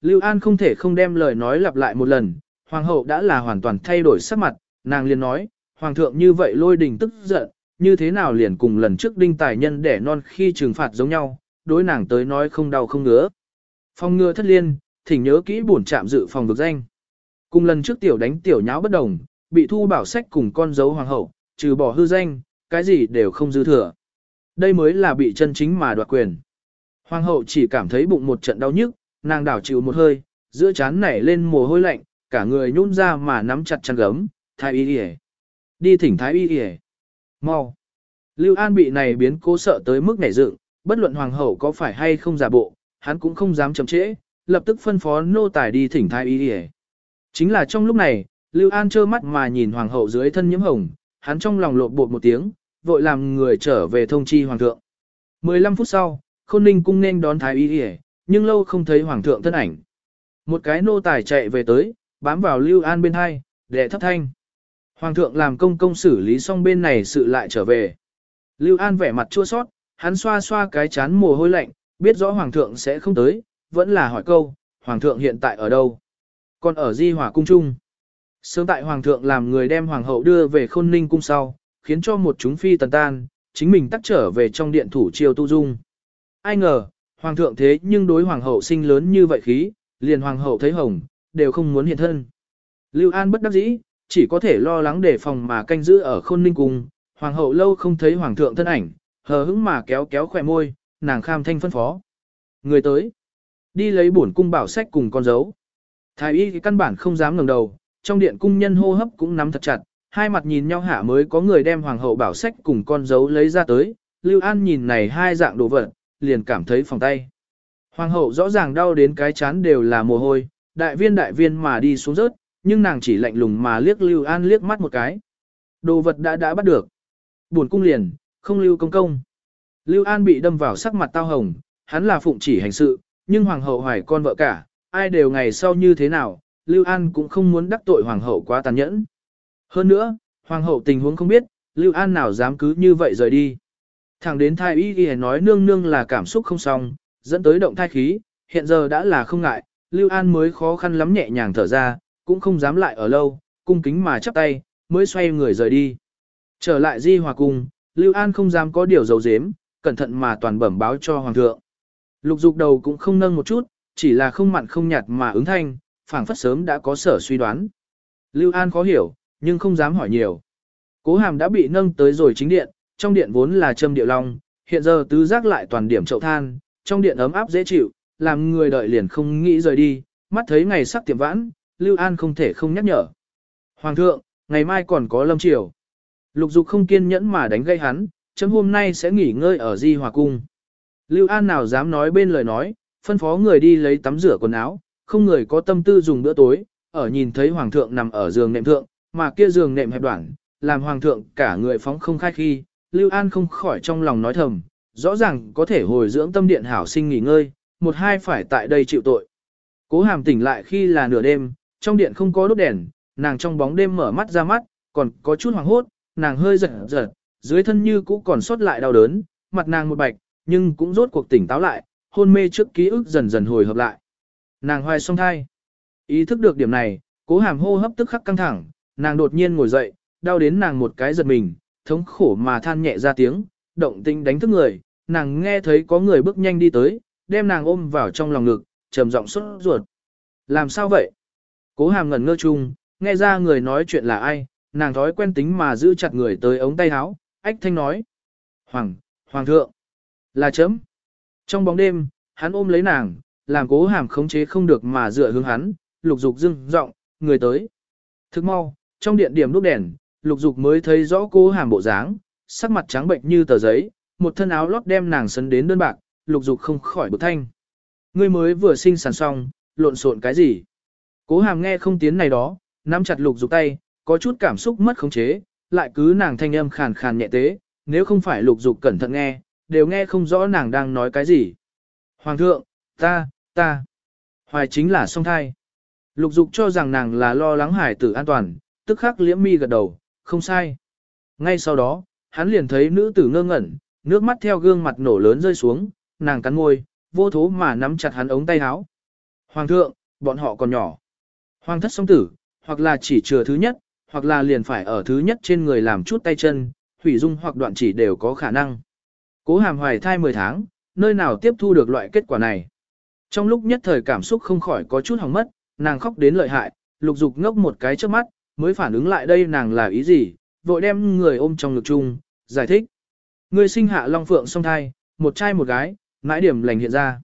Lưu An không thể không đem lời nói lặp lại một lần, hoàng hậu đã là hoàn toàn thay đổi sắc mặt, nàng liền nói, hoàng thượng như vậy lôi đình tức giận, như thế nào liền cùng lần trước đinh tài nhân đẻ non khi trừng phạt giống nhau, đối nàng tới nói không đau không ngứa. Phong ngừa thất liên, thỉnh nhớ kỹ bổn trạm dự phòng vực danh. Cùng lần trước tiểu đánh tiểu nháo bất đồng, bị thu bảo sách cùng con dấu hoàng hậu, trừ bỏ hư danh, cái gì đều không dư thừa. Đây mới là bị chân chính mà đoạt quyền. Hoàng hậu chỉ cảm thấy bụng một trận đau nhức, nàng đảo chịu một hơi, giữa chán nảy lên mồ hôi lạnh, cả người nhún ra mà nắm chặt chăn gấm, thái y đi Đi thỉnh thái y đi Mau. Lưu An bị này biến cố sợ tới mức nảy dựng, bất luận hoàng hậu có phải hay không giả bộ, hắn cũng không dám chậm trễ, lập tức phân phó nô tài đi thỉnh thái y đi Chính là trong lúc này, Lưu An trơ mắt mà nhìn hoàng hậu dưới thân nhiễm hồng, hắn trong lòng lột bột một tiếng, vội làm người trở về thông chi hoàng thượng. 15 phút sau, khôn ninh cung nên đón thái y đi nhưng lâu không thấy hoàng thượng thân ảnh. Một cái nô tài chạy về tới, bám vào Lưu An bên hai, để thấp thanh. Hoàng thượng làm công công xử lý xong bên này sự lại trở về. Lưu An vẻ mặt chua sót, hắn xoa xoa cái chán mồ hôi lạnh, biết rõ hoàng thượng sẽ không tới, vẫn là hỏi câu, hoàng thượng hiện tại ở đâu? Còn ở di Hòa cung trung. Sớm tại hoàng thượng làm người đem hoàng hậu đưa về khôn ninh cung sau, khiến cho một chúng phi tần tan, chính mình tắt trở về trong điện thủ triều tu dung. Ai ngờ, hoàng thượng thế nhưng đối hoàng hậu sinh lớn như vậy khí, liền hoàng hậu thấy hồng, đều không muốn hiện thân. Lưu An bất đắc dĩ, chỉ có thể lo lắng đề phòng mà canh giữ ở khôn ninh cung, hoàng hậu lâu không thấy hoàng thượng thân ảnh, hờ hững mà kéo kéo khỏe môi, nàng kham thanh phân phó. Người tới, đi lấy bổn cung bảo sách cùng con dấu. Thái y căn bản không dám ngẩng đầu, trong điện cung nhân hô hấp cũng nắm thật chặt, hai mặt nhìn nhau hạ mới có người đem hoàng hậu bảo sách cùng con dấu lấy ra tới, Lưu An nhìn này hai dạng đồ vật, liền cảm thấy phòng tay. Hoàng hậu rõ ràng đau đến cái chán đều là mồ hôi, đại viên đại viên mà đi xuống rớt, nhưng nàng chỉ lạnh lùng mà liếc Lưu An liếc mắt một cái. Đồ vật đã đã bắt được. Buồn cung liền, không lưu công công. Lưu An bị đâm vào sắc mặt tao hồng, hắn là phụng chỉ hành sự, nhưng hoàng hậu hoài con vợ cả, ai đều ngày sau như thế nào, Lưu An cũng không muốn đắc tội hoàng hậu quá tàn nhẫn. Hơn nữa, hoàng hậu tình huống không biết, Lưu An nào dám cứ như vậy rời đi. Thẳng đến thai y y nói nương nương là cảm xúc không xong, dẫn tới động thai khí, hiện giờ đã là không ngại, Lưu An mới khó khăn lắm nhẹ nhàng thở ra, cũng không dám lại ở lâu, cung kính mà chắp tay, mới xoay người rời đi. Trở lại di hòa cung, Lưu An không dám có điều dấu dếm, cẩn thận mà toàn bẩm báo cho hoàng thượng. Lục dục đầu cũng không nâng một chút, chỉ là không mặn không nhạt mà ứng thanh, phảng phất sớm đã có sở suy đoán. Lưu An khó hiểu, nhưng không dám hỏi nhiều. Cố hàm đã bị nâng tới rồi chính điện, trong điện vốn là châm điệu long, hiện giờ tứ giác lại toàn điểm chậu than, trong điện ấm áp dễ chịu, làm người đợi liền không nghĩ rời đi, mắt thấy ngày sắp tiệm vãn, Lưu An không thể không nhắc nhở. Hoàng thượng, ngày mai còn có lâm triều. Lục dục không kiên nhẫn mà đánh gây hắn, chấm hôm nay sẽ nghỉ ngơi ở di hòa cung. Lưu An nào dám nói bên lời nói, phân phó người đi lấy tắm rửa quần áo, không người có tâm tư dùng bữa tối, ở nhìn thấy hoàng thượng nằm ở giường nệm thượng, mà kia giường nệm hẹp đoạn, làm hoàng thượng cả người phóng không khai khi, Lưu An không khỏi trong lòng nói thầm, rõ ràng có thể hồi dưỡng tâm điện hảo sinh nghỉ ngơi, một hai phải tại đây chịu tội. Cố hàm tỉnh lại khi là nửa đêm, trong điện không có đốt đèn, nàng trong bóng đêm mở mắt ra mắt, còn có chút hoàng hốt, nàng hơi giật giật, dưới thân như cũ còn sót lại đau đớn, mặt nàng một bạch, nhưng cũng rốt cuộc tỉnh táo lại, hôn mê trước ký ức dần dần hồi hợp lại. Nàng hoài song thai. Ý thức được điểm này, cố hàm hô hấp tức khắc căng thẳng, nàng đột nhiên ngồi dậy, đau đến nàng một cái giật mình, thống khổ mà than nhẹ ra tiếng, động tinh đánh thức người, nàng nghe thấy có người bước nhanh đi tới, đem nàng ôm vào trong lòng ngực, trầm giọng xuất ruột. Làm sao vậy? Cố hàm ngẩn ngơ chung, nghe ra người nói chuyện là ai, nàng thói quen tính mà giữ chặt người tới ống tay áo, ách thanh nói. Hoàng, Hoàng thượng, là chấm. Trong bóng đêm, hắn ôm lấy nàng, làm cố hàm khống chế không được mà dựa hướng hắn, lục dục dưng giọng người tới. Thức mau, trong điện điểm đúc đèn, lục dục mới thấy rõ cô hàm bộ dáng, sắc mặt trắng bệnh như tờ giấy, một thân áo lót đem nàng sấn đến đơn bạc, lục dục không khỏi bực thanh. Ngươi mới vừa sinh sản xong, lộn xộn cái gì? Cố hàm nghe không tiến này đó, nắm chặt lục dục tay, có chút cảm xúc mất khống chế, lại cứ nàng thanh âm khàn khàn nhẹ tế, nếu không phải lục dục cẩn thận nghe, đều nghe không rõ nàng đang nói cái gì. Hoàng thượng, ta, ta, hoài chính là song thai. Lục dục cho rằng nàng là lo lắng hải tử an toàn, tức khắc liễm mi gật đầu, không sai. Ngay sau đó, hắn liền thấy nữ tử ngơ ngẩn, nước mắt theo gương mặt nổ lớn rơi xuống, nàng cắn môi, vô thố mà nắm chặt hắn ống tay áo. Hoàng thượng, bọn họ còn nhỏ. Hoàng thất song tử, hoặc là chỉ chừa thứ nhất, hoặc là liền phải ở thứ nhất trên người làm chút tay chân, hủy dung hoặc đoạn chỉ đều có khả năng. Cố hàm hoài thai 10 tháng, nơi nào tiếp thu được loại kết quả này. Trong lúc nhất thời cảm xúc không khỏi có chút hỏng mất, nàng khóc đến lợi hại, lục dục ngốc một cái trước mắt, mới phản ứng lại đây nàng là ý gì, vội đem người ôm trong ngực chung, giải thích. Người sinh hạ long phượng song thai, một trai một gái, mãi điểm lành hiện ra.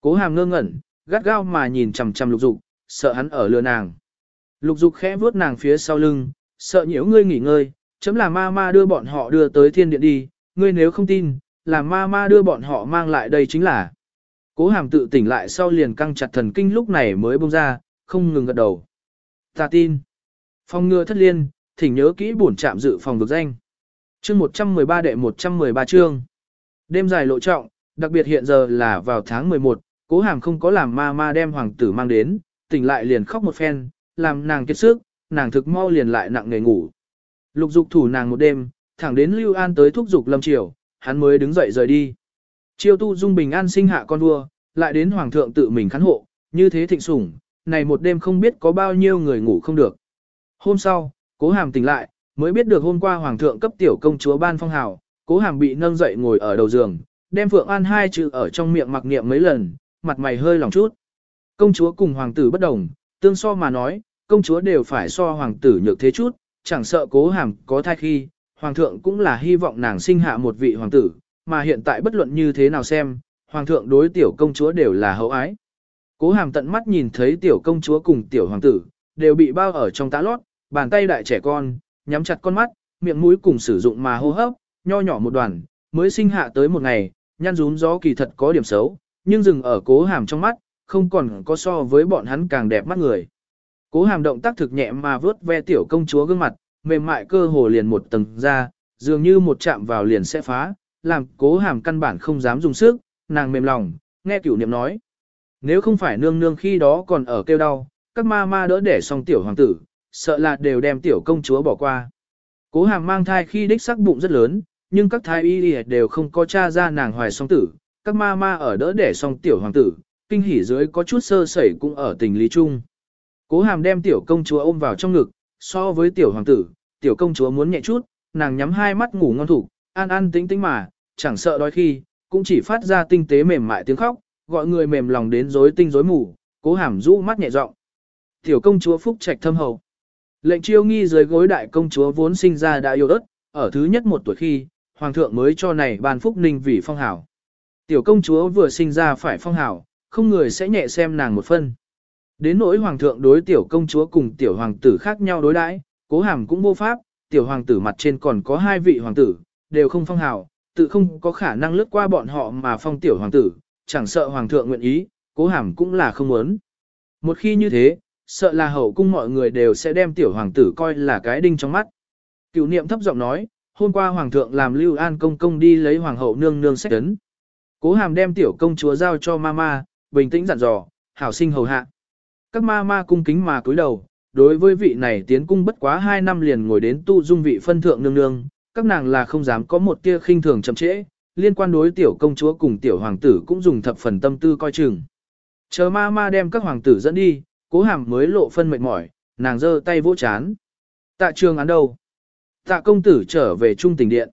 Cố hàm ngơ ngẩn, gắt gao mà nhìn chằm chằm lục dục, sợ hắn ở lừa nàng. Lục dục khẽ vuốt nàng phía sau lưng, sợ nhiễu ngươi nghỉ ngơi, chấm là ma ma đưa bọn họ đưa tới thiên điện đi, ngươi nếu không tin, là ma ma đưa bọn họ mang lại đây chính là. Cố hàm tự tỉnh lại sau liền căng chặt thần kinh lúc này mới bông ra, không ngừng gật đầu. Ta tin. Phòng ngừa thất liên, thỉnh nhớ kỹ bổn trạm dự phòng vực danh. Chương 113 đệ 113 chương. Đêm dài lộ trọng, đặc biệt hiện giờ là vào tháng 11, cố hàm không có làm ma ma đem hoàng tử mang đến, tỉnh lại liền khóc một phen, làm nàng kiệt sức, nàng thực mau liền lại nặng nề ngủ. Lục dục thủ nàng một đêm, thẳng đến Lưu An tới thúc dục lâm triều, hắn mới đứng dậy rời đi. Triều tu dung bình an sinh hạ con vua, lại đến hoàng thượng tự mình khán hộ, như thế thịnh sủng, này một đêm không biết có bao nhiêu người ngủ không được. Hôm sau, cố hàm tỉnh lại, mới biết được hôm qua hoàng thượng cấp tiểu công chúa ban phong hào, cố hàm bị nâng dậy ngồi ở đầu giường, đem Phượng An hai chữ ở trong miệng mặc niệm mấy lần, mặt mày hơi lòng chút. Công chúa cùng hoàng tử bất đồng, tương so mà nói, công chúa đều phải so hoàng tử nhược thế chút, chẳng sợ cố hàm có thai khi, hoàng thượng cũng là hy vọng nàng sinh hạ một vị hoàng tử, mà hiện tại bất luận như thế nào xem, hoàng thượng đối tiểu công chúa đều là hậu ái. Cố hàm tận mắt nhìn thấy tiểu công chúa cùng tiểu hoàng tử, đều bị bao ở trong tã lót, bàn tay đại trẻ con, nhắm chặt con mắt, miệng mũi cùng sử dụng mà hô hấp, nho nhỏ một đoàn, mới sinh hạ tới một ngày, nhăn rúm gió kỳ thật có điểm xấu, nhưng dừng ở cố hàm trong mắt, không còn có so với bọn hắn càng đẹp mắt người. Cố hàm động tác thực nhẹ mà vớt ve tiểu công chúa gương mặt, mềm mại cơ hồ liền một tầng ra, dường như một chạm vào liền sẽ phá, làm cố hàm căn bản không dám dùng sức, nàng mềm lòng, nghe cửu niệm nói. Nếu không phải nương nương khi đó còn ở kêu đau, các ma ma đỡ để xong tiểu hoàng tử, sợ là đều đem tiểu công chúa bỏ qua. Cố hàm mang thai khi đích sắc bụng rất lớn, nhưng các thái y đều không có cha ra nàng hoài song tử, các ma ma ở đỡ để song tiểu hoàng tử, kinh hỉ dưới có chút sơ sẩy cũng ở tình lý chung. Cố hàm đem tiểu công chúa ôm vào trong ngực, so với tiểu hoàng tử, tiểu công chúa muốn nhẹ chút, nàng nhắm hai mắt ngủ ngon thủ, an an tĩnh tĩnh mà, chẳng sợ đói khi, cũng chỉ phát ra tinh tế mềm mại tiếng khóc, gọi người mềm lòng đến rối tinh rối mù, cố hàm rũ mắt nhẹ giọng. Tiểu công chúa phúc trạch thâm hậu. Lệnh chiêu nghi dưới gối đại công chúa vốn sinh ra đã yêu ớt, ở thứ nhất một tuổi khi, hoàng thượng mới cho này ban phúc ninh vì phong hảo. Tiểu công chúa vừa sinh ra phải phong hảo, không người sẽ nhẹ xem nàng một phân. Đến nỗi hoàng thượng đối tiểu công chúa cùng tiểu hoàng tử khác nhau đối đãi, cố hàm cũng vô pháp, tiểu hoàng tử mặt trên còn có hai vị hoàng tử, đều không phong hào, tự không có khả năng lướt qua bọn họ mà phong tiểu hoàng tử, chẳng sợ hoàng thượng nguyện ý, cố hàm cũng là không muốn. Một khi như thế, sợ là hậu cung mọi người đều sẽ đem tiểu hoàng tử coi là cái đinh trong mắt. Cựu niệm thấp giọng nói, hôm qua hoàng thượng làm lưu an công công đi lấy hoàng hậu nương nương sách tấn, Cố hàm đem tiểu công chúa giao cho mama, bình tĩnh dặn dò, hảo sinh hầu hạ. Các ma ma cung kính mà cúi đầu, đối với vị này tiến cung bất quá 2 năm liền ngồi đến tu dung vị phân thượng nương nương, các nàng là không dám có một tia khinh thường chậm trễ, liên quan đối tiểu công chúa cùng tiểu hoàng tử cũng dùng thập phần tâm tư coi chừng. Chờ ma ma đem các hoàng tử dẫn đi, cố hàm mới lộ phân mệt mỏi, nàng giơ tay vỗ chán. Tạ trường án đâu? Tạ công tử trở về trung tỉnh điện.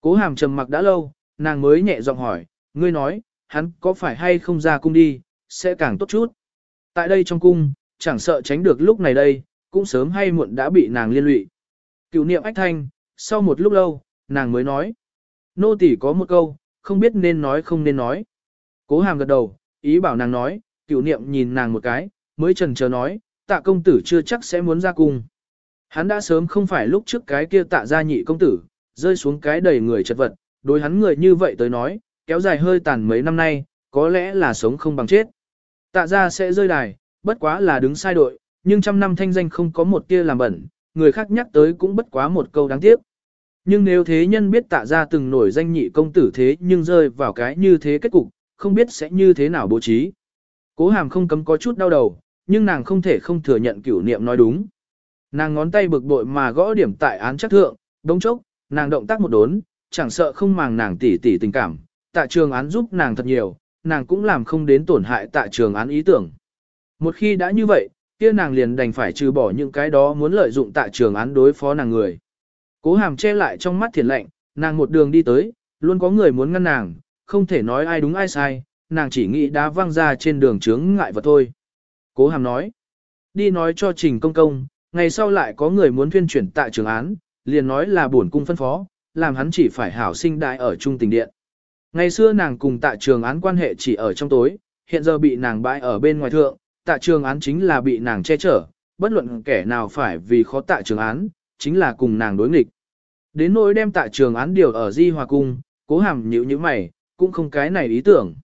Cố hàm trầm mặc đã lâu, nàng mới nhẹ giọng hỏi, ngươi nói, hắn có phải hay không ra cung đi, sẽ càng tốt chút. Tại đây trong cung, chẳng sợ tránh được lúc này đây, cũng sớm hay muộn đã bị nàng liên lụy. Cựu niệm ách thanh, sau một lúc lâu, nàng mới nói. Nô tỷ có một câu, không biết nên nói không nên nói. Cố hàm gật đầu, ý bảo nàng nói, cựu niệm nhìn nàng một cái, mới trần chờ nói, tạ công tử chưa chắc sẽ muốn ra cung. Hắn đã sớm không phải lúc trước cái kia tạ gia nhị công tử, rơi xuống cái đầy người chật vật, đối hắn người như vậy tới nói, kéo dài hơi tàn mấy năm nay, có lẽ là sống không bằng chết. Tạ gia sẽ rơi đài, bất quá là đứng sai đội, nhưng trăm năm thanh danh không có một tia làm bẩn, người khác nhắc tới cũng bất quá một câu đáng tiếc. Nhưng nếu thế nhân biết tạ gia từng nổi danh nhị công tử thế nhưng rơi vào cái như thế kết cục, không biết sẽ như thế nào bố trí. Cố hàm không cấm có chút đau đầu, nhưng nàng không thể không thừa nhận cửu niệm nói đúng. Nàng ngón tay bực bội mà gõ điểm tại án chắc thượng, đống chốc, nàng động tác một đốn, chẳng sợ không màng nàng tỉ tỉ tình cảm, tạ trường án giúp nàng thật nhiều, nàng cũng làm không đến tổn hại tạ trường án ý tưởng. Một khi đã như vậy, kia nàng liền đành phải trừ bỏ những cái đó muốn lợi dụng tại trường án đối phó nàng người. Cố hàm che lại trong mắt thiền lạnh, nàng một đường đi tới, luôn có người muốn ngăn nàng, không thể nói ai đúng ai sai, nàng chỉ nghĩ đá văng ra trên đường chướng ngại vật thôi. Cố hàm nói, đi nói cho trình công công, ngày sau lại có người muốn tuyên chuyển tại trường án, liền nói là bổn cung phân phó, làm hắn chỉ phải hảo sinh đại ở trung tình điện. Ngày xưa nàng cùng tại trường án quan hệ chỉ ở trong tối, hiện giờ bị nàng bãi ở bên ngoài thượng, tại trường án chính là bị nàng che chở, bất luận kẻ nào phải vì khó tại trường án, chính là cùng nàng đối nghịch. Đến nỗi đem tại trường án điều ở di hòa cung, cố hàm nhữ như mày, cũng không cái này ý tưởng.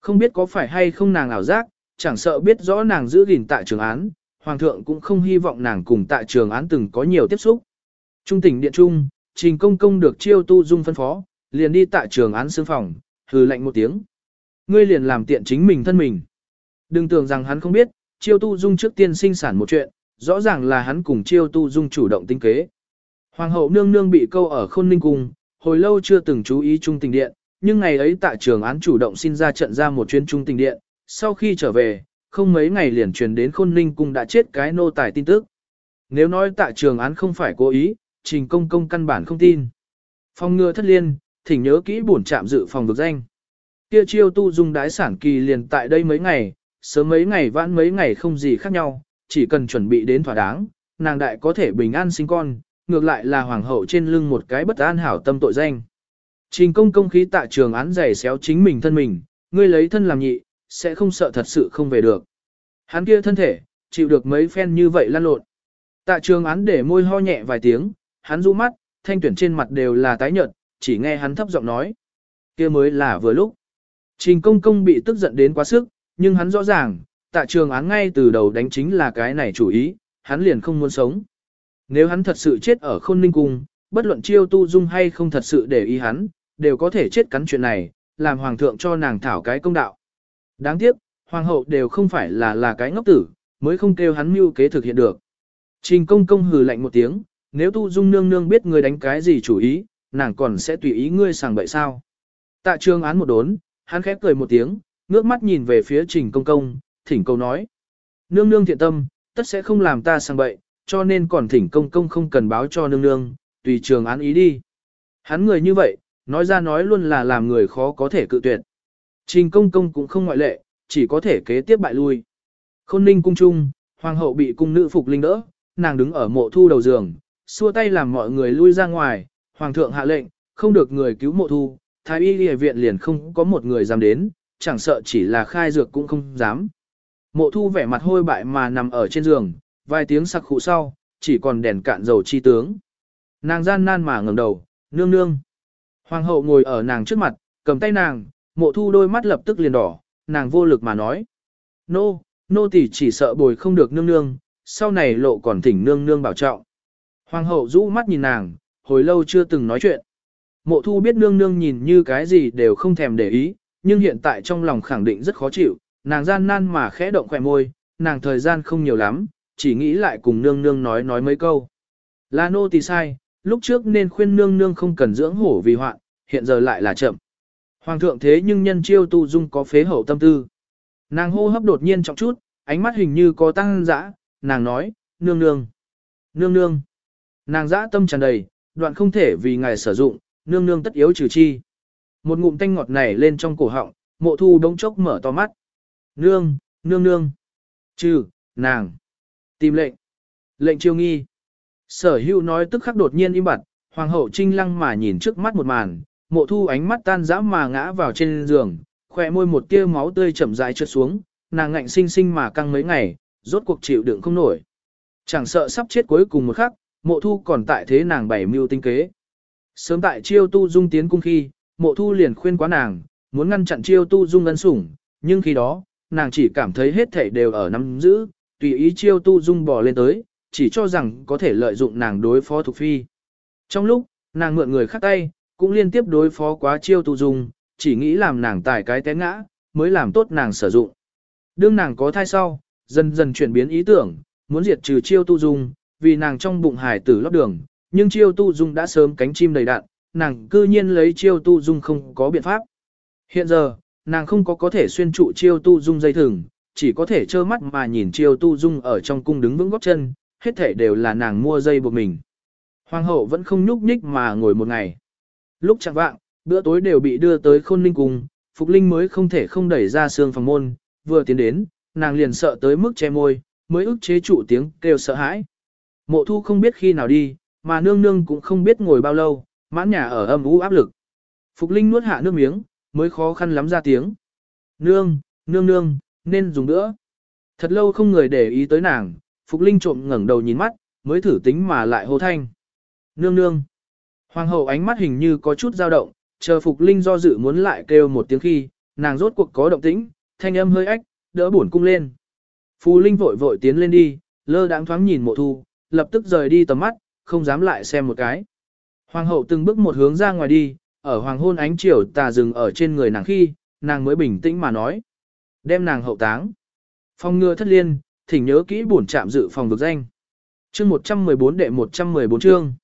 Không biết có phải hay không nàng ảo giác, chẳng sợ biết rõ nàng giữ gìn tại trường án, hoàng thượng cũng không hy vọng nàng cùng tại trường án từng có nhiều tiếp xúc. Trung tỉnh điện trung, trình công công được chiêu tu dung phân phó, liền đi tại trường án xương phòng, hừ lạnh một tiếng. Ngươi liền làm tiện chính mình thân mình. Đừng tưởng rằng hắn không biết, chiêu tu dung trước tiên sinh sản một chuyện, rõ ràng là hắn cùng chiêu tu dung chủ động tinh kế. Hoàng hậu nương nương bị câu ở khôn ninh cung, hồi lâu chưa từng chú ý trung tình điện, nhưng ngày ấy tại trường án chủ động xin ra trận ra một chuyến trung tình điện, sau khi trở về, không mấy ngày liền truyền đến khôn ninh cung đã chết cái nô tài tin tức. Nếu nói tại trường án không phải cố ý, trình công công căn bản không tin. Phong ngừa thất liên, thỉnh nhớ kỹ bổn trạm dự phòng vực danh. Kia chiêu tu dung đái sản kỳ liền tại đây mấy ngày, sớm mấy ngày vãn mấy ngày không gì khác nhau, chỉ cần chuẩn bị đến thỏa đáng, nàng đại có thể bình an sinh con, ngược lại là hoàng hậu trên lưng một cái bất an hảo tâm tội danh. Trình công công khí tại trường án giày xéo chính mình thân mình, ngươi lấy thân làm nhị, sẽ không sợ thật sự không về được. Hắn kia thân thể, chịu được mấy phen như vậy lan lộn. Tạ trường án để môi ho nhẹ vài tiếng, hắn rũ mắt, thanh tuyển trên mặt đều là tái nhợt, chỉ nghe hắn thấp giọng nói. kia mới là vừa lúc. Trình công công bị tức giận đến quá sức, nhưng hắn rõ ràng, tạ trường án ngay từ đầu đánh chính là cái này chủ ý, hắn liền không muốn sống. Nếu hắn thật sự chết ở khôn ninh cung, bất luận chiêu tu dung hay không thật sự để ý hắn, đều có thể chết cắn chuyện này, làm hoàng thượng cho nàng thảo cái công đạo. Đáng tiếc, hoàng hậu đều không phải là là cái ngốc tử, mới không kêu hắn mưu kế thực hiện được. Trình công công hừ lạnh một tiếng, nếu tu dung nương nương biết ngươi đánh cái gì chủ ý, nàng còn sẽ tùy ý ngươi sàng bậy sao. Tạ trương án một đốn, hắn khép cười một tiếng, ngước mắt nhìn về phía trình công công, thỉnh cầu nói. Nương nương thiện tâm, tất sẽ không làm ta sang bậy, cho nên còn thỉnh công công không cần báo cho nương nương, tùy trường án ý đi. Hắn người như vậy, nói ra nói luôn là làm người khó có thể cự tuyệt. Trình công công cũng không ngoại lệ, chỉ có thể kế tiếp bại lui. Khôn ninh cung trung, hoàng hậu bị cung nữ phục linh đỡ, nàng đứng ở mộ thu đầu giường, xua tay làm mọi người lui ra ngoài, hoàng thượng hạ lệnh, không được người cứu mộ thu, thái y y viện liền không có một người dám đến, chẳng sợ chỉ là khai dược cũng không dám. Mộ thu vẻ mặt hôi bại mà nằm ở trên giường, vài tiếng sặc khụ sau, chỉ còn đèn cạn dầu chi tướng. Nàng gian nan mà ngẩng đầu, nương nương. Hoàng hậu ngồi ở nàng trước mặt, cầm tay nàng, mộ thu đôi mắt lập tức liền đỏ, nàng vô lực mà nói. Nô, nô tỷ chỉ sợ bồi không được nương nương, sau này lộ còn thỉnh nương nương bảo trọng. Hoàng hậu rũ mắt nhìn nàng, hồi lâu chưa từng nói chuyện. Mộ thu biết nương nương nhìn như cái gì đều không thèm để ý, nhưng hiện tại trong lòng khẳng định rất khó chịu, nàng gian nan mà khẽ động khỏe môi, nàng thời gian không nhiều lắm, chỉ nghĩ lại cùng nương nương nói nói mấy câu. Là nô tỳ sai, lúc trước nên khuyên nương nương không cần dưỡng hổ vì hoạn, hiện giờ lại là chậm. Hoàng thượng thế nhưng nhân chiêu tu dung có phế hậu tâm tư. Nàng hô hấp đột nhiên trọng chút, ánh mắt hình như có tăng dã, nàng nói, nương nương, nương nương. Nàng dã tâm tràn đầy, đoạn không thể vì ngài sử dụng, nương nương tất yếu trừ chi. Một ngụm tanh ngọt nảy lên trong cổ họng, mộ thu đống chốc mở to mắt. Nương, nương nương. Trừ, nàng. Tìm lệnh. Lệnh chiêu nghi. Sở hữu nói tức khắc đột nhiên im bặt, hoàng hậu trinh lăng mà nhìn trước mắt một màn, mộ thu ánh mắt tan dã mà ngã vào trên giường, khỏe môi một tia máu tươi chậm rãi trượt xuống, nàng ngạnh sinh sinh mà căng mấy ngày, rốt cuộc chịu đựng không nổi. Chẳng sợ sắp chết cuối cùng một khắc, mộ thu còn tại thế nàng bảy mưu tinh kế. Sớm tại chiêu tu dung tiến cung khi, mộ thu liền khuyên quá nàng, muốn ngăn chặn chiêu tu dung ân sủng, nhưng khi đó, nàng chỉ cảm thấy hết thảy đều ở nắm giữ, tùy ý chiêu tu dung bò lên tới, chỉ cho rằng có thể lợi dụng nàng đối phó Thục phi. Trong lúc, nàng mượn người khác tay, cũng liên tiếp đối phó quá chiêu tu dung, chỉ nghĩ làm nàng tải cái té ngã, mới làm tốt nàng sử dụng. Đương nàng có thai sau, dần dần chuyển biến ý tưởng, muốn diệt trừ chiêu tu dung, vì nàng trong bụng hải tử lót đường, nhưng chiêu tu dung đã sớm cánh chim đầy đạn, nàng cư nhiên lấy chiêu tu dung không có biện pháp. Hiện giờ, nàng không có có thể xuyên trụ chiêu tu dung dây thừng, chỉ có thể trơ mắt mà nhìn Chiêu Tu Dung ở trong cung đứng vững gót chân, hết thể đều là nàng mua dây buộc mình. Hoàng hậu vẫn không nhúc nhích mà ngồi một ngày. Lúc chẳng vạng, bữa tối đều bị đưa tới khôn ninh cùng Phục Linh mới không thể không đẩy ra xương phòng môn, vừa tiến đến, nàng liền sợ tới mức che môi, mới ức chế trụ tiếng kêu sợ hãi. Mộ thu không biết khi nào đi, mà nương nương cũng không biết ngồi bao lâu, mãn nhà ở âm u áp lực. Phục Linh nuốt hạ nước miếng, mới khó khăn lắm ra tiếng. Nương, nương nương, nên dùng nữa. Thật lâu không người để ý tới nàng, Phục Linh trộm ngẩng đầu nhìn mắt, mới thử tính mà lại hô thanh. Nương nương. Hoàng hậu ánh mắt hình như có chút dao động, chờ Phục Linh do dự muốn lại kêu một tiếng khi, nàng rốt cuộc có động tĩnh, thanh âm hơi ách, đỡ bổn cung lên. Phù Linh vội vội tiến lên đi, lơ đãng thoáng nhìn mộ thu, lập tức rời đi tầm mắt, không dám lại xem một cái. Hoàng hậu từng bước một hướng ra ngoài đi, ở hoàng hôn ánh chiều tà dừng ở trên người nàng khi, nàng mới bình tĩnh mà nói. Đem nàng hậu táng. Phong ngừa thất liên, thỉnh nhớ kỹ bổn trạm dự phòng vực danh. Chương 114 đệ 114 chương.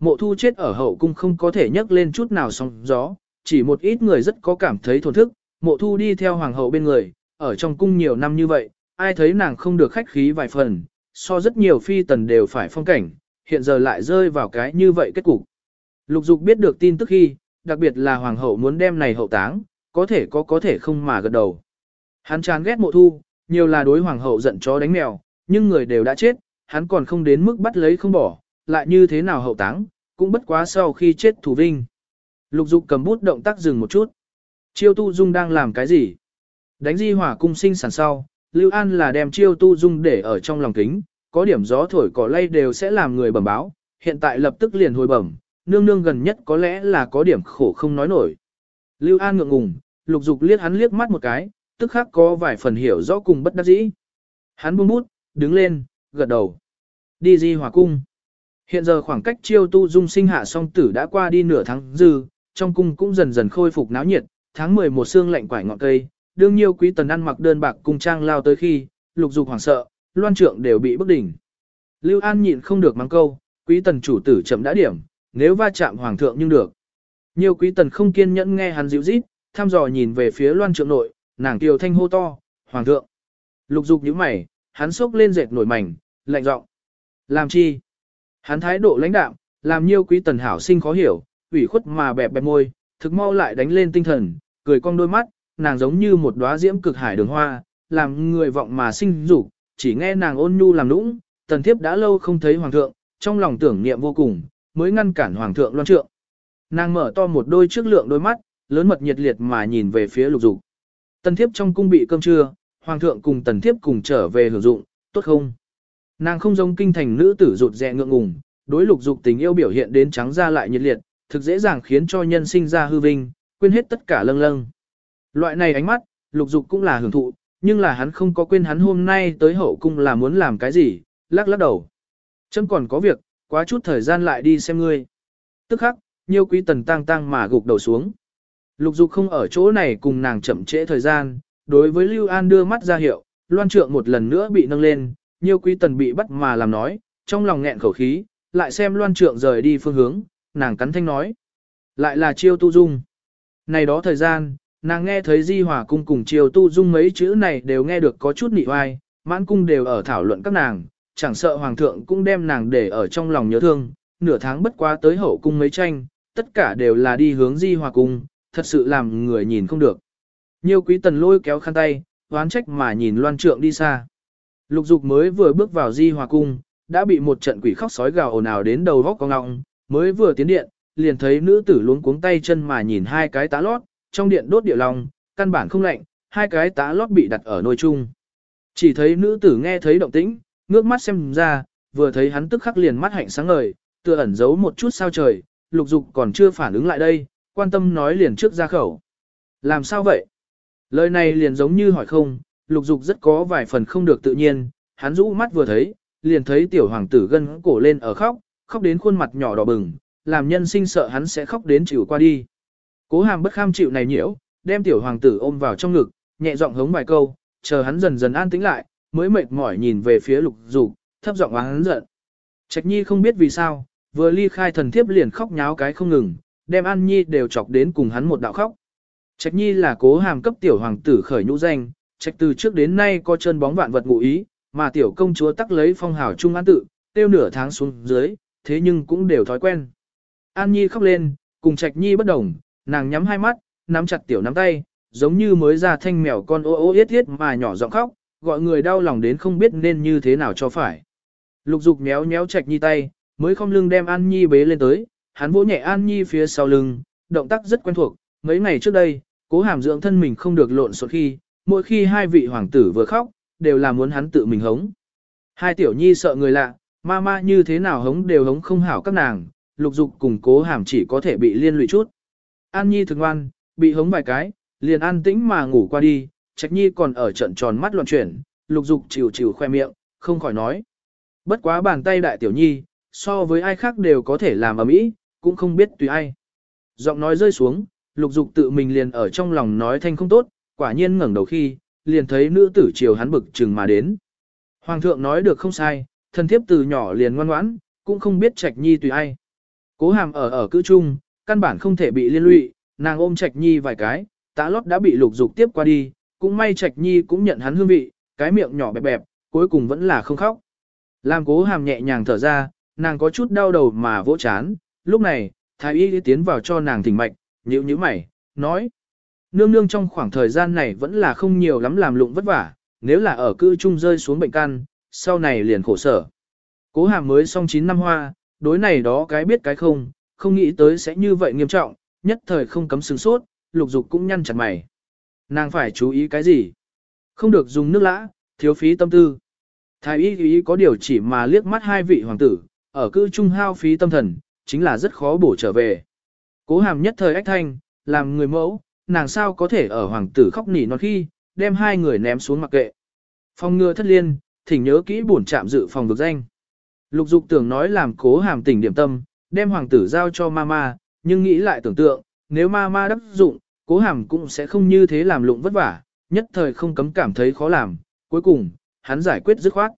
Mộ thu chết ở hậu cung không có thể nhấc lên chút nào sóng gió, chỉ một ít người rất có cảm thấy thổn thức, mộ thu đi theo hoàng hậu bên người, ở trong cung nhiều năm như vậy, ai thấy nàng không được khách khí vài phần, so rất nhiều phi tần đều phải phong cảnh, hiện giờ lại rơi vào cái như vậy kết cục. Lục dục biết được tin tức khi, đặc biệt là hoàng hậu muốn đem này hậu táng, có thể có có thể không mà gật đầu. Hắn chán ghét mộ thu, nhiều là đối hoàng hậu giận chó đánh mèo, nhưng người đều đã chết, hắn còn không đến mức bắt lấy không bỏ, lại như thế nào hậu táng, cũng bất quá sau khi chết thủ vinh. Lục dục cầm bút động tác dừng một chút. Chiêu tu dung đang làm cái gì? Đánh di hỏa cung sinh sản sau, Lưu An là đem chiêu tu dung để ở trong lòng kính, có điểm gió thổi cỏ lay đều sẽ làm người bẩm báo, hiện tại lập tức liền hồi bẩm, nương nương gần nhất có lẽ là có điểm khổ không nói nổi. Lưu An ngượng ngùng, lục dục liếc hắn liếc mắt một cái, tức khắc có vài phần hiểu rõ cùng bất đắc dĩ. Hắn buông bút, đứng lên, gật đầu. Đi di hỏa cung. Hiện giờ khoảng cách chiêu tu dung sinh hạ song tử đã qua đi nửa tháng dư, trong cung cũng dần dần khôi phục náo nhiệt, tháng 11 sương lạnh quải ngọn cây, đương nhiêu quý tần ăn mặc đơn bạc cung trang lao tới khi, lục dục hoảng sợ, loan trượng đều bị bức đỉnh. Lưu An nhịn không được mang câu, quý tần chủ tử chậm đã điểm, nếu va chạm hoàng thượng nhưng được. Nhiều quý tần không kiên nhẫn nghe hắn dịu rít, thăm dò nhìn về phía loan trượng nội, nàng kiều thanh hô to, hoàng thượng. Lục dục nhíu mày, hắn sốc lên dệt nổi mảnh, lạnh giọng. Làm chi? Hắn thái độ lãnh đạm, làm nhiều quý tần hảo sinh khó hiểu, ủy khuất mà bẹp bẹp môi, thực mau lại đánh lên tinh thần, cười cong đôi mắt, nàng giống như một đóa diễm cực hải đường hoa, làm người vọng mà sinh dục, chỉ nghe nàng ôn nhu làm nũng, tần thiếp đã lâu không thấy hoàng thượng, trong lòng tưởng niệm vô cùng, mới ngăn cản hoàng thượng loan trượng. Nàng mở to một đôi trước lượng đôi mắt, lớn mật nhiệt liệt mà nhìn về phía lục dục. Tần thiếp trong cung bị cơm trưa, hoàng thượng cùng tần thiếp cùng trở về hưởng dụng, tốt không? Nàng không giống kinh thành nữ tử rụt rè ngượng ngùng, đối lục dục tình yêu biểu hiện đến trắng ra lại nhiệt liệt, thực dễ dàng khiến cho nhân sinh ra hư vinh, quên hết tất cả lâng lâng. Loại này ánh mắt, lục dục cũng là hưởng thụ, nhưng là hắn không có quên hắn hôm nay tới hậu cung là muốn làm cái gì, lắc lắc đầu. Chấm còn có việc, quá chút thời gian lại đi xem ngươi. Tức khắc, nhiều quý tần tăng tăng mà gục đầu xuống. Lục dục không ở chỗ này cùng nàng chậm trễ thời gian, đối với Lưu An đưa mắt ra hiệu, loan trượng một lần nữa bị nâng lên, nhiều quý tần bị bắt mà làm nói, trong lòng nghẹn khẩu khí, lại xem loan trượng rời đi phương hướng, nàng cắn thanh nói. Lại là chiêu tu dung. Này đó thời gian, nàng nghe thấy di hòa cung cùng chiêu tu dung mấy chữ này đều nghe được có chút nị oai, mãn cung đều ở thảo luận các nàng, chẳng sợ hoàng thượng cũng đem nàng để ở trong lòng nhớ thương, nửa tháng bất quá tới hậu cung mấy tranh, tất cả đều là đi hướng di hòa cung, thật sự làm người nhìn không được. Nhiều quý tần lôi kéo khăn tay, hoán trách mà nhìn loan trượng đi xa. Lục dục mới vừa bước vào di hòa cung, đã bị một trận quỷ khóc sói gào ồn ào đến đầu góc con ngọng, mới vừa tiến điện, liền thấy nữ tử luống cuống tay chân mà nhìn hai cái tá lót, trong điện đốt địa lòng, căn bản không lạnh, hai cái tá lót bị đặt ở nồi chung. Chỉ thấy nữ tử nghe thấy động tĩnh, ngước mắt xem ra, vừa thấy hắn tức khắc liền mắt hạnh sáng ngời, tựa ẩn giấu một chút sao trời, lục dục còn chưa phản ứng lại đây, quan tâm nói liền trước ra khẩu. Làm sao vậy? Lời này liền giống như hỏi không, lục dục rất có vài phần không được tự nhiên, hắn rũ mắt vừa thấy, liền thấy tiểu hoàng tử gân cổ lên ở khóc, khóc đến khuôn mặt nhỏ đỏ bừng, làm nhân sinh sợ hắn sẽ khóc đến chịu qua đi. Cố hàm bất kham chịu này nhiễu, đem tiểu hoàng tử ôm vào trong ngực, nhẹ giọng hống vài câu, chờ hắn dần dần an tĩnh lại, mới mệt mỏi nhìn về phía lục dục, thấp giọng hắn giận. Trạch nhi không biết vì sao, vừa ly khai thần thiếp liền khóc nháo cái không ngừng, đem An Nhi đều chọc đến cùng hắn một đạo khóc. Trạch Nhi là cố hàm cấp tiểu hoàng tử khởi nhũ danh, trạch từ trước đến nay có chân bóng vạn vật ngụ ý, mà tiểu công chúa tắc lấy phong hào trung an tự, tiêu nửa tháng xuống dưới, thế nhưng cũng đều thói quen. An Nhi khóc lên, cùng Trạch Nhi bất đồng, nàng nhắm hai mắt, nắm chặt tiểu nắm tay, giống như mới ra thanh mèo con ô ô yết yết mà nhỏ giọng khóc, gọi người đau lòng đến không biết nên như thế nào cho phải. Lục dục méo méo Trạch Nhi tay, mới không lưng đem An Nhi bế lên tới, hắn vỗ nhẹ An Nhi phía sau lưng, động tác rất quen thuộc, mấy ngày trước đây, cố hàm dưỡng thân mình không được lộn xộn khi, mỗi khi hai vị hoàng tử vừa khóc, đều là muốn hắn tự mình hống. Hai tiểu nhi sợ người lạ, ma ma như thế nào hống đều hống không hảo các nàng, lục dục cùng cố hàm chỉ có thể bị liên lụy chút. An nhi thường ngoan, bị hống vài cái, liền an tĩnh mà ngủ qua đi, trạch nhi còn ở trận tròn mắt loạn chuyển, lục dục chịu chịu khoe miệng, không khỏi nói. Bất quá bàn tay đại tiểu nhi, so với ai khác đều có thể làm ở mỹ, cũng không biết tùy ai. Giọng nói rơi xuống, lục dục tự mình liền ở trong lòng nói thanh không tốt, quả nhiên ngẩng đầu khi, liền thấy nữ tử chiều hắn bực chừng mà đến. Hoàng thượng nói được không sai, thân thiếp từ nhỏ liền ngoan ngoãn, cũng không biết trạch nhi tùy ai. Cố hàm ở ở cữ chung, căn bản không thể bị liên lụy, nàng ôm trạch nhi vài cái, tá lót đã bị lục dục tiếp qua đi, cũng may trạch nhi cũng nhận hắn hương vị, cái miệng nhỏ bẹp bẹp, cuối cùng vẫn là không khóc. Làm cố hàm nhẹ nhàng thở ra, nàng có chút đau đầu mà vỗ chán, lúc này, thái y tiến vào cho nàng thỉnh mạch, nhíu nhíu mày, nói. Nương nương trong khoảng thời gian này vẫn là không nhiều lắm làm lụng vất vả, nếu là ở cư trung rơi xuống bệnh căn, sau này liền khổ sở. Cố hàm mới xong 9 năm hoa, đối này đó cái biết cái không, không nghĩ tới sẽ như vậy nghiêm trọng, nhất thời không cấm sừng sốt, lục dục cũng nhăn chặt mày. Nàng phải chú ý cái gì? Không được dùng nước lã, thiếu phí tâm tư. Thái y ý có điều chỉ mà liếc mắt hai vị hoàng tử, ở cư trung hao phí tâm thần, chính là rất khó bổ trở về. Cố hàm nhất thời ách thanh, làm người mẫu, nàng sao có thể ở hoàng tử khóc nỉ non khi, đem hai người ném xuống mặc kệ. Phòng ngừa thất liên, thỉnh nhớ kỹ bổn trạm dự phòng vực danh. Lục dục tưởng nói làm cố hàm tỉnh điểm tâm, đem hoàng tử giao cho mama, nhưng nghĩ lại tưởng tượng, nếu mama đắc dụng, cố hàm cũng sẽ không như thế làm lụng vất vả, nhất thời không cấm cảm thấy khó làm, cuối cùng, hắn giải quyết dứt khoát.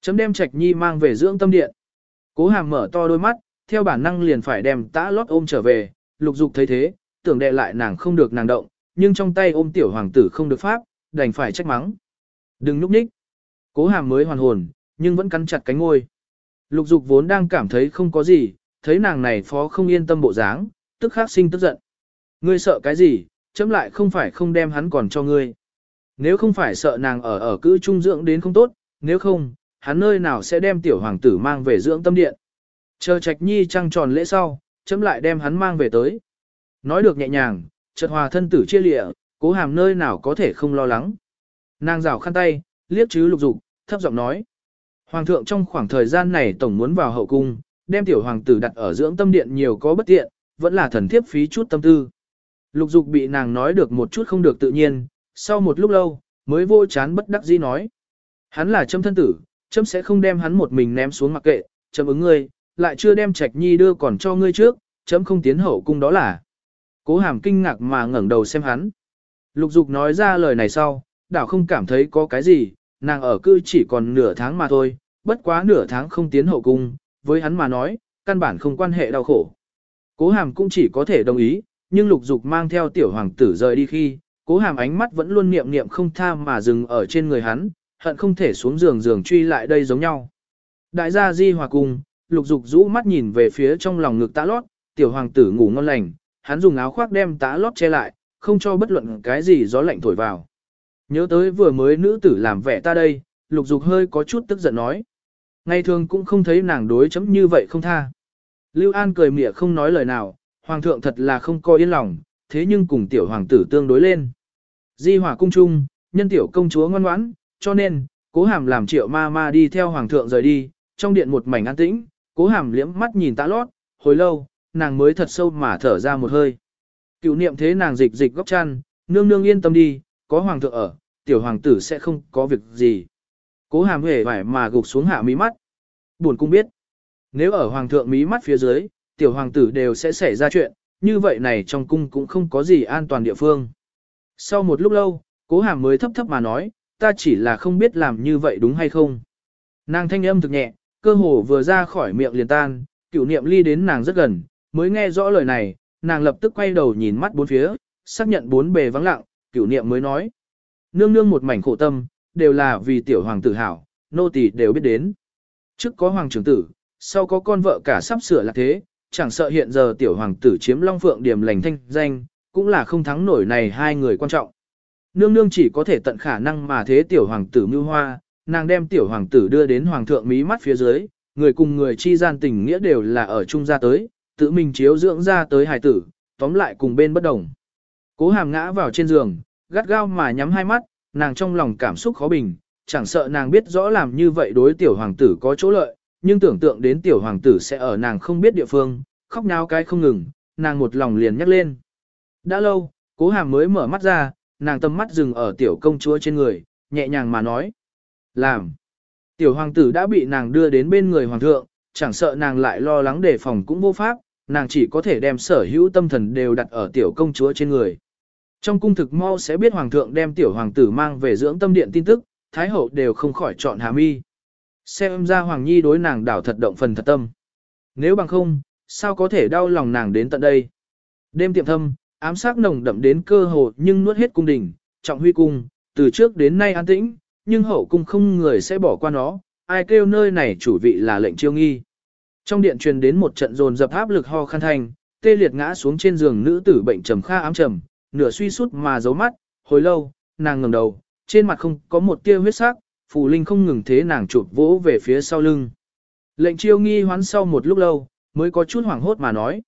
Chấm đem trạch nhi mang về dưỡng tâm điện. Cố hàm mở to đôi mắt, theo bản năng liền phải đem tã lót ôm trở về, lục dục thấy thế, tưởng đệ lại nàng không được nàng động, nhưng trong tay ôm tiểu hoàng tử không được pháp, đành phải trách mắng. Đừng núp nhích. Cố hàm mới hoàn hồn, nhưng vẫn cắn chặt cánh ngôi. Lục dục vốn đang cảm thấy không có gì, thấy nàng này phó không yên tâm bộ dáng, tức khắc sinh tức giận. Ngươi sợ cái gì, chấm lại không phải không đem hắn còn cho ngươi. Nếu không phải sợ nàng ở ở cữ trung dưỡng đến không tốt, nếu không, hắn nơi nào sẽ đem tiểu hoàng tử mang về dưỡng tâm điện. Chờ trạch nhi trăng tròn lễ sau, chấm lại đem hắn mang về tới. Nói được nhẹ nhàng, chợt hòa thân tử chia lịa, cố hàm nơi nào có thể không lo lắng. Nàng rảo khăn tay, liếc chứ lục dục, thấp giọng nói. Hoàng thượng trong khoảng thời gian này tổng muốn vào hậu cung, đem tiểu hoàng tử đặt ở dưỡng tâm điện nhiều có bất tiện, vẫn là thần thiếp phí chút tâm tư. Lục dục bị nàng nói được một chút không được tự nhiên, sau một lúc lâu, mới vô chán bất đắc dĩ nói. Hắn là châm thân tử, châm sẽ không đem hắn một mình ném xuống mặc kệ, châm ứng ngươi, lại chưa đem trạch nhi đưa còn cho ngươi trước, chấm không tiến hậu cung đó là. Cố hàm kinh ngạc mà ngẩng đầu xem hắn. Lục dục nói ra lời này sau, đảo không cảm thấy có cái gì, nàng ở cư chỉ còn nửa tháng mà thôi, bất quá nửa tháng không tiến hậu cung, với hắn mà nói, căn bản không quan hệ đau khổ. Cố hàm cũng chỉ có thể đồng ý, nhưng lục dục mang theo tiểu hoàng tử rời đi khi, cố hàm ánh mắt vẫn luôn niệm niệm không tha mà dừng ở trên người hắn, hận không thể xuống giường giường truy lại đây giống nhau. Đại gia di hòa cung, lục dục rũ mắt nhìn về phía trong lòng ngực tã lót, tiểu hoàng tử ngủ ngon lành, hắn dùng áo khoác đem tã lót che lại, không cho bất luận cái gì gió lạnh thổi vào. Nhớ tới vừa mới nữ tử làm vẻ ta đây, lục dục hơi có chút tức giận nói. Ngày thường cũng không thấy nàng đối chấm như vậy không tha. Lưu An cười mỉa không nói lời nào, hoàng thượng thật là không coi yên lòng, thế nhưng cùng tiểu hoàng tử tương đối lên. Di hỏa cung trung, nhân tiểu công chúa ngoan ngoãn, cho nên, cố hàm làm triệu ma ma đi theo hoàng thượng rời đi, trong điện một mảnh an tĩnh, cố hàm liễm mắt nhìn tã lót, hồi lâu, nàng mới thật sâu mà thở ra một hơi. Cựu niệm thế nàng dịch dịch góc chăn, nương nương yên tâm đi, có hoàng thượng ở, tiểu hoàng tử sẽ không có việc gì. Cố hàm hề vải mà gục xuống hạ mí mắt. Buồn cung biết, nếu ở hoàng thượng mí mắt phía dưới, tiểu hoàng tử đều sẽ xảy ra chuyện, như vậy này trong cung cũng không có gì an toàn địa phương. Sau một lúc lâu, cố hàm mới thấp thấp mà nói, ta chỉ là không biết làm như vậy đúng hay không. Nàng thanh âm thực nhẹ, cơ hồ vừa ra khỏi miệng liền tan, cựu niệm ly đến nàng rất gần, mới nghe rõ lời này, nàng lập tức quay đầu nhìn mắt bốn phía, xác nhận bốn bề vắng lặng, cửu niệm mới nói. Nương nương một mảnh khổ tâm, đều là vì tiểu hoàng tử hảo, nô tỳ đều biết đến. Trước có hoàng trưởng tử, sau có con vợ cả sắp sửa là thế, chẳng sợ hiện giờ tiểu hoàng tử chiếm long phượng điểm lành thanh danh, cũng là không thắng nổi này hai người quan trọng. Nương nương chỉ có thể tận khả năng mà thế tiểu hoàng tử mưu hoa, nàng đem tiểu hoàng tử đưa đến hoàng thượng mí mắt phía dưới, người cùng người chi gian tình nghĩa đều là ở chung ra tới, tự mình chiếu dưỡng ra tới hài tử, tóm lại cùng bên bất đồng. Cố hàm ngã vào trên giường, gắt gao mà nhắm hai mắt, nàng trong lòng cảm xúc khó bình, chẳng sợ nàng biết rõ làm như vậy đối tiểu hoàng tử có chỗ lợi, nhưng tưởng tượng đến tiểu hoàng tử sẽ ở nàng không biết địa phương, khóc náo cái không ngừng, nàng một lòng liền nhắc lên. Đã lâu, cố hàm mới mở mắt ra, nàng tâm mắt dừng ở tiểu công chúa trên người, nhẹ nhàng mà nói. Làm. Tiểu hoàng tử đã bị nàng đưa đến bên người hoàng thượng, chẳng sợ nàng lại lo lắng đề phòng cũng vô pháp, nàng chỉ có thể đem sở hữu tâm thần đều đặt ở tiểu công chúa trên người. Trong cung thực mau sẽ biết hoàng thượng đem tiểu hoàng tử mang về dưỡng tâm điện tin tức, thái hậu đều không khỏi chọn hà mi. Xem ra hoàng nhi đối nàng đảo thật động phần thật tâm. Nếu bằng không, sao có thể đau lòng nàng đến tận đây. Đêm tiệm thâm, ám sát nồng đậm đến cơ hồ nhưng nuốt hết cung đình, trọng huy cung, từ trước đến nay an tĩnh, nhưng hậu cung không người sẽ bỏ qua nó, ai kêu nơi này chủ vị là lệnh chiêu nghi. Trong điện truyền đến một trận dồn dập áp lực ho khăn thành tê liệt ngã xuống trên giường nữ tử bệnh trầm kha ám trầm, nửa suy sút mà giấu mắt, hồi lâu, nàng ngẩng đầu, trên mặt không có một tia huyết sắc, phù linh không ngừng thế nàng chụp vỗ về phía sau lưng. Lệnh chiêu nghi hoán sau một lúc lâu, mới có chút hoảng hốt mà nói.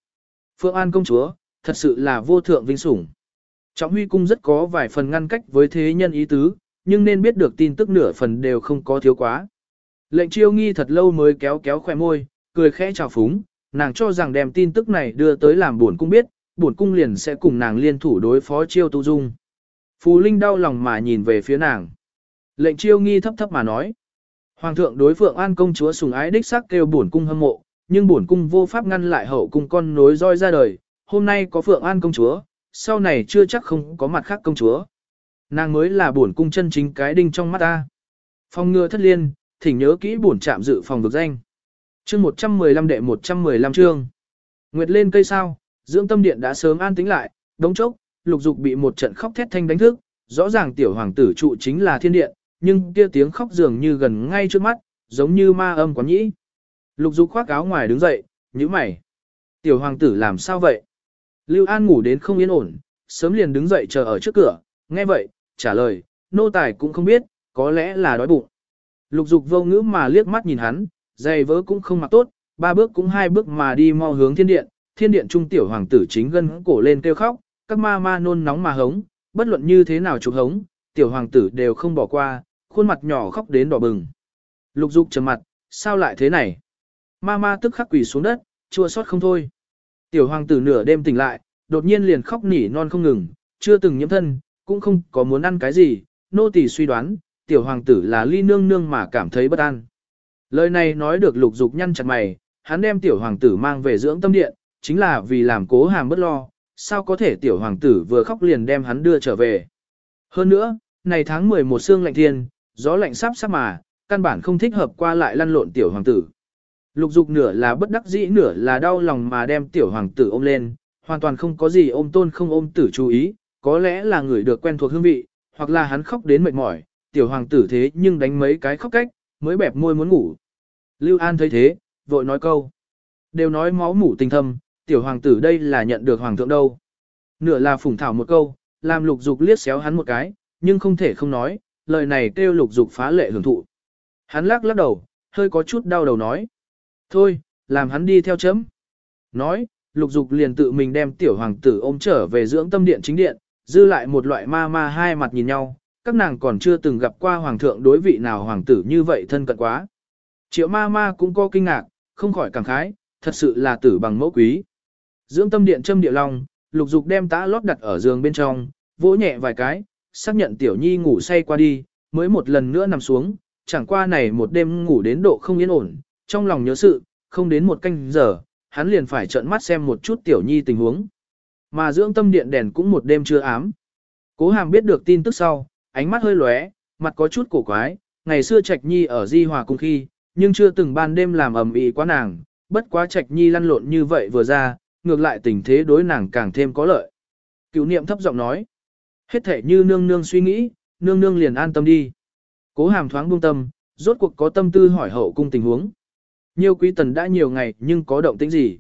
Phượng An công chúa, thật sự là vô thượng vinh sủng. Trọng huy cung rất có vài phần ngăn cách với thế nhân ý tứ, nhưng nên biết được tin tức nửa phần đều không có thiếu quá. Lệnh chiêu nghi thật lâu mới kéo kéo khỏe môi, cười khẽ chào phúng, nàng cho rằng đem tin tức này đưa tới làm buồn cung biết, buồn cung liền sẽ cùng nàng liên thủ đối phó chiêu tu dung. Phù Linh đau lòng mà nhìn về phía nàng. Lệnh chiêu nghi thấp thấp mà nói. Hoàng thượng đối phượng an công chúa sùng ái đích sắc kêu buồn cung hâm mộ, nhưng buồn cung vô pháp ngăn lại hậu cung con nối roi ra đời. Hôm nay có phượng an công chúa, sau này chưa chắc không có mặt khác công chúa. Nàng mới là buồn cung chân chính cái đinh trong mắt ta. Phong ngừa thất liên, thỉnh nhớ kỹ buồn chạm dự phòng vực danh. Chương 115 đệ 115 chương. Nguyệt lên cây sao, dưỡng tâm điện đã sớm an tĩnh lại, đống chốc, lục dục bị một trận khóc thét thanh đánh thức, rõ ràng tiểu hoàng tử trụ chính là thiên điện, nhưng kia tiếng khóc dường như gần ngay trước mắt, giống như ma âm quán nhĩ. Lục dục khoác áo ngoài đứng dậy, nhíu mày. Tiểu hoàng tử làm sao vậy? Lưu An ngủ đến không yên ổn, sớm liền đứng dậy chờ ở trước cửa, nghe vậy, trả lời, nô tài cũng không biết, có lẽ là đói bụng. Lục dục vô ngữ mà liếc mắt nhìn hắn, giày vớ cũng không mặc tốt, ba bước cũng hai bước mà đi mau hướng thiên điện, thiên điện trung tiểu hoàng tử chính gân cổ lên kêu khóc, các ma ma nôn nóng mà hống, bất luận như thế nào chụp hống, tiểu hoàng tử đều không bỏ qua, khuôn mặt nhỏ khóc đến đỏ bừng. Lục dục trầm mặt, sao lại thế này? Ma ma tức khắc quỳ xuống đất, chua xót không thôi. Tiểu hoàng tử nửa đêm tỉnh lại, đột nhiên liền khóc nỉ non không ngừng, chưa từng nhiễm thân, cũng không có muốn ăn cái gì, nô tỳ suy đoán, tiểu hoàng tử là ly nương nương mà cảm thấy bất an. Lời này nói được lục dục nhăn chặt mày, hắn đem tiểu hoàng tử mang về dưỡng tâm điện, chính là vì làm cố hàm bất lo, sao có thể tiểu hoàng tử vừa khóc liền đem hắn đưa trở về. Hơn nữa, này tháng 11 sương lạnh thiên, gió lạnh sắp sắp mà, căn bản không thích hợp qua lại lăn lộn tiểu hoàng tử. Lục dục nửa là bất đắc dĩ nửa là đau lòng mà đem tiểu hoàng tử ôm lên, hoàn toàn không có gì ôm tôn không ôm tử chú ý, có lẽ là người được quen thuộc hương vị, hoặc là hắn khóc đến mệt mỏi, tiểu hoàng tử thế nhưng đánh mấy cái khóc cách, mới bẹp môi muốn ngủ. Lưu An thấy thế, vội nói câu. Đều nói máu mủ tình thâm, tiểu hoàng tử đây là nhận được hoàng thượng đâu. Nửa là phủng thảo một câu, làm lục dục liếc xéo hắn một cái, nhưng không thể không nói, lời này kêu lục dục phá lệ hưởng thụ. Hắn lắc lắc đầu, hơi có chút đau đầu nói. Thôi, làm hắn đi theo chấm. Nói, lục dục liền tự mình đem tiểu hoàng tử ôm trở về dưỡng tâm điện chính điện, dư lại một loại ma ma hai mặt nhìn nhau, các nàng còn chưa từng gặp qua hoàng thượng đối vị nào hoàng tử như vậy thân cận quá. Triệu ma ma cũng có kinh ngạc, không khỏi cảm khái, thật sự là tử bằng mẫu quý. Dưỡng tâm điện châm địa long, lục dục đem tã lót đặt ở giường bên trong, vỗ nhẹ vài cái, xác nhận tiểu nhi ngủ say qua đi, mới một lần nữa nằm xuống, chẳng qua này một đêm ngủ đến độ không yên ổn, trong lòng nhớ sự, không đến một canh giờ, hắn liền phải trợn mắt xem một chút tiểu nhi tình huống. Mà dưỡng tâm điện đèn cũng một đêm chưa ám. Cố hàm biết được tin tức sau, ánh mắt hơi lóe, mặt có chút cổ quái, ngày xưa Trạch Nhi ở Di Hòa cung khi, nhưng chưa từng ban đêm làm ầm ĩ quá nàng, bất quá Trạch Nhi lăn lộn như vậy vừa ra, ngược lại tình thế đối nàng càng thêm có lợi. Cửu niệm thấp giọng nói, hết thể như nương nương suy nghĩ, nương nương liền an tâm đi. Cố hàm thoáng buông tâm, rốt cuộc có tâm tư hỏi hậu cung tình huống. Nhiều quý tần đã nhiều ngày nhưng có động tĩnh gì.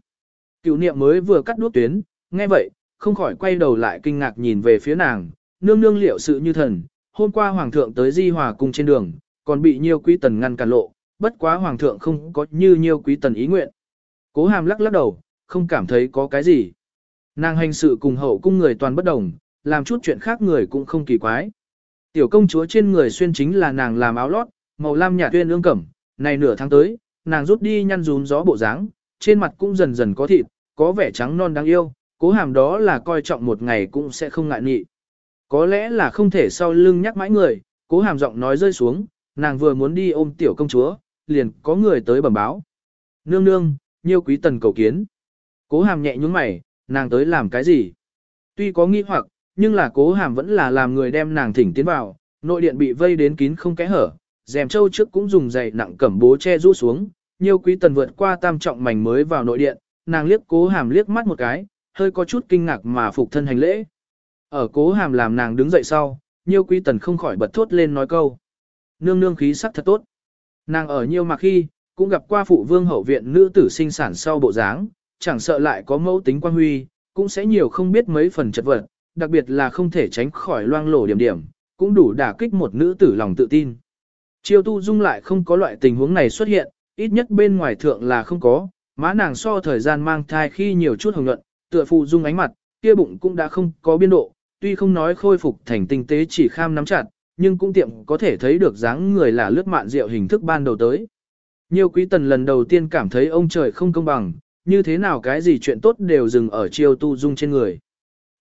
Cựu niệm mới vừa cắt đuốc tuyến, nghe vậy, không khỏi quay đầu lại kinh ngạc nhìn về phía nàng, nương nương liệu sự như thần, hôm qua hoàng thượng tới di hòa cung trên đường, còn bị nhiều quý tần ngăn cản lộ, bất quá hoàng thượng không có như nhiều quý tần ý nguyện. Cố hàm lắc lắc đầu, không cảm thấy có cái gì. Nàng hành sự cùng hậu cung người toàn bất đồng, làm chút chuyện khác người cũng không kỳ quái. Tiểu công chúa trên người xuyên chính là nàng làm áo lót, màu lam nhạt tuyên ương cẩm, này nửa tháng tới, nàng rút đi nhăn rún gió bộ dáng, trên mặt cũng dần dần có thịt, có vẻ trắng non đáng yêu, cố hàm đó là coi trọng một ngày cũng sẽ không ngại nhị. Có lẽ là không thể sau lưng nhắc mãi người, cố hàm giọng nói rơi xuống, nàng vừa muốn đi ôm tiểu công chúa, liền có người tới bẩm báo. Nương nương, nhiêu quý tần cầu kiến. Cố hàm nhẹ nhúng mày, nàng tới làm cái gì? Tuy có nghi hoặc, nhưng là cố hàm vẫn là làm người đem nàng thỉnh tiến vào, nội điện bị vây đến kín không kẽ hở, dèm châu trước cũng dùng dày nặng cẩm bố che rũ xuống, nhiêu quý tần vượt qua tam trọng mảnh mới vào nội điện, nàng liếc cố hàm liếc mắt một cái, hơi có chút kinh ngạc mà phục thân hành lễ. Ở cố hàm làm nàng đứng dậy sau, nhiêu quý tần không khỏi bật thốt lên nói câu. Nương nương khí sắc thật tốt. Nàng ở nhiêu mặc khi, cũng gặp qua phụ vương hậu viện nữ tử sinh sản sau bộ dáng, chẳng sợ lại có mẫu tính quan huy, cũng sẽ nhiều không biết mấy phần chật vật, đặc biệt là không thể tránh khỏi loang lổ điểm điểm, cũng đủ đả kích một nữ tử lòng tự tin. Chiêu tu dung lại không có loại tình huống này xuất hiện, ít nhất bên ngoài thượng là không có, má nàng so thời gian mang thai khi nhiều chút hồng nhuận, tựa phụ dung ánh mặt, kia bụng cũng đã không có biên độ, tuy không nói khôi phục thành tinh tế chỉ kham nắm chặt, nhưng cũng tiệm có thể thấy được dáng người là lướt mạn rượu hình thức ban đầu tới. Nhiều quý tần lần đầu tiên cảm thấy ông trời không công bằng, như thế nào cái gì chuyện tốt đều dừng ở chiêu tu dung trên người.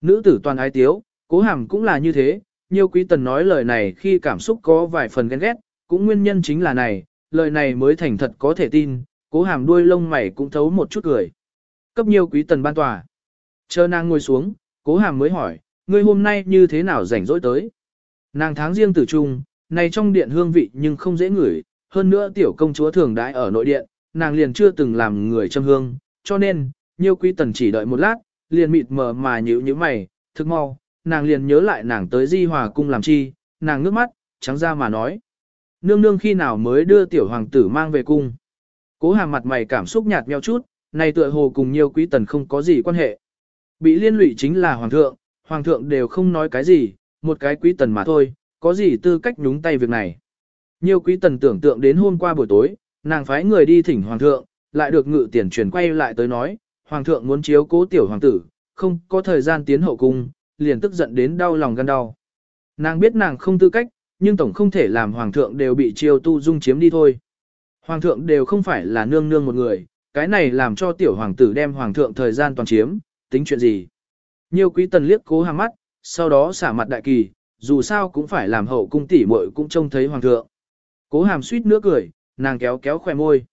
Nữ tử toàn ái tiếu, cố hàm cũng là như thế, nhiều quý tần nói lời này khi cảm xúc có vài phần ghen ghét, cũng nguyên nhân chính là này, lời này mới thành thật có thể tin, cố hàm đuôi lông mày cũng thấu một chút cười. Cấp nhiều quý tần ban tòa. Chờ nàng ngồi xuống, cố hàm mới hỏi, ngươi hôm nay như thế nào rảnh rỗi tới. Nàng tháng riêng tử trung, này trong điện hương vị nhưng không dễ ngửi, hơn nữa tiểu công chúa thường đãi ở nội điện, nàng liền chưa từng làm người châm hương, cho nên, nhiều quý tần chỉ đợi một lát, liền mịt mờ mà nhíu như mày, thức mau, nàng liền nhớ lại nàng tới di hòa cung làm chi, nàng ngước mắt, trắng ra mà nói. Nương nương khi nào mới đưa tiểu hoàng tử mang về cung. Cố hàm mặt mày cảm xúc nhạt nheo chút, này tựa hồ cùng nhiều quý tần không có gì quan hệ. Bị liên lụy chính là hoàng thượng, hoàng thượng đều không nói cái gì, một cái quý tần mà thôi, có gì tư cách nhúng tay việc này. Nhiều quý tần tưởng tượng đến hôm qua buổi tối, nàng phái người đi thỉnh hoàng thượng, lại được ngự tiền truyền quay lại tới nói, hoàng thượng muốn chiếu cố tiểu hoàng tử, không có thời gian tiến hậu cung, liền tức giận đến đau lòng gan đau. Nàng biết nàng không tư cách, nhưng tổng không thể làm hoàng thượng đều bị chiêu tu dung chiếm đi thôi. Hoàng thượng đều không phải là nương nương một người, cái này làm cho tiểu hoàng tử đem hoàng thượng thời gian toàn chiếm, tính chuyện gì. Nhiều quý tần liếc cố hàng mắt, sau đó xả mặt đại kỳ, dù sao cũng phải làm hậu cung tỷ muội cũng trông thấy hoàng thượng. Cố hàm suýt nữa cười, nàng kéo kéo khỏe môi.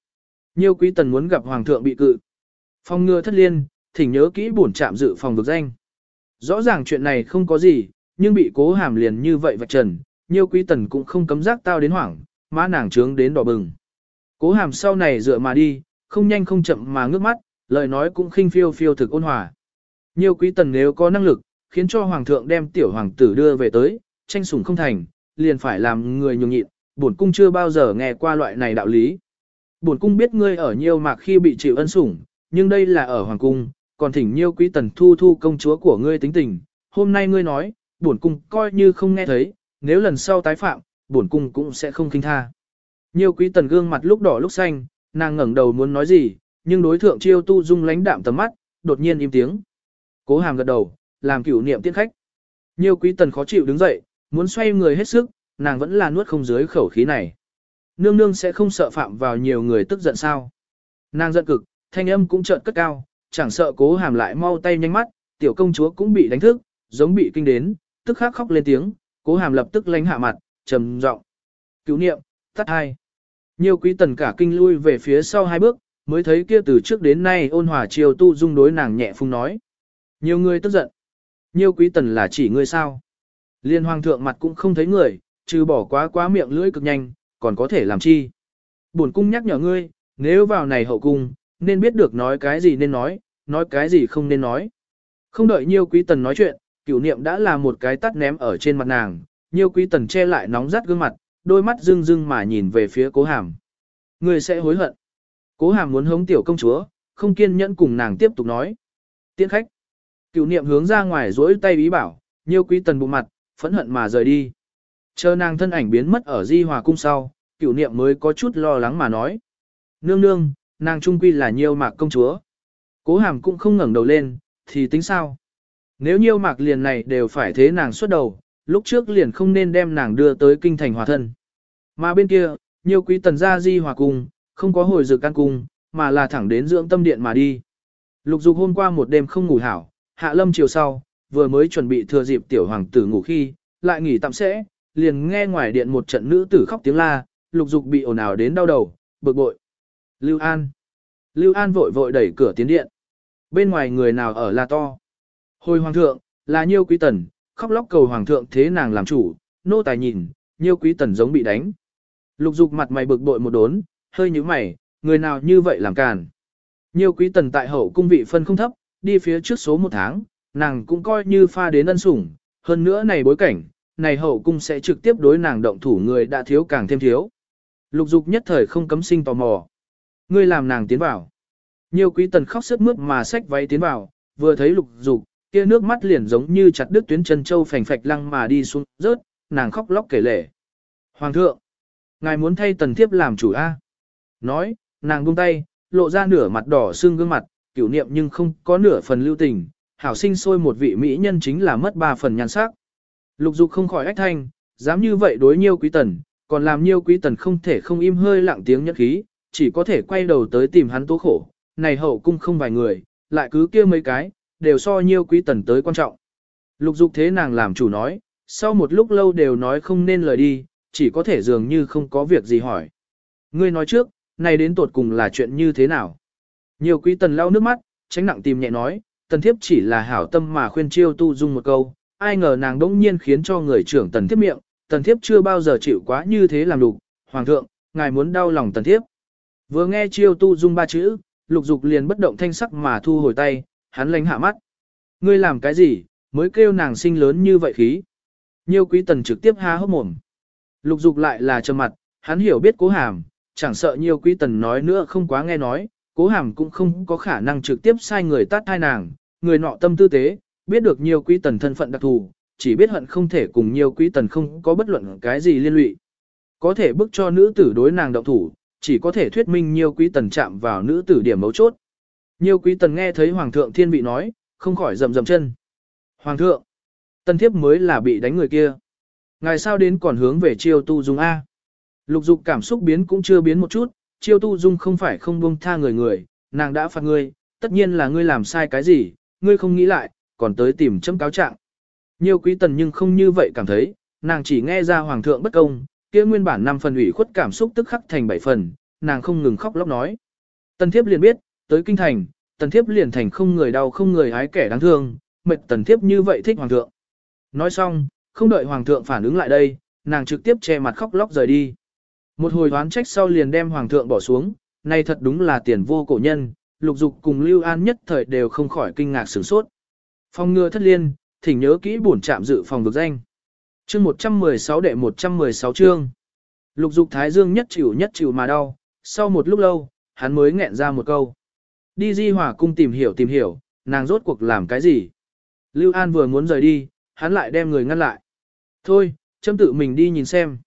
Nhiều quý tần muốn gặp hoàng thượng bị cự. Phong ngừa thất liên, thỉnh nhớ kỹ bổn trạm dự phòng vực danh. Rõ ràng chuyện này không có gì, nhưng bị cố hàm liền như vậy vạch trần, nhiều quý tần cũng không cấm giác tao đến hoảng, má nàng trướng đến đỏ bừng. Cố hàm sau này dựa mà đi, không nhanh không chậm mà ngước mắt, lời nói cũng khinh phiêu phiêu thực ôn hòa. Nhiều quý tần nếu có năng lực, khiến cho hoàng thượng đem tiểu hoàng tử đưa về tới, tranh sủng không thành, liền phải làm người nhường nhịn, bổn cung chưa bao giờ nghe qua loại này đạo lý. Bổn cung biết ngươi ở nhiều mạc khi bị chịu ân sủng, nhưng đây là ở hoàng cung, còn thỉnh nhiêu quý tần thu thu công chúa của ngươi tính tình, hôm nay ngươi nói, bổn cung coi như không nghe thấy, nếu lần sau tái phạm, bổn cung cũng sẽ không khinh tha. Nhiêu quý tần gương mặt lúc đỏ lúc xanh, nàng ngẩng đầu muốn nói gì, nhưng đối thượng chiêu tu dung lánh đạm tầm mắt, đột nhiên im tiếng. Cố hàm gật đầu, làm cửu niệm tiễn khách. Nhiều quý tần khó chịu đứng dậy, muốn xoay người hết sức, nàng vẫn là nuốt không dưới khẩu khí này. Nương nương sẽ không sợ phạm vào nhiều người tức giận sao. Nàng giận cực, thanh âm cũng chợt cất cao, chẳng sợ cố hàm lại mau tay nhanh mắt, tiểu công chúa cũng bị đánh thức, giống bị kinh đến, tức khắc khóc lên tiếng, cố hàm lập tức lánh hạ mặt, trầm giọng Cứu niệm, tắt hai. Nhiều quý tần cả kinh lui về phía sau hai bước, mới thấy kia từ trước đến nay ôn hòa chiều tu dung đối nàng nhẹ phung nói. Nhiều người tức giận. Nhiều quý tần là chỉ ngươi sao. Liên hoàng thượng mặt cũng không thấy người, trừ bỏ quá quá miệng lưỡi cực nhanh, còn có thể làm chi. Bổn cung nhắc nhở ngươi, nếu vào này hậu cung, nên biết được nói cái gì nên nói, nói cái gì không nên nói. Không đợi nhiều quý tần nói chuyện, cửu niệm đã là một cái tắt ném ở trên mặt nàng, nhiêu quý tần che lại nóng rát gương mặt, đôi mắt rưng rưng mà nhìn về phía cố hàm. Người sẽ hối hận. Cố hàm muốn hống tiểu công chúa, không kiên nhẫn cùng nàng tiếp tục nói. Tiễn khách. Cựu niệm hướng ra ngoài rỗi tay ý bảo, nhiêu quý tần bụng mặt, phẫn hận mà rời đi. Chờ nàng thân ảnh biến mất ở di hòa cung sau, cựu niệm mới có chút lo lắng mà nói. Nương nương, nàng trung quy là nhiêu mạc công chúa. Cố hàm cũng không ngẩng đầu lên, thì tính sao? Nếu nhiêu mạc liền này đều phải thế nàng xuất đầu, lúc trước liền không nên đem nàng đưa tới kinh thành hòa thân. Mà bên kia, nhiêu quý tần gia di hòa cung, không có hồi dự căn cung, mà là thẳng đến dưỡng tâm điện mà đi. Lục dục hôm qua một đêm không ngủ hảo, hạ lâm chiều sau, vừa mới chuẩn bị thừa dịp tiểu hoàng tử ngủ khi, lại nghỉ tạm sẽ, liền nghe ngoài điện một trận nữ tử khóc tiếng la, lục dục bị ồn ào đến đau đầu, bực bội. Lưu An. Lưu An vội vội đẩy cửa tiến điện. Bên ngoài người nào ở là to. Hồi hoàng thượng, là nhiêu quý tần, khóc lóc cầu hoàng thượng thế nàng làm chủ, nô tài nhìn, nhiêu quý tần giống bị đánh. Lục dục mặt mày bực bội một đốn, hơi như mày, người nào như vậy làm càn. Nhiêu quý tần tại hậu cung vị phân không thấp, đi phía trước số một tháng, nàng cũng coi như pha đến ân sủng, hơn nữa này bối cảnh, này hậu cung sẽ trực tiếp đối nàng động thủ người đã thiếu càng thêm thiếu. Lục dục nhất thời không cấm sinh tò mò. Ngươi làm nàng tiến vào. Nhiều quý tần khóc sức mướt mà xách váy tiến vào, vừa thấy lục dục, kia nước mắt liền giống như chặt đứt tuyến chân châu phành phạch lăng mà đi xuống rớt, nàng khóc lóc kể lể. Hoàng thượng, ngài muốn thay tần thiếp làm chủ A. Nói, nàng buông tay, lộ ra nửa mặt đỏ sưng gương mặt, cửu niệm nhưng không có nửa phần lưu tình, hảo sinh sôi một vị mỹ nhân chính là mất ba phần nhan sắc. Lục dục không khỏi ách thanh, dám như vậy đối nhiêu quý tần, còn làm nhiêu quý tần không thể không im hơi lặng tiếng nhất khí, chỉ có thể quay đầu tới tìm hắn tố khổ, này hậu cung không vài người, lại cứ kia mấy cái, đều so nhiêu quý tần tới quan trọng. Lục dục thế nàng làm chủ nói, sau một lúc lâu đều nói không nên lời đi, chỉ có thể dường như không có việc gì hỏi. Ngươi nói trước, này đến tột cùng là chuyện như thế nào? Nhiều quý tần lau nước mắt, tránh nặng tìm nhẹ nói, tần thiếp chỉ là hảo tâm mà khuyên chiêu tu dung một câu, ai ngờ nàng đỗng nhiên khiến cho người trưởng tần thiếp miệng, tần thiếp chưa bao giờ chịu quá như thế làm đục, hoàng thượng, ngài muốn đau lòng tần thiếp. Vừa nghe chiêu tu dung ba chữ, lục dục liền bất động thanh sắc mà thu hồi tay, hắn lánh hạ mắt. Ngươi làm cái gì, mới kêu nàng sinh lớn như vậy khí. Nhiêu quý tần trực tiếp há hốc mồm. Lục dục lại là trầm mặt, hắn hiểu biết cố hàm, chẳng sợ nhiêu quý tần nói nữa không quá nghe nói, cố hàm cũng không có khả năng trực tiếp sai người tát thai nàng, người nọ tâm tư tế, biết được nhiều quý tần thân phận đặc thù, chỉ biết hận không thể cùng nhiều quý tần không có bất luận cái gì liên lụy. Có thể bức cho nữ tử đối nàng động thủ, chỉ có thể thuyết minh nhiều quý tần chạm vào nữ tử điểm mấu chốt. Nhiều quý tần nghe thấy hoàng thượng thiên vị nói, không khỏi rầm rầm chân. Hoàng thượng, tần thiếp mới là bị đánh người kia. Ngài sao đến còn hướng về chiêu tu dung A. Lục dục cảm xúc biến cũng chưa biến một chút, chiêu tu dung không phải không buông tha người người, nàng đã phạt ngươi, tất nhiên là ngươi làm sai cái gì, ngươi không nghĩ lại, còn tới tìm chấm cáo trạng. Nhiều quý tần nhưng không như vậy cảm thấy, nàng chỉ nghe ra hoàng thượng bất công, kia nguyên bản năm phần ủy khuất cảm xúc tức khắc thành bảy phần, nàng không ngừng khóc lóc nói. Tần thiếp liền biết, tới kinh thành, tần thiếp liền thành không người đau không người hái kẻ đáng thương, mệt tần thiếp như vậy thích hoàng thượng. Nói xong, không đợi hoàng thượng phản ứng lại đây, nàng trực tiếp che mặt khóc lóc rời đi. Một hồi đoán trách sau liền đem hoàng thượng bỏ xuống, này thật đúng là tiền vô cổ nhân, lục dục cùng Lưu An nhất thời đều không khỏi kinh ngạc sửng sốt. Phòng ngừa thất liên, thỉnh nhớ kỹ bổn trạm dự phòng vực danh. Chương 116 đệ 116 chương. Lục dục thái dương nhất chịu nhất chịu mà đau, sau một lúc lâu, hắn mới nghẹn ra một câu. Đi di hỏa cung tìm hiểu tìm hiểu, nàng rốt cuộc làm cái gì. Lưu An vừa muốn rời đi, hắn lại đem người ngăn lại. Thôi, châm tự mình đi nhìn xem.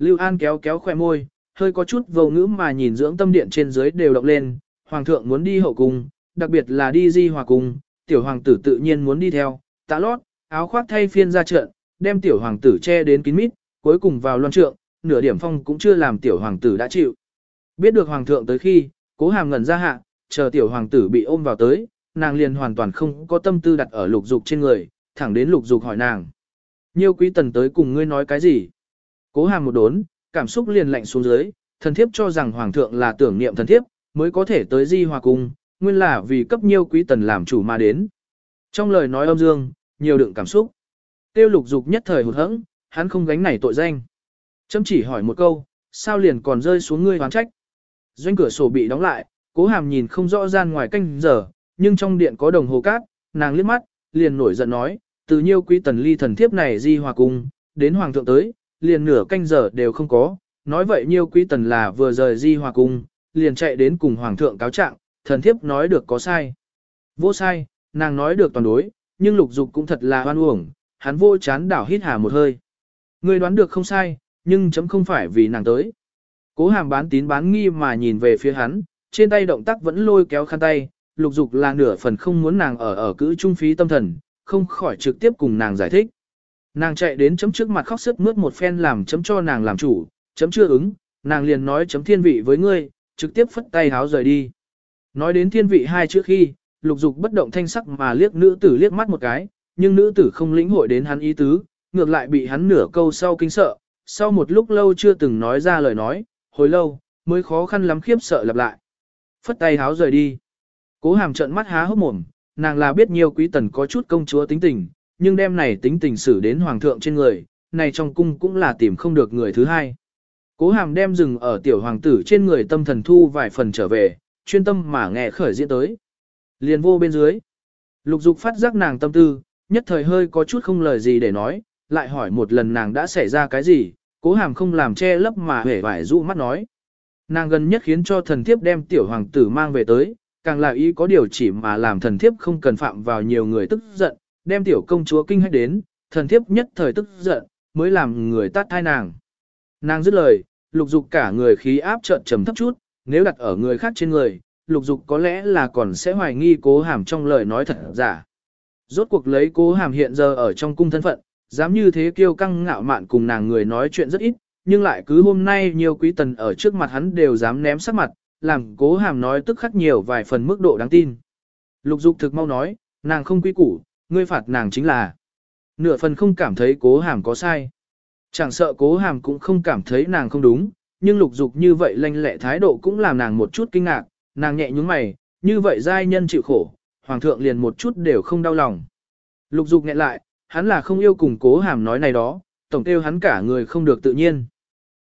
Lưu An kéo kéo khoe môi, hơi có chút vô ngữ mà nhìn dưỡng tâm điện trên dưới đều động lên, hoàng thượng muốn đi hậu cung, đặc biệt là đi di hòa cung, tiểu hoàng tử tự nhiên muốn đi theo, tạ lót, áo khoác thay phiên ra trận, đem tiểu hoàng tử che đến kín mít, cuối cùng vào loan trượng, nửa điểm phong cũng chưa làm tiểu hoàng tử đã chịu. Biết được hoàng thượng tới khi, cố hàm ngẩn ra hạ, chờ tiểu hoàng tử bị ôm vào tới, nàng liền hoàn toàn không có tâm tư đặt ở lục dục trên người, thẳng đến lục dục hỏi nàng. Nhiêu quý tần tới cùng ngươi nói cái gì? Cố hàm một đốn, cảm xúc liền lạnh xuống dưới, thần thiếp cho rằng hoàng thượng là tưởng niệm thần thiếp, mới có thể tới di hòa cung, nguyên là vì cấp nhiêu quý tần làm chủ mà đến. Trong lời nói âm dương, nhiều đựng cảm xúc. Tiêu lục dục nhất thời hụt hẫng, hắn không gánh này tội danh. Châm chỉ hỏi một câu, sao liền còn rơi xuống ngươi hoán trách. Doanh cửa sổ bị đóng lại, cố hàm nhìn không rõ gian ngoài canh giờ, nhưng trong điện có đồng hồ cát, nàng liếc mắt, liền nổi giận nói, từ nhiêu quý tần ly thần thiếp này di hòa cung, đến hoàng thượng tới, liền nửa canh giờ đều không có, nói vậy nhiêu quý tần là vừa rời di hòa cung, liền chạy đến cùng hoàng thượng cáo trạng, thần thiếp nói được có sai. Vô sai, nàng nói được toàn đối, nhưng lục dục cũng thật là hoan uổng, hắn vô chán đảo hít hà một hơi. Người đoán được không sai, nhưng chấm không phải vì nàng tới. Cố hàm bán tín bán nghi mà nhìn về phía hắn, trên tay động tác vẫn lôi kéo khăn tay, lục dục là nửa phần không muốn nàng ở ở cữ trung phí tâm thần, không khỏi trực tiếp cùng nàng giải thích. Nàng chạy đến chấm trước mặt khóc sức mướt một phen làm chấm cho nàng làm chủ, chấm chưa ứng, nàng liền nói chấm thiên vị với ngươi, trực tiếp phất tay háo rời đi. Nói đến thiên vị hai trước khi, lục dục bất động thanh sắc mà liếc nữ tử liếc mắt một cái, nhưng nữ tử không lĩnh hội đến hắn ý tứ, ngược lại bị hắn nửa câu sau kinh sợ, sau một lúc lâu chưa từng nói ra lời nói, hồi lâu, mới khó khăn lắm khiếp sợ lặp lại. Phất tay háo rời đi. Cố hàm trận mắt há hốc mồm, nàng là biết nhiều quý tần có chút công chúa tính tình, nhưng đêm này tính tình xử đến hoàng thượng trên người, này trong cung cũng là tìm không được người thứ hai. Cố hàm đem dừng ở tiểu hoàng tử trên người tâm thần thu vài phần trở về, chuyên tâm mà nghe khởi diễn tới. Liền vô bên dưới. Lục dục phát giác nàng tâm tư, nhất thời hơi có chút không lời gì để nói, lại hỏi một lần nàng đã xảy ra cái gì, cố hàm không làm che lấp mà hể vải dụ mắt nói. Nàng gần nhất khiến cho thần thiếp đem tiểu hoàng tử mang về tới, càng là ý có điều chỉ mà làm thần thiếp không cần phạm vào nhiều người tức giận, đem tiểu công chúa kinh hách đến, thần thiếp nhất thời tức giận, mới làm người tát thai nàng. Nàng dứt lời, lục dục cả người khí áp trợn trầm thấp chút, nếu đặt ở người khác trên người, lục dục có lẽ là còn sẽ hoài nghi cố hàm trong lời nói thật giả. Rốt cuộc lấy cố hàm hiện giờ ở trong cung thân phận, dám như thế kiêu căng ngạo mạn cùng nàng người nói chuyện rất ít, nhưng lại cứ hôm nay nhiều quý tần ở trước mặt hắn đều dám ném sắc mặt, làm cố hàm nói tức khắc nhiều vài phần mức độ đáng tin. Lục dục thực mau nói, nàng không quý củ, ngươi phạt nàng chính là. Nửa phần không cảm thấy cố hàm có sai. Chẳng sợ cố hàm cũng không cảm thấy nàng không đúng, nhưng lục dục như vậy lanh lẹ thái độ cũng làm nàng một chút kinh ngạc, nàng nhẹ nhúng mày, như vậy giai nhân chịu khổ, hoàng thượng liền một chút đều không đau lòng. Lục dục nghẹn lại, hắn là không yêu cùng cố hàm nói này đó, tổng kêu hắn cả người không được tự nhiên.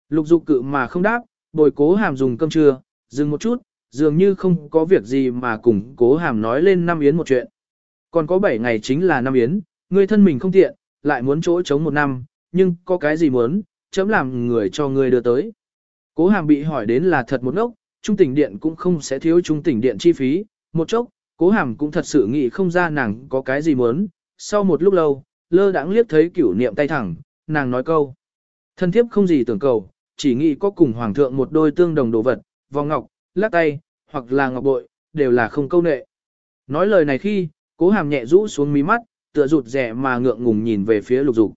Lục dục cự mà không đáp, bồi cố hàm dùng cơm trưa, dừng một chút, dường như không có việc gì mà cùng cố hàm nói lên năm yến một chuyện. Còn có 7 ngày chính là năm yến, ngươi thân mình không tiện, lại muốn chỗ chống một năm, nhưng có cái gì muốn, chấm làm người cho ngươi đưa tới. Cố hàm bị hỏi đến là thật một ốc, trung tỉnh điện cũng không sẽ thiếu trung tỉnh điện chi phí, một chốc, cố hàm cũng thật sự nghĩ không ra nàng có cái gì muốn. Sau một lúc lâu, lơ đãng liếc thấy cửu niệm tay thẳng, nàng nói câu. Thân thiếp không gì tưởng cầu, chỉ nghĩ có cùng hoàng thượng một đôi tương đồng đồ vật, vòng ngọc, lắc tay, hoặc là ngọc bội, đều là không câu nệ. Nói lời này khi, cố hàm nhẹ rũ xuống mí mắt, tựa rụt rẻ mà ngượng ngùng nhìn về phía lục dục.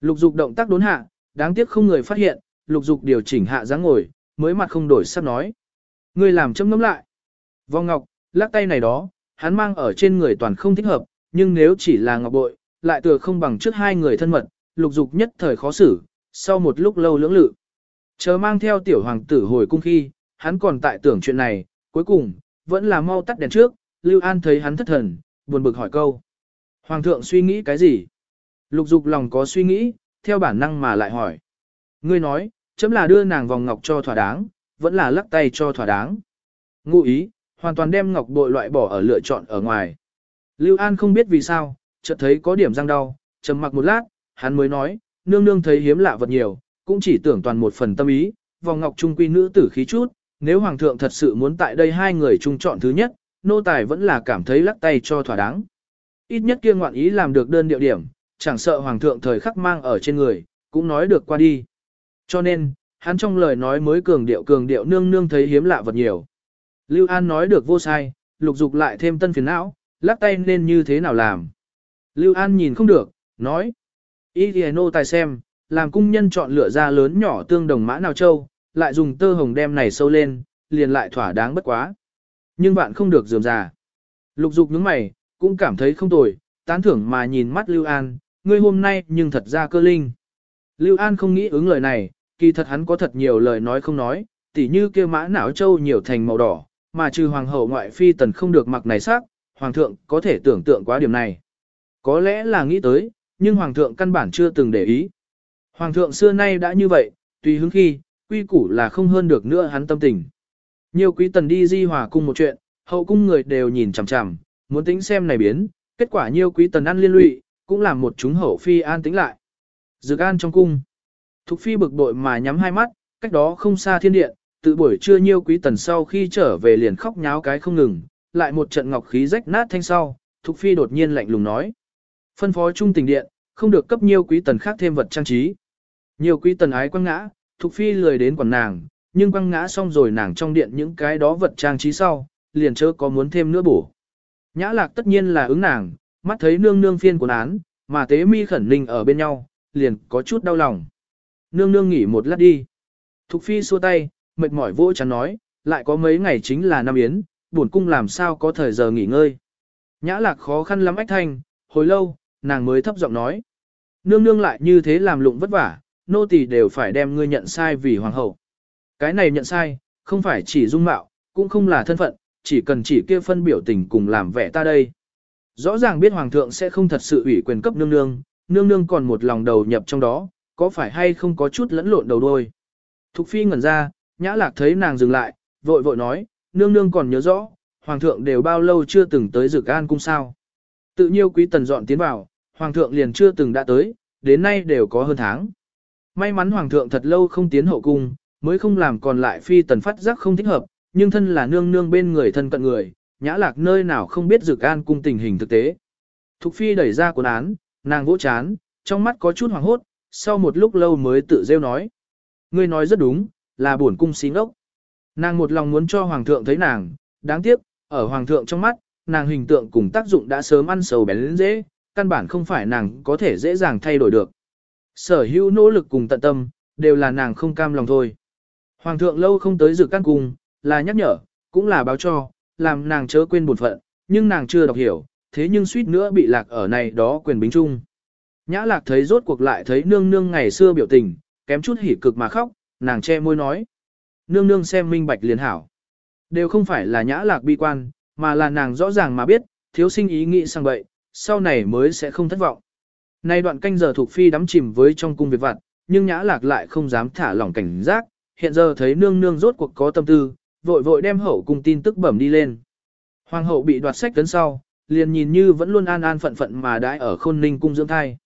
Lục dục động tác đốn hạ, đáng tiếc không người phát hiện, lục dục điều chỉnh hạ dáng ngồi, mới mặt không đổi sắp nói. Ngươi làm chấm ngấm lại. vong ngọc, lắc tay này đó, hắn mang ở trên người toàn không thích hợp, nhưng nếu chỉ là ngọc bội, lại tựa không bằng trước hai người thân mật, lục dục nhất thời khó xử, sau một lúc lâu lưỡng lự. Chờ mang theo tiểu hoàng tử hồi cung khi, hắn còn tại tưởng chuyện này, cuối cùng, vẫn là mau tắt đèn trước, Lưu An thấy hắn thất thần, buồn bực hỏi câu. Hoàng thượng suy nghĩ cái gì? Lục dục lòng có suy nghĩ, theo bản năng mà lại hỏi. Ngươi nói, chấm là đưa nàng vòng ngọc cho thỏa đáng, vẫn là lắc tay cho thỏa đáng. Ngụ ý, hoàn toàn đem ngọc bội loại bỏ ở lựa chọn ở ngoài. Lưu An không biết vì sao, chợt thấy có điểm răng đau, trầm mặc một lát, hắn mới nói, nương nương thấy hiếm lạ vật nhiều, cũng chỉ tưởng toàn một phần tâm ý, vòng ngọc trung quy nữ tử khí chút, nếu hoàng thượng thật sự muốn tại đây hai người chung chọn thứ nhất, nô tài vẫn là cảm thấy lắc tay cho thỏa đáng. Ít nhất kia ngoạn ý làm được đơn điệu điểm, chẳng sợ hoàng thượng thời khắc mang ở trên người, cũng nói được qua đi. Cho nên, hắn trong lời nói mới cường điệu cường điệu nương nương thấy hiếm lạ vật nhiều. Lưu An nói được vô sai, lục dục lại thêm tân phiền não, lắc tay nên như thế nào làm. Lưu An nhìn không được, nói. Ý thì nô tài xem, làm cung nhân chọn lựa ra lớn nhỏ tương đồng mã nào châu, lại dùng tơ hồng đem này sâu lên, liền lại thỏa đáng bất quá. Nhưng bạn không được dườm già. Lục dục nhướng mày, cũng cảm thấy không tồi, tán thưởng mà nhìn mắt Lưu An, ngươi hôm nay nhưng thật ra cơ linh. Lưu An không nghĩ ứng lời này, kỳ thật hắn có thật nhiều lời nói không nói, tỉ như kia mã não châu nhiều thành màu đỏ, mà trừ hoàng hậu ngoại phi tần không được mặc này sắc, hoàng thượng có thể tưởng tượng quá điểm này. Có lẽ là nghĩ tới, nhưng hoàng thượng căn bản chưa từng để ý. Hoàng thượng xưa nay đã như vậy, tùy hứng khi, quy củ là không hơn được nữa hắn tâm tình. Nhiều quý tần đi di hòa cung một chuyện, hậu cung người đều nhìn chằm chằm, muốn tính xem này biến, kết quả nhiều quý tần ăn liên lụy, cũng làm một chúng hậu phi an tính lại. Dược an trong cung. Thục phi bực bội mà nhắm hai mắt, cách đó không xa thiên điện, tự buổi trưa nhiêu quý tần sau khi trở về liền khóc nháo cái không ngừng, lại một trận ngọc khí rách nát thanh sau, Thục phi đột nhiên lạnh lùng nói. Phân phó trung tình điện, không được cấp nhiêu quý tần khác thêm vật trang trí. Nhiều quý tần ái quăng ngã, Thục phi lười đến quản nàng, nhưng quăng ngã xong rồi nàng trong điện những cái đó vật trang trí sau, liền chớ có muốn thêm nữa bổ. Nhã lạc tất nhiên là ứng nàng, mắt thấy nương nương phiên của án, mà tế mi khẩn ninh ở bên nhau, liền có chút đau lòng. Nương nương nghỉ một lát đi. Thục phi xua tay, mệt mỏi vỗ chắn nói, lại có mấy ngày chính là năm yến, buồn cung làm sao có thời giờ nghỉ ngơi. Nhã lạc khó khăn lắm ách thanh, hồi lâu, nàng mới thấp giọng nói. Nương nương lại như thế làm lụng vất vả, nô tỳ đều phải đem ngươi nhận sai vì hoàng hậu. Cái này nhận sai, không phải chỉ dung mạo, cũng không là thân phận, chỉ cần chỉ kia phân biểu tình cùng làm vẻ ta đây. Rõ ràng biết hoàng thượng sẽ không thật sự ủy quyền cấp nương nương, nương nương còn một lòng đầu nhập trong đó, có phải hay không có chút lẫn lộn đầu đôi. Thục phi ngẩn ra, nhã lạc thấy nàng dừng lại, vội vội nói, nương nương còn nhớ rõ, hoàng thượng đều bao lâu chưa từng tới dược an cung sao. Tự nhiêu quý tần dọn tiến vào, hoàng thượng liền chưa từng đã tới, đến nay đều có hơn tháng. May mắn hoàng thượng thật lâu không tiến hậu cung, mới không làm còn lại phi tần phát giác không thích hợp, nhưng thân là nương nương bên người thân cận người, nhã lạc nơi nào không biết dược an cung tình hình thực tế. Thục phi đẩy ra cuốn án, nàng vỗ chán, trong mắt có chút hoàng hốt, sau một lúc lâu mới tự rêu nói. Ngươi nói rất đúng, là buồn cung xí ngốc. Nàng một lòng muốn cho hoàng thượng thấy nàng, đáng tiếc, ở hoàng thượng trong mắt, nàng hình tượng cùng tác dụng đã sớm ăn sầu bén lên dễ, căn bản không phải nàng có thể dễ dàng thay đổi được. Sở hữu nỗ lực cùng tận tâm, đều là nàng không cam lòng thôi. Hoàng thượng lâu không tới dự căn cùng, là nhắc nhở, cũng là báo cho, làm nàng chớ quên bổn phận, nhưng nàng chưa đọc hiểu, thế nhưng suýt nữa bị lạc ở này đó quyền bính chung. Nhã lạc thấy rốt cuộc lại thấy nương nương ngày xưa biểu tình, kém chút hỉ cực mà khóc, nàng che môi nói. Nương nương xem minh bạch liền hảo. Đều không phải là nhã lạc bi quan, mà là nàng rõ ràng mà biết, thiếu sinh ý nghĩ sang vậy, sau này mới sẽ không thất vọng. Nay đoạn canh giờ thuộc phi đắm chìm với trong cung việc vặt, nhưng nhã lạc lại không dám thả lỏng cảnh giác, hiện giờ thấy nương nương rốt cuộc có tâm tư, vội vội đem hậu cùng tin tức bẩm đi lên. Hoàng hậu bị đoạt sách tấn sau, liền nhìn như vẫn luôn an an phận phận mà đãi ở khôn ninh cung dưỡng thai.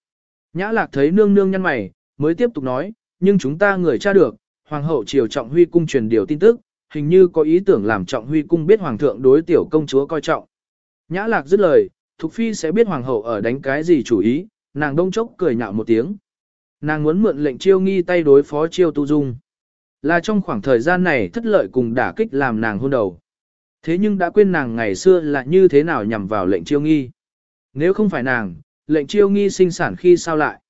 Nhã lạc thấy nương nương nhăn mày, mới tiếp tục nói, nhưng chúng ta người tra được, hoàng hậu triều trọng huy cung truyền điều tin tức, hình như có ý tưởng làm trọng huy cung biết hoàng thượng đối tiểu công chúa coi trọng. Nhã lạc dứt lời, Thục Phi sẽ biết hoàng hậu ở đánh cái gì chủ ý, nàng đông chốc cười nhạo một tiếng. Nàng muốn mượn lệnh chiêu nghi tay đối phó chiêu tu dung. Là trong khoảng thời gian này thất lợi cùng đả kích làm nàng hôn đầu. Thế nhưng đã quên nàng ngày xưa là như thế nào nhằm vào lệnh chiêu nghi. Nếu không phải nàng, lệnh chiêu nghi sinh sản khi sao lại.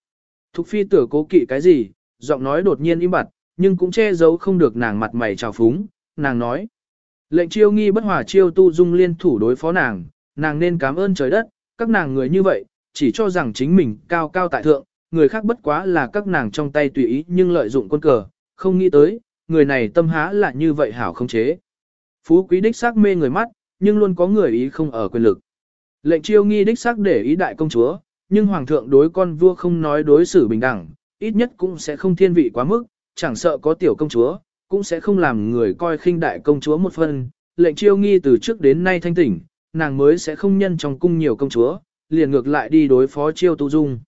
Thục phi tử cố kỵ cái gì, giọng nói đột nhiên im bặt, nhưng cũng che giấu không được nàng mặt mày trào phúng, nàng nói. Lệnh chiêu nghi bất hòa chiêu tu dung liên thủ đối phó nàng, nàng nên cảm ơn trời đất, các nàng người như vậy, chỉ cho rằng chính mình cao cao tại thượng, người khác bất quá là các nàng trong tay tùy ý nhưng lợi dụng quân cờ, không nghĩ tới, người này tâm há là như vậy hảo không chế. Phú quý đích xác mê người mắt, nhưng luôn có người ý không ở quyền lực. Lệnh chiêu nghi đích xác để ý đại công chúa, nhưng hoàng thượng đối con vua không nói đối xử bình đẳng, ít nhất cũng sẽ không thiên vị quá mức, chẳng sợ có tiểu công chúa, cũng sẽ không làm người coi khinh đại công chúa một phần. Lệnh chiêu nghi từ trước đến nay thanh tỉnh, nàng mới sẽ không nhân trong cung nhiều công chúa, liền ngược lại đi đối phó chiêu tu dung.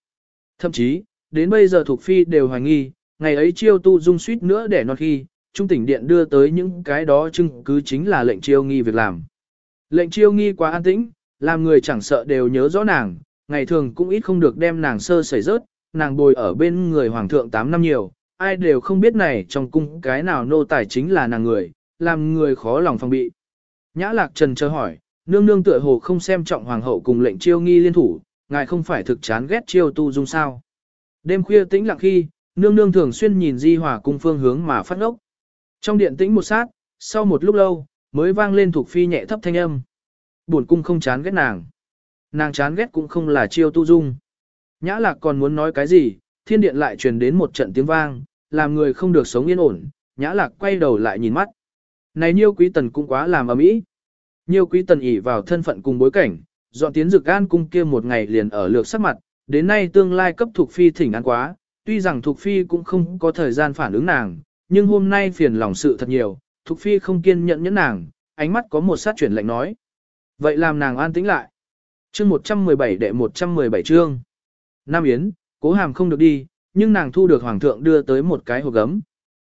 Thậm chí, đến bây giờ thuộc phi đều hoài nghi, ngày ấy chiêu tu dung suýt nữa để non khi, trung tỉnh điện đưa tới những cái đó chứng cứ chính là lệnh chiêu nghi việc làm. Lệnh chiêu nghi quá an tĩnh, làm người chẳng sợ đều nhớ rõ nàng, ngày thường cũng ít không được đem nàng sơ sẩy rớt, nàng bồi ở bên người hoàng thượng 8 năm nhiều, ai đều không biết này trong cung cái nào nô tài chính là nàng người, làm người khó lòng phòng bị. Nhã lạc trần chờ hỏi, nương nương tựa hồ không xem trọng hoàng hậu cùng lệnh chiêu nghi liên thủ, ngài không phải thực chán ghét chiêu tu dung sao. Đêm khuya tĩnh lặng khi, nương nương thường xuyên nhìn di hòa cung phương hướng mà phát ngốc. Trong điện tĩnh một sát, sau một lúc lâu, mới vang lên thuộc phi nhẹ thấp thanh âm. Buồn cung không chán ghét nàng. Nàng chán ghét cũng không là chiêu tu dung. Nhã lạc còn muốn nói cái gì, thiên điện lại truyền đến một trận tiếng vang, làm người không được sống yên ổn, nhã lạc quay đầu lại nhìn mắt. Này nhiêu quý tần cũng quá làm ầm ĩ. Nhiêu quý tần ỉ vào thân phận cùng bối cảnh, dọn tiến dược an cung kia một ngày liền ở lược sắc mặt, đến nay tương lai cấp thuộc phi thỉnh an quá, tuy rằng Thục phi cũng không có thời gian phản ứng nàng, nhưng hôm nay phiền lòng sự thật nhiều, Thục phi không kiên nhẫn nhẫn nàng, ánh mắt có một sát chuyển lạnh nói. Vậy làm nàng an tĩnh lại. Chương 117 đệ 117 chương. Nam Yến, cố hàm không được đi, nhưng nàng thu được hoàng thượng đưa tới một cái hộp gấm.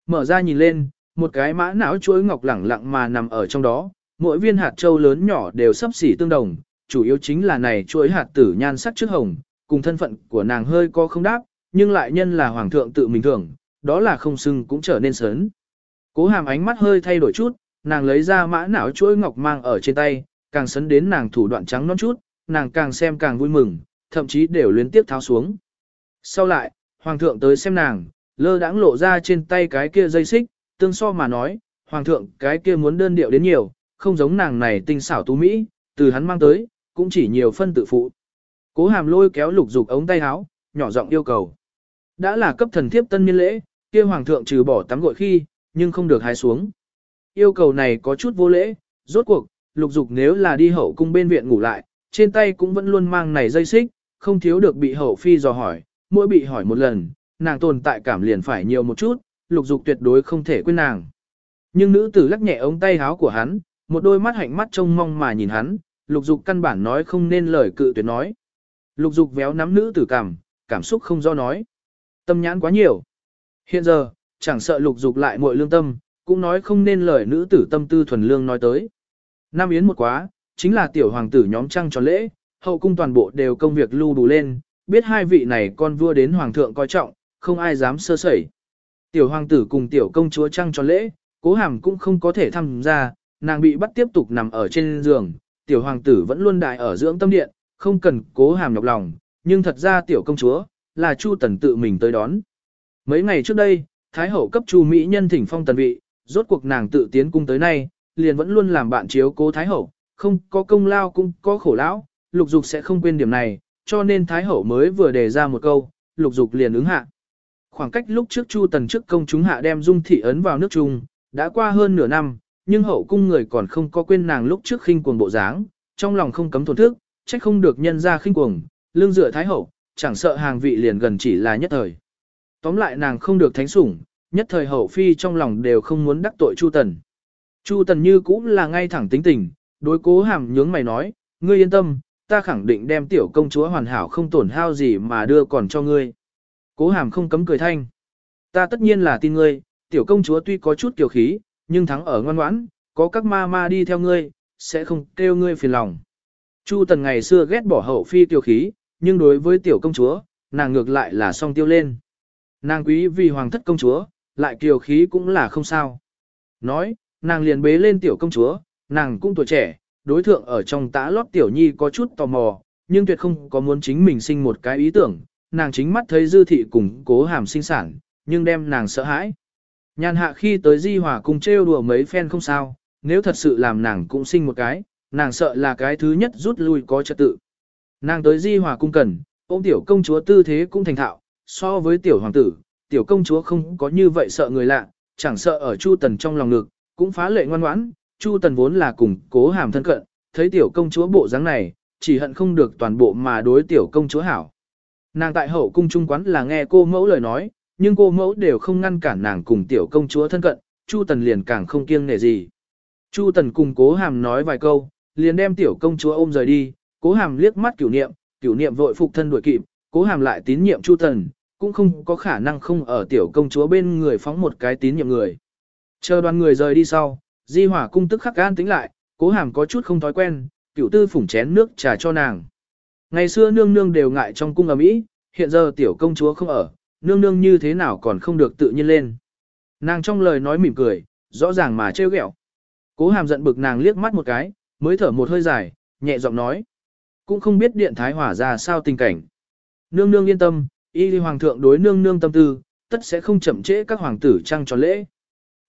Mở ra nhìn lên, một cái mã não chuỗi ngọc lẳng lặng mà nằm ở trong đó, mỗi viên hạt châu lớn nhỏ đều sắp xỉ tương đồng, chủ yếu chính là này chuỗi hạt tử nhan sắc trước hồng, cùng thân phận của nàng hơi có không đáp, nhưng lại nhân là hoàng thượng tự mình thưởng, đó là không sưng cũng trở nên sớn. Cố hàm ánh mắt hơi thay đổi chút, nàng lấy ra mã não chuỗi ngọc mang ở trên tay, càng sấn đến nàng thủ đoạn trắng non chút, nàng càng xem càng vui mừng, thậm chí đều liên tiếp tháo xuống. Sau lại, hoàng thượng tới xem nàng, lơ đãng lộ ra trên tay cái kia dây xích, tương so mà nói, hoàng thượng cái kia muốn đơn điệu đến nhiều, không giống nàng này tinh xảo tú Mỹ, từ hắn mang tới, cũng chỉ nhiều phân tự phụ. Cố hàm lôi kéo lục dục ống tay áo, nhỏ giọng yêu cầu. Đã là cấp thần thiếp tân niên lễ, kia hoàng thượng trừ bỏ tắm gội khi, nhưng không được hái xuống. Yêu cầu này có chút vô lễ, rốt cuộc, lục dục nếu là đi hậu cung bên viện ngủ lại, trên tay cũng vẫn luôn mang này dây xích, không thiếu được bị hậu phi dò hỏi, mỗi bị hỏi một lần, nàng tồn tại cảm liền phải nhiều một chút, lục dục tuyệt đối không thể quên nàng. Nhưng nữ tử lắc nhẹ ống tay háo của hắn, một đôi mắt hạnh mắt trông mong mà nhìn hắn, lục dục căn bản nói không nên lời cự tuyệt nói. Lục dục véo nắm nữ tử cảm, cảm xúc không do nói. Tâm nhãn quá nhiều. Hiện giờ, chẳng sợ lục dục lại muội lương tâm, cũng nói không nên lời nữ tử tâm tư thuần lương nói tới. Nam Yến một quá, chính là tiểu hoàng tử nhóm trăng tròn lễ, hậu cung toàn bộ đều công việc lưu đủ lên, biết hai vị này con vua đến hoàng thượng coi trọng, không ai dám sơ sẩy. Tiểu hoàng tử cùng tiểu công chúa trăng tròn lễ, cố hàm cũng không có thể tham gia, nàng bị bắt tiếp tục nằm ở trên giường, tiểu hoàng tử vẫn luôn đại ở dưỡng tâm điện, không cần cố hàm nhọc lòng, nhưng thật ra tiểu công chúa, là Chu Tần tự mình tới đón. Mấy ngày trước đây, Thái hậu cấp Chu Mỹ nhân thỉnh phong tần vị, rốt cuộc nàng tự tiến cung tới nay, liền vẫn luôn làm bạn chiếu cố Thái hậu, không có công lao cũng có khổ lão, lục dục sẽ không quên điểm này, cho nên Thái hậu mới vừa đề ra một câu, lục dục liền ứng hạ. Khoảng cách lúc trước Chu Tần trước công chúng hạ đem dung thị ấn vào nước Trung, đã qua hơn nửa năm, nhưng hậu cung người còn không có quên nàng lúc trước khinh cuồng bộ dáng, trong lòng không cấm thổn thức, trách không được nhân ra khinh cuồng, lương dựa Thái hậu, chẳng sợ hàng vị liền gần chỉ là nhất thời. Tóm lại nàng không được thánh sủng, nhất thời hậu phi trong lòng đều không muốn đắc tội Chu Tần. Chu Tần như cũng là ngay thẳng tính tình, đối cố hàm nhướng mày nói, ngươi yên tâm, ta khẳng định đem tiểu công chúa hoàn hảo không tổn hao gì mà đưa còn cho ngươi. Cố hàm không cấm cười thanh. Ta tất nhiên là tin ngươi, tiểu công chúa tuy có chút tiểu khí, nhưng thắng ở ngoan ngoãn, có các ma ma đi theo ngươi, sẽ không kêu ngươi phiền lòng. Chu Tần ngày xưa ghét bỏ hậu phi tiểu khí, nhưng đối với tiểu công chúa, nàng ngược lại là song tiêu lên. Nàng quý vì hoàng thất công chúa, lại kiều khí cũng là không sao. Nói, nàng liền bế lên tiểu công chúa, nàng cũng tuổi trẻ, đối thượng ở trong tã lót tiểu nhi có chút tò mò, nhưng tuyệt không có muốn chính mình sinh một cái ý tưởng, nàng chính mắt thấy dư thị cùng cố hàm sinh sản, nhưng đem nàng sợ hãi. Nhàn hạ khi tới di hòa cùng trêu đùa mấy phen không sao, nếu thật sự làm nàng cũng sinh một cái, nàng sợ là cái thứ nhất rút lui có trật tự. Nàng tới di hòa cung cần, ôm tiểu công chúa tư thế cũng thành thạo, so với tiểu hoàng tử, tiểu công chúa không có như vậy sợ người lạ, chẳng sợ ở Chu Tần trong lòng ngực, cũng phá lệ ngoan ngoãn, Chu Tần vốn là cùng cố hàm thân cận, thấy tiểu công chúa bộ dáng này, chỉ hận không được toàn bộ mà đối tiểu công chúa hảo. Nàng tại hậu cung trung quán là nghe cô mẫu lời nói, nhưng cô mẫu đều không ngăn cản nàng cùng tiểu công chúa thân cận, Chu Tần liền càng không kiêng nể gì. Chu Tần cùng cố hàm nói vài câu, liền đem tiểu công chúa ôm rời đi, cố hàm liếc mắt cửu niệm, cửu niệm vội phục thân đuổi kịp, cố hàm lại tín nhiệm Chu Tần, cũng không có khả năng không ở tiểu công chúa bên người phóng một cái tín nhiệm người. Chờ đoàn người rời đi sau, di hỏa cung tức khắc gan tính lại, cố hàm có chút không thói quen, cửu tư phủng chén nước trà cho nàng. Ngày xưa nương nương đều ngại trong cung ở mỹ, hiện giờ tiểu công chúa không ở, nương nương như thế nào còn không được tự nhiên lên. Nàng trong lời nói mỉm cười, rõ ràng mà trêu ghẹo. Cố hàm giận bực nàng liếc mắt một cái, mới thở một hơi dài, nhẹ giọng nói. Cũng không biết điện thái hỏa ra sao tình cảnh. Nương nương yên tâm, y hoàng thượng đối nương nương tâm tư, tất sẽ không chậm trễ các hoàng tử trăng tròn lễ.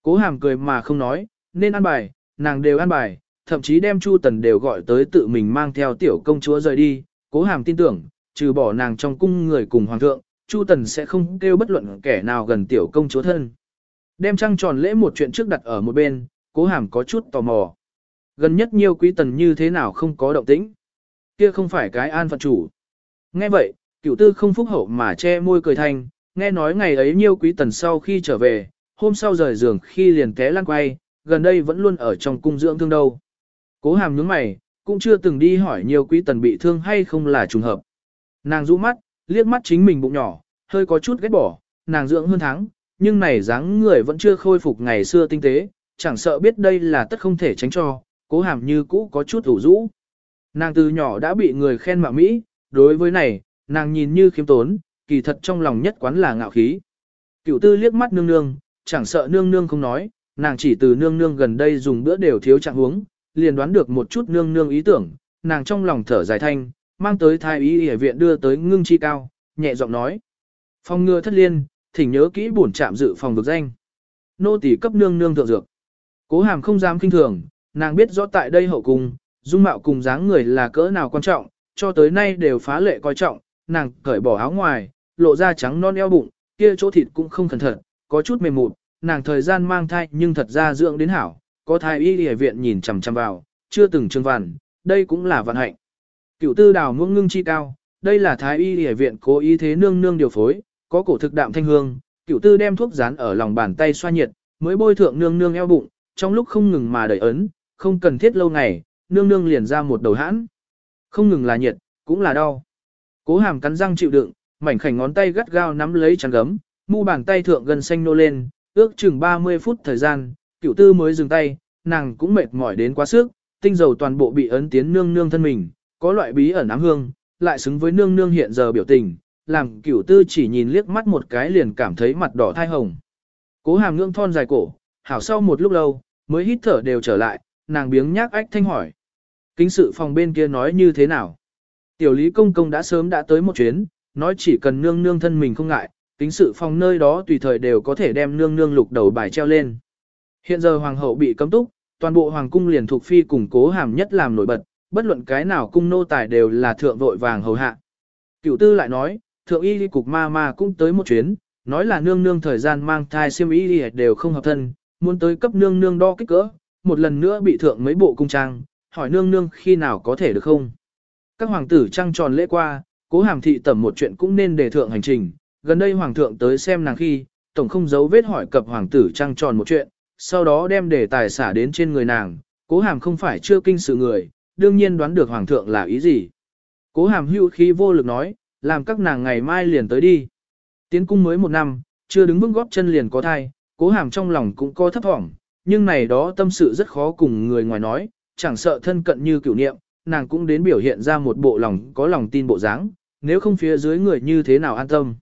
Cố hàm cười mà không nói, nên ăn bài, nàng đều ăn bài, thậm chí đem Chu Tần đều gọi tới tự mình mang theo tiểu công chúa rời đi. Cố hàm tin tưởng, trừ bỏ nàng trong cung người cùng hoàng thượng, Chu Tần sẽ không kêu bất luận kẻ nào gần tiểu công chúa thân. Đem trăng tròn lễ một chuyện trước đặt ở một bên, cố hàm có chút tò mò. Gần nhất nhiều quý tần như thế nào không có động tĩnh. Kia không phải cái an phận chủ. Nghe vậy, cựu tư không phúc hậu mà che môi cười thanh, nghe nói ngày ấy nhiêu quý tần sau khi trở về, hôm sau rời giường khi liền té lăn quay, gần đây vẫn luôn ở trong cung dưỡng thương đâu. Cố hàm nhướng mày, cũng chưa từng đi hỏi nhiều quý tần bị thương hay không là trùng hợp. Nàng rũ mắt, liếc mắt chính mình bụng nhỏ, hơi có chút ghét bỏ, nàng dưỡng hơn tháng, nhưng này dáng người vẫn chưa khôi phục ngày xưa tinh tế, chẳng sợ biết đây là tất không thể tránh cho, cố hàm như cũ có chút ủ rũ. Nàng từ nhỏ đã bị người khen mạo Mỹ, đối với này, nàng nhìn như khiêm tốn, kỳ thật trong lòng nhất quán là ngạo khí. Cựu tư liếc mắt nương nương, chẳng sợ nương nương không nói, nàng chỉ từ nương nương gần đây dùng bữa đều thiếu trạng huống, liền đoán được một chút nương nương ý tưởng, nàng trong lòng thở dài thanh, mang tới thái y y viện đưa tới ngưng chi cao, nhẹ giọng nói. Phong ngừa thất liên, thỉnh nhớ kỹ bổn trạm dự phòng vực danh. Nô tỳ cấp nương nương thượng dược. Cố hàm không dám kinh thường, nàng biết rõ tại đây hậu cung, dung mạo cùng dáng người là cỡ nào quan trọng, cho tới nay đều phá lệ coi trọng, nàng cởi bỏ áo ngoài, lộ ra trắng non eo bụng, kia chỗ thịt cũng không cẩn thận, có chút mềm mụn, nàng thời gian mang thai nhưng thật ra dưỡng đến hảo, có thai y y viện nhìn chằm chằm vào, chưa từng trương vằn, đây cũng là vận hạnh. Cựu tư đào muông ngưng chi cao, đây là thái y y viện cố ý thế nương nương điều phối, có cổ thực đạm thanh hương, cựu tư đem thuốc dán ở lòng bàn tay xoa nhiệt, mới bôi thượng nương nương eo bụng, trong lúc không ngừng mà đẩy ấn, không cần thiết lâu ngày, nương nương liền ra một đầu hãn. Không ngừng là nhiệt, cũng là đau. Cố hàm cắn răng chịu đựng, mảnh khảnh ngón tay gắt gao nắm lấy chắn gấm, mu bàn tay thượng gần xanh nô lên, ước chừng 30 phút thời gian, cựu tư mới dừng tay, nàng cũng mệt mỏi đến quá sức, tinh dầu toàn bộ bị ấn tiến nương nương thân mình, có loại bí ẩn ám hương, lại xứng với nương nương hiện giờ biểu tình, làm cửu tư chỉ nhìn liếc mắt một cái liền cảm thấy mặt đỏ thai hồng. Cố hàm ngưỡng thon dài cổ, hảo sau một lúc lâu, mới hít thở đều trở lại, nàng biếng nhác ách thanh hỏi. Kính sự phòng bên kia nói như thế nào? Tiểu lý công công đã sớm đã tới một chuyến, nói chỉ cần nương nương thân mình không ngại, kính sự phòng nơi đó tùy thời đều có thể đem nương nương lục đầu bài treo lên. Hiện giờ hoàng hậu bị cấm túc, toàn bộ hoàng cung liền thuộc phi củng cố hàm nhất làm nổi bật, bất luận cái nào cung nô tài đều là thượng vội vàng hầu hạ. Cửu tư lại nói, thượng y cục ma ma cũng tới một chuyến, nói là nương nương thời gian mang thai siêm y đều không hợp thân, muốn tới cấp nương nương đo kích cỡ, một lần nữa bị thượng mấy bộ cung trang, hỏi nương nương khi nào có thể được không. Các hoàng tử trăng tròn lễ qua, cố hàm thị tẩm một chuyện cũng nên đề thượng hành trình, gần đây hoàng thượng tới xem nàng khi, tổng không giấu vết hỏi cập hoàng tử trăng tròn một chuyện, sau đó đem đề tài xả đến trên người nàng, cố hàm không phải chưa kinh sự người, đương nhiên đoán được hoàng thượng là ý gì. Cố hàm hưu khí vô lực nói, làm các nàng ngày mai liền tới đi. Tiến cung mới một năm, chưa đứng vững góp chân liền có thai, cố hàm trong lòng cũng có thấp thỏm, nhưng này đó tâm sự rất khó cùng người ngoài nói, chẳng sợ thân cận như cửu niệm, nàng cũng đến biểu hiện ra một bộ lòng có lòng tin bộ dáng, nếu không phía dưới người như thế nào an tâm.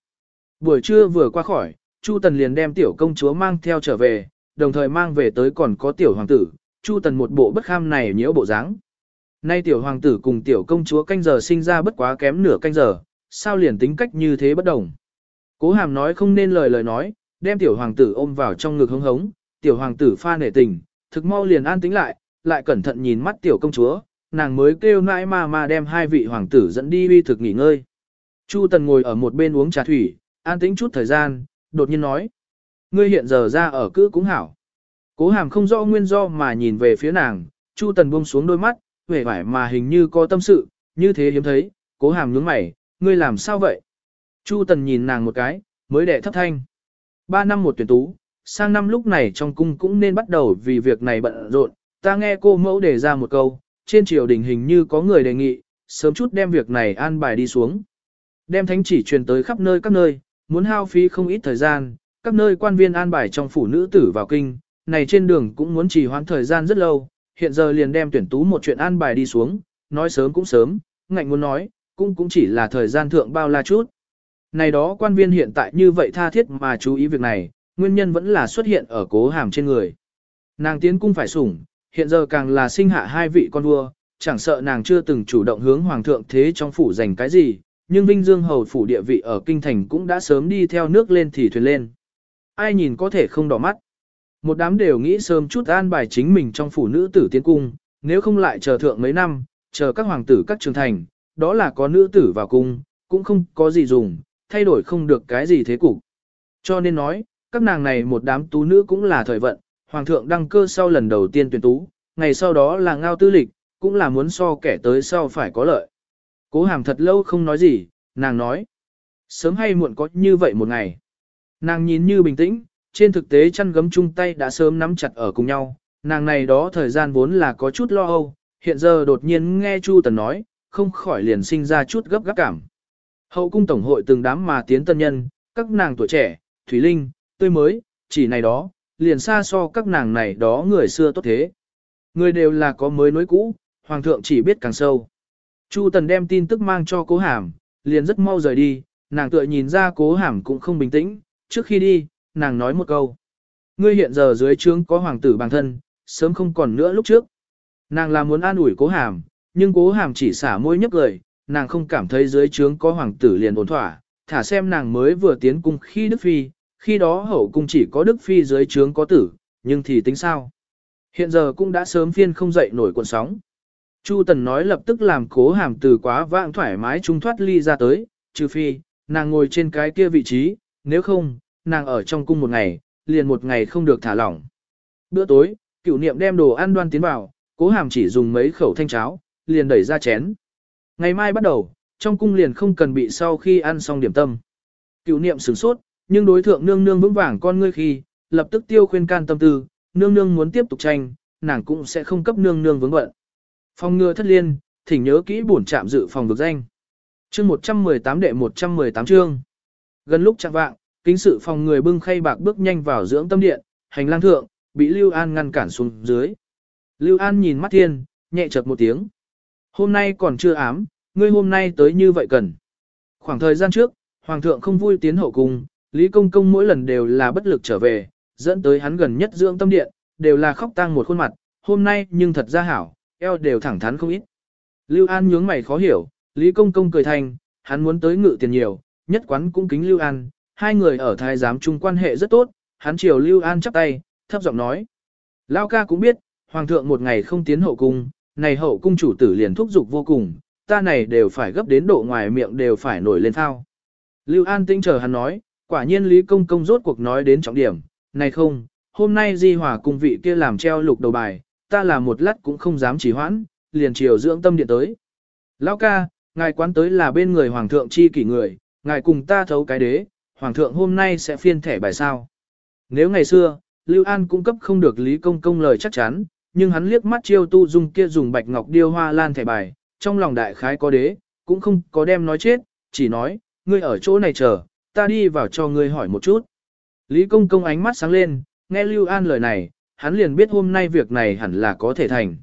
Buổi trưa vừa qua khỏi, Chu Tần liền đem tiểu công chúa mang theo trở về, đồng thời mang về tới còn có tiểu hoàng tử, Chu Tần một bộ bất kham này nhiễu bộ dáng. Nay tiểu hoàng tử cùng tiểu công chúa canh giờ sinh ra bất quá kém nửa canh giờ, sao liền tính cách như thế bất đồng. Cố hàm nói không nên lời lời nói, đem tiểu hoàng tử ôm vào trong ngực hống hống, tiểu hoàng tử pha nể tình, thực mau liền an tĩnh lại, lại cẩn thận nhìn mắt tiểu công chúa, nàng mới kêu nãi mà mà đem hai vị hoàng tử dẫn đi uy thực nghỉ ngơi. Chu Tần ngồi ở một bên uống trà thủy, an tĩnh chút thời gian, đột nhiên nói. Ngươi hiện giờ ra ở cữ cũng hảo. Cố hàm không rõ nguyên do mà nhìn về phía nàng, Chu Tần buông xuống đôi mắt, vẻ vải mà hình như có tâm sự, như thế hiếm thấy, cố hàm nhướng mày, ngươi làm sao vậy? Chu Tần nhìn nàng một cái, mới đệ thấp thanh. Ba năm một tuyển tú, sang năm lúc này trong cung cũng nên bắt đầu vì việc này bận rộn, ta nghe cô mẫu đề ra một câu, trên triều đình hình như có người đề nghị, sớm chút đem việc này an bài đi xuống. Đem thánh chỉ truyền tới khắp nơi các nơi, muốn hao phí không ít thời gian, các nơi quan viên an bài trong phủ nữ tử vào kinh, này trên đường cũng muốn trì hoãn thời gian rất lâu, hiện giờ liền đem tuyển tú một chuyện an bài đi xuống, nói sớm cũng sớm, ngạnh muốn nói, cũng cũng chỉ là thời gian thượng bao la chút. Này đó quan viên hiện tại như vậy tha thiết mà chú ý việc này, nguyên nhân vẫn là xuất hiện ở cố hàm trên người. Nàng tiến cung phải sủng, hiện giờ càng là sinh hạ hai vị con vua, chẳng sợ nàng chưa từng chủ động hướng hoàng thượng thế trong phủ dành cái gì, nhưng Vinh Dương hầu phủ địa vị ở kinh thành cũng đã sớm đi theo nước lên thì thuyền lên. Ai nhìn có thể không đỏ mắt. Một đám đều nghĩ sớm chút an bài chính mình trong phủ nữ tử tiến cung, nếu không lại chờ thượng mấy năm, chờ các hoàng tử các trường thành, đó là có nữ tử vào cung, cũng không có gì dùng, thay đổi không được cái gì thế cục. Cho nên nói, các nàng này một đám tú nữ cũng là thời vận, hoàng thượng đăng cơ sau lần đầu tiên tuyển tú, ngày sau đó là ngao tư lịch, cũng là muốn so kẻ tới sau phải có lợi. Cố hàm thật lâu không nói gì, nàng nói. Sớm hay muộn có như vậy một ngày. Nàng nhìn như bình tĩnh, trên thực tế chăn gấm chung tay đã sớm nắm chặt ở cùng nhau. Nàng này đó thời gian vốn là có chút lo âu, hiện giờ đột nhiên nghe Chu Tần nói, không khỏi liền sinh ra chút gấp gáp cảm. Hậu cung tổng hội từng đám mà tiến tân nhân, các nàng tuổi trẻ, thủy linh, tươi mới, chỉ này đó, liền xa so các nàng này đó người xưa tốt thế. Người đều là có mới nối cũ, hoàng thượng chỉ biết càng sâu. Chu Tần đem tin tức mang cho cố hàm, liền rất mau rời đi, nàng tựa nhìn ra cố hàm cũng không bình tĩnh, trước khi đi, nàng nói một câu. Ngươi hiện giờ dưới trướng có hoàng tử bằng thân, sớm không còn nữa lúc trước. Nàng là muốn an ủi cố hàm, nhưng cố hàm chỉ xả môi nhấp lời, nàng không cảm thấy dưới trướng có hoàng tử liền ổn thỏa, thả xem nàng mới vừa tiến cung khi Đức Phi, khi đó hậu cung chỉ có Đức Phi dưới trướng có tử, nhưng thì tính sao? Hiện giờ cũng đã sớm phiên không dậy nổi cuộn sóng. Chu Tần nói lập tức làm cố hàm từ quá vãng thoải mái trung thoát ly ra tới, trừ phi, nàng ngồi trên cái kia vị trí, nếu không, nàng ở trong cung một ngày, liền một ngày không được thả lỏng. Bữa tối, cựu niệm đem đồ ăn đoan tiến vào, cố hàm chỉ dùng mấy khẩu thanh cháo, liền đẩy ra chén. Ngày mai bắt đầu, trong cung liền không cần bị sau khi ăn xong điểm tâm. Cựu niệm sửng sốt, nhưng đối thượng nương nương vững vàng con ngươi khi, lập tức tiêu khuyên can tâm tư, nương nương muốn tiếp tục tranh, nàng cũng sẽ không cấp nương nương vướng bận. Phòng ngừa thất liên, thỉnh nhớ kỹ bổn trạm dự phòng vực danh. Chương 118 đệ 118 chương. Gần lúc chạng vạng, kính sự phòng người bưng khay bạc bước nhanh vào dưỡng tâm điện, hành lang thượng, bị Lưu An ngăn cản xuống dưới. Lưu An nhìn mắt thiên, nhẹ chợt một tiếng. Hôm nay còn chưa ám, ngươi hôm nay tới như vậy cần. Khoảng thời gian trước, Hoàng thượng không vui tiến hậu cung, Lý Công Công mỗi lần đều là bất lực trở về, dẫn tới hắn gần nhất dưỡng tâm điện, đều là khóc tang một khuôn mặt, hôm nay nhưng thật ra hảo, eo đều thẳng thắn không ít. Lưu An nhướng mày khó hiểu, Lý Công Công cười thành, hắn muốn tới ngự tiền nhiều, nhất quán cũng kính Lưu An, hai người ở thái giám chung quan hệ rất tốt, hắn chiều Lưu An chắp tay, thấp giọng nói. Lao ca cũng biết, Hoàng thượng một ngày không tiến hậu cung, này hậu cung chủ tử liền thúc giục vô cùng, ta này đều phải gấp đến độ ngoài miệng đều phải nổi lên thao. Lưu An tinh chờ hắn nói, quả nhiên Lý Công Công rốt cuộc nói đến trọng điểm, này không, hôm nay Di Hòa cùng vị kia làm treo lục đầu bài, ta là một lát cũng không dám chỉ hoãn, liền chiều dưỡng tâm điện tới. Lão ca, ngài quán tới là bên người hoàng thượng chi kỷ người, ngài cùng ta thấu cái đế, hoàng thượng hôm nay sẽ phiên thẻ bài sao. Nếu ngày xưa, Lưu An cung cấp không được Lý Công Công lời chắc chắn, nhưng hắn liếc mắt chiêu tu dung kia dùng bạch ngọc điêu hoa lan thẻ bài, trong lòng đại khái có đế, cũng không có đem nói chết, chỉ nói, ngươi ở chỗ này chờ, ta đi vào cho ngươi hỏi một chút. Lý Công Công ánh mắt sáng lên, nghe Lưu An lời này, hắn liền biết hôm nay việc này hẳn là có thể thành.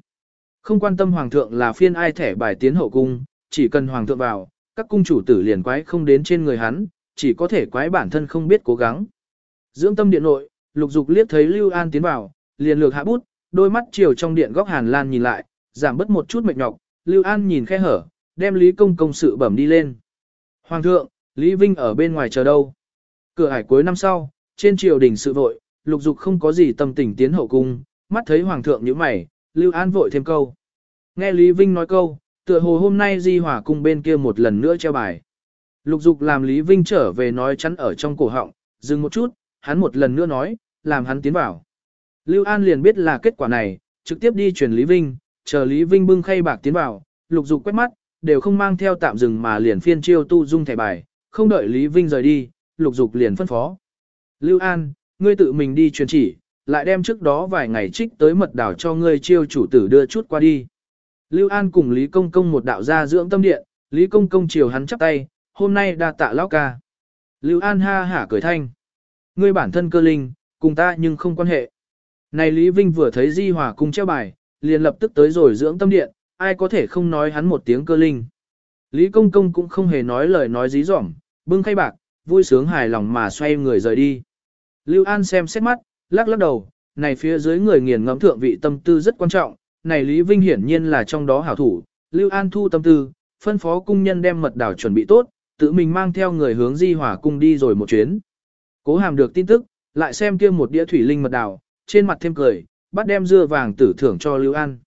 Không quan tâm Hoàng thượng là phiên ai thẻ bài tiến hậu cung, chỉ cần Hoàng thượng vào, các cung chủ tử liền quái không đến trên người hắn, chỉ có thể quái bản thân không biết cố gắng. Dưỡng tâm điện nội, lục dục liếc thấy Lưu An tiến vào, liền lược hạ bút, đôi mắt chiều trong điện góc Hàn Lan nhìn lại, giảm bớt một chút mệt nhọc, Lưu An nhìn khe hở, đem Lý Công công sự bẩm đi lên. Hoàng thượng, Lý Vinh ở bên ngoài chờ đâu? Cửa hải cuối năm sau, trên triều đình sự vội, lục dục không có gì tâm tình tiến hậu cung, mắt thấy hoàng thượng như mày, Lưu An vội thêm câu. Nghe Lý Vinh nói câu, tựa hồ hôm nay di hỏa cung bên kia một lần nữa treo bài. Lục dục làm Lý Vinh trở về nói chắn ở trong cổ họng, dừng một chút, hắn một lần nữa nói, làm hắn tiến vào. Lưu An liền biết là kết quả này, trực tiếp đi truyền Lý Vinh, chờ Lý Vinh bưng khay bạc tiến vào, lục dục quét mắt, đều không mang theo tạm dừng mà liền phiên chiêu tu dung thẻ bài, không đợi Lý Vinh rời đi, lục dục liền phân phó. Lưu An, ngươi tự mình đi truyền chỉ, lại đem trước đó vài ngày trích tới mật đảo cho ngươi chiêu chủ tử đưa chút qua đi. Lưu An cùng Lý Công Công một đạo gia dưỡng tâm điện, Lý Công Công chiều hắn chắp tay, hôm nay đa tạ lão ca. Lưu An ha hả cười thanh. Ngươi bản thân cơ linh, cùng ta nhưng không quan hệ. Này Lý Vinh vừa thấy Di Hòa cung treo bài, liền lập tức tới rồi dưỡng tâm điện, ai có thể không nói hắn một tiếng cơ linh. Lý Công Công cũng không hề nói lời nói dí dỏm, bưng khay bạc, vui sướng hài lòng mà xoay người rời đi. Lưu An xem xét mắt, lắc lắc đầu, này phía dưới người nghiền ngẫm thượng vị tâm tư rất quan trọng, này Lý Vinh hiển nhiên là trong đó hảo thủ, Lưu An thu tâm tư, phân phó cung nhân đem mật đảo chuẩn bị tốt, tự mình mang theo người hướng di hỏa cung đi rồi một chuyến. Cố hàm được tin tức, lại xem kia một đĩa thủy linh mật đảo, trên mặt thêm cười, bắt đem dưa vàng tử thưởng cho Lưu An.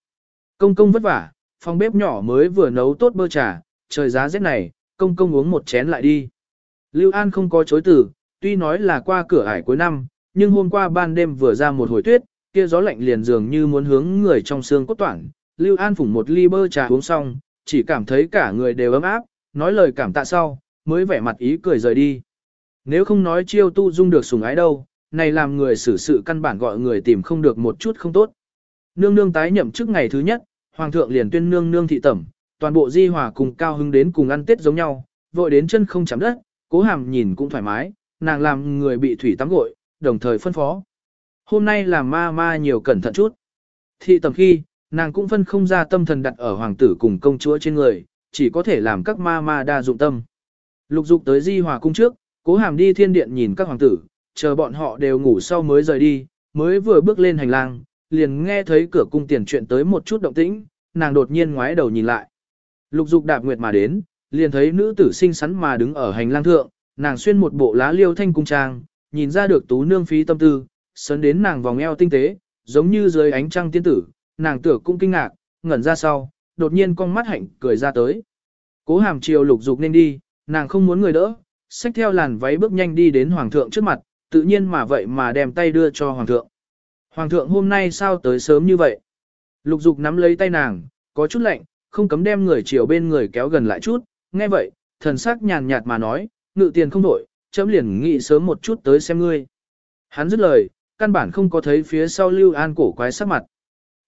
Công công vất vả, phòng bếp nhỏ mới vừa nấu tốt bơ trà, trời giá rét này, công công uống một chén lại đi. Lưu An không có chối từ, tuy nói là qua cửa ải cuối năm, nhưng hôm qua ban đêm vừa ra một hồi tuyết, kia gió lạnh liền dường như muốn hướng người trong xương cốt toản. Lưu An phủng một ly bơ trà uống xong, chỉ cảm thấy cả người đều ấm áp, nói lời cảm tạ sau, mới vẻ mặt ý cười rời đi. Nếu không nói chiêu tu dung được sủng ái đâu, này làm người xử sự căn bản gọi người tìm không được một chút không tốt. Nương nương tái nhậm trước ngày thứ nhất, hoàng thượng liền tuyên nương nương thị tẩm, toàn bộ di hòa cùng cao hứng đến cùng ăn tết giống nhau, vội đến chân không chạm đất, cố hàm nhìn cũng thoải mái, nàng làm người bị thủy tắm gội, đồng thời phân phó. Hôm nay làm ma ma nhiều cẩn thận chút. Thị tầm khi, nàng cũng phân không ra tâm thần đặt ở hoàng tử cùng công chúa trên người, chỉ có thể làm các ma ma đa dụng tâm. Lục dục tới di hòa cung trước, cố hàm đi thiên điện nhìn các hoàng tử, chờ bọn họ đều ngủ sau mới rời đi, mới vừa bước lên hành lang, liền nghe thấy cửa cung tiền chuyện tới một chút động tĩnh, nàng đột nhiên ngoái đầu nhìn lại. Lục dục đạp nguyệt mà đến, liền thấy nữ tử xinh xắn mà đứng ở hành lang thượng, nàng xuyên một bộ lá liêu thanh cung trang, nhìn ra được tú nương phí tâm tư, sấn đến nàng vòng eo tinh tế, giống như dưới ánh trăng tiên tử, nàng tử cũng kinh ngạc, ngẩn ra sau, đột nhiên con mắt hạnh cười ra tới. Cố hàm chiều lục dục nên đi, nàng không muốn người đỡ, xách theo làn váy bước nhanh đi đến hoàng thượng trước mặt, tự nhiên mà vậy mà đem tay đưa cho hoàng thượng. Hoàng thượng hôm nay sao tới sớm như vậy? Lục dục nắm lấy tay nàng, có chút lạnh, không cấm đem người chiều bên người kéo gần lại chút, nghe vậy, thần sắc nhàn nhạt mà nói, ngự tiền không đổi, chấm liền nghĩ sớm một chút tới xem ngươi. Hắn dứt lời, căn bản không có thấy phía sau Lưu An cổ quái sắc mặt.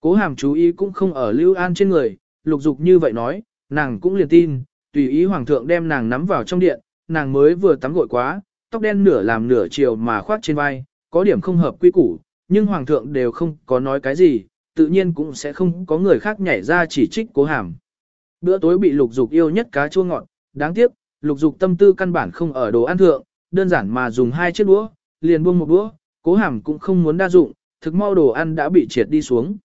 Cố hàm chú ý cũng không ở Lưu An trên người, lục dục như vậy nói, nàng cũng liền tin, tùy ý hoàng thượng đem nàng nắm vào trong điện, nàng mới vừa tắm gội quá, tóc đen nửa làm nửa chiều mà khoác trên vai, có điểm không hợp quy củ, nhưng hoàng thượng đều không có nói cái gì, tự nhiên cũng sẽ không có người khác nhảy ra chỉ trích cố hàm. Bữa tối bị lục dục yêu nhất cá chua ngọt, đáng tiếc, lục dục tâm tư căn bản không ở đồ ăn thượng, đơn giản mà dùng hai chiếc đũa, liền buông một đũa, cố hàm cũng không muốn đa dụng, thực mau đồ ăn đã bị triệt đi xuống.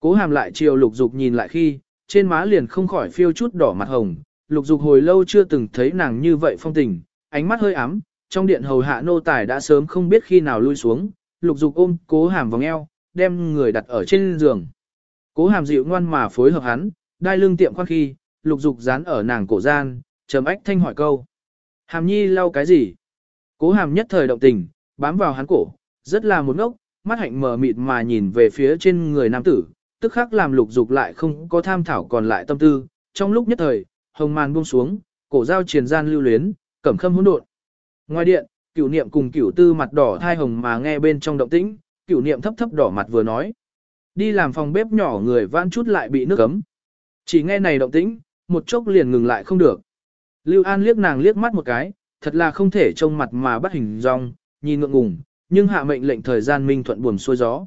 Cố hàm lại chiều lục dục nhìn lại khi, trên má liền không khỏi phiêu chút đỏ mặt hồng, lục dục hồi lâu chưa từng thấy nàng như vậy phong tình, ánh mắt hơi ám, trong điện hầu hạ nô tài đã sớm không biết khi nào lui xuống, lục dục ôm cố hàm vòng eo, đem người đặt ở trên giường. Cố hàm dịu ngoan mà phối hợp hắn, đai lưng tiệm khoan khi, lục dục dán ở nàng cổ gian, trầm ách thanh hỏi câu. Hàm nhi lau cái gì? Cố hàm nhất thời động tình, bám vào hắn cổ, rất là một ngốc, mắt hạnh mờ mịt mà nhìn về phía trên người nam tử, tức khắc làm lục dục lại không có tham thảo còn lại tâm tư, trong lúc nhất thời, hồng màn buông xuống, cổ dao triền gian lưu luyến, cẩm khâm hỗn độn. Ngoài điện, cửu niệm cùng cửu tư mặt đỏ thai hồng mà nghe bên trong động tĩnh, cửu niệm thấp thấp đỏ mặt vừa nói. Đi làm phòng bếp nhỏ người vãn chút lại bị nước cấm. Chỉ nghe này động tĩnh, một chốc liền ngừng lại không được. Lưu An liếc nàng liếc mắt một cái, thật là không thể trông mặt mà bắt hình dong, nhìn ngượng ngùng, nhưng hạ mệnh lệnh thời gian minh thuận buồm xuôi gió.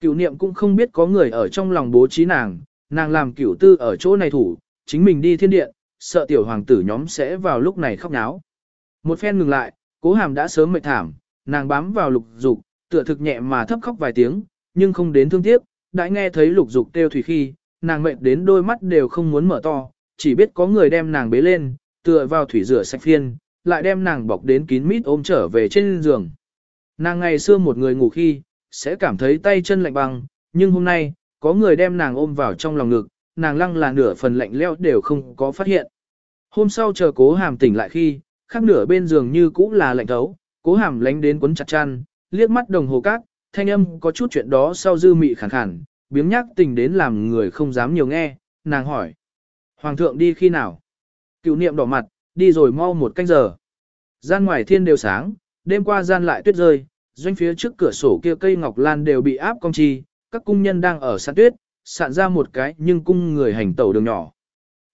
Cửu niệm cũng không biết có người ở trong lòng bố trí nàng, nàng làm cửu tư ở chỗ này thủ, chính mình đi thiên điện, sợ tiểu hoàng tử nhóm sẽ vào lúc này khóc náo. Một phen ngừng lại, cố hàm đã sớm mệt thảm, nàng bám vào lục dục, tựa thực nhẹ mà thấp khóc vài tiếng, nhưng không đến thương tiếc, đã nghe thấy lục dục kêu thủy khi, nàng mệt đến đôi mắt đều không muốn mở to, chỉ biết có người đem nàng bế lên, tựa vào thủy rửa sạch phiên, lại đem nàng bọc đến kín mít ôm trở về trên giường. Nàng ngày xưa một người ngủ khi, sẽ cảm thấy tay chân lạnh băng, nhưng hôm nay, có người đem nàng ôm vào trong lòng ngực, nàng lăng là nửa phần lạnh leo đều không có phát hiện. Hôm sau chờ cố hàm tỉnh lại khi, khác nửa bên giường như cũ là lạnh thấu, cố hàm lánh đến quấn chặt chăn, liếc mắt đồng hồ cát, thanh âm có chút chuyện đó sau dư mị khẳng khẳng, biếng nhắc tình đến làm người không dám nhiều nghe, nàng hỏi. Hoàng thượng đi khi nào? Cựu niệm đỏ mặt, đi rồi mau một canh giờ. Gian ngoài thiên đều sáng, đêm qua gian lại tuyết rơi, doanh phía trước cửa sổ kia cây ngọc lan đều bị áp cong chi, các cung nhân đang ở sàn tuyết, sạn ra một cái nhưng cung người hành tẩu đường nhỏ.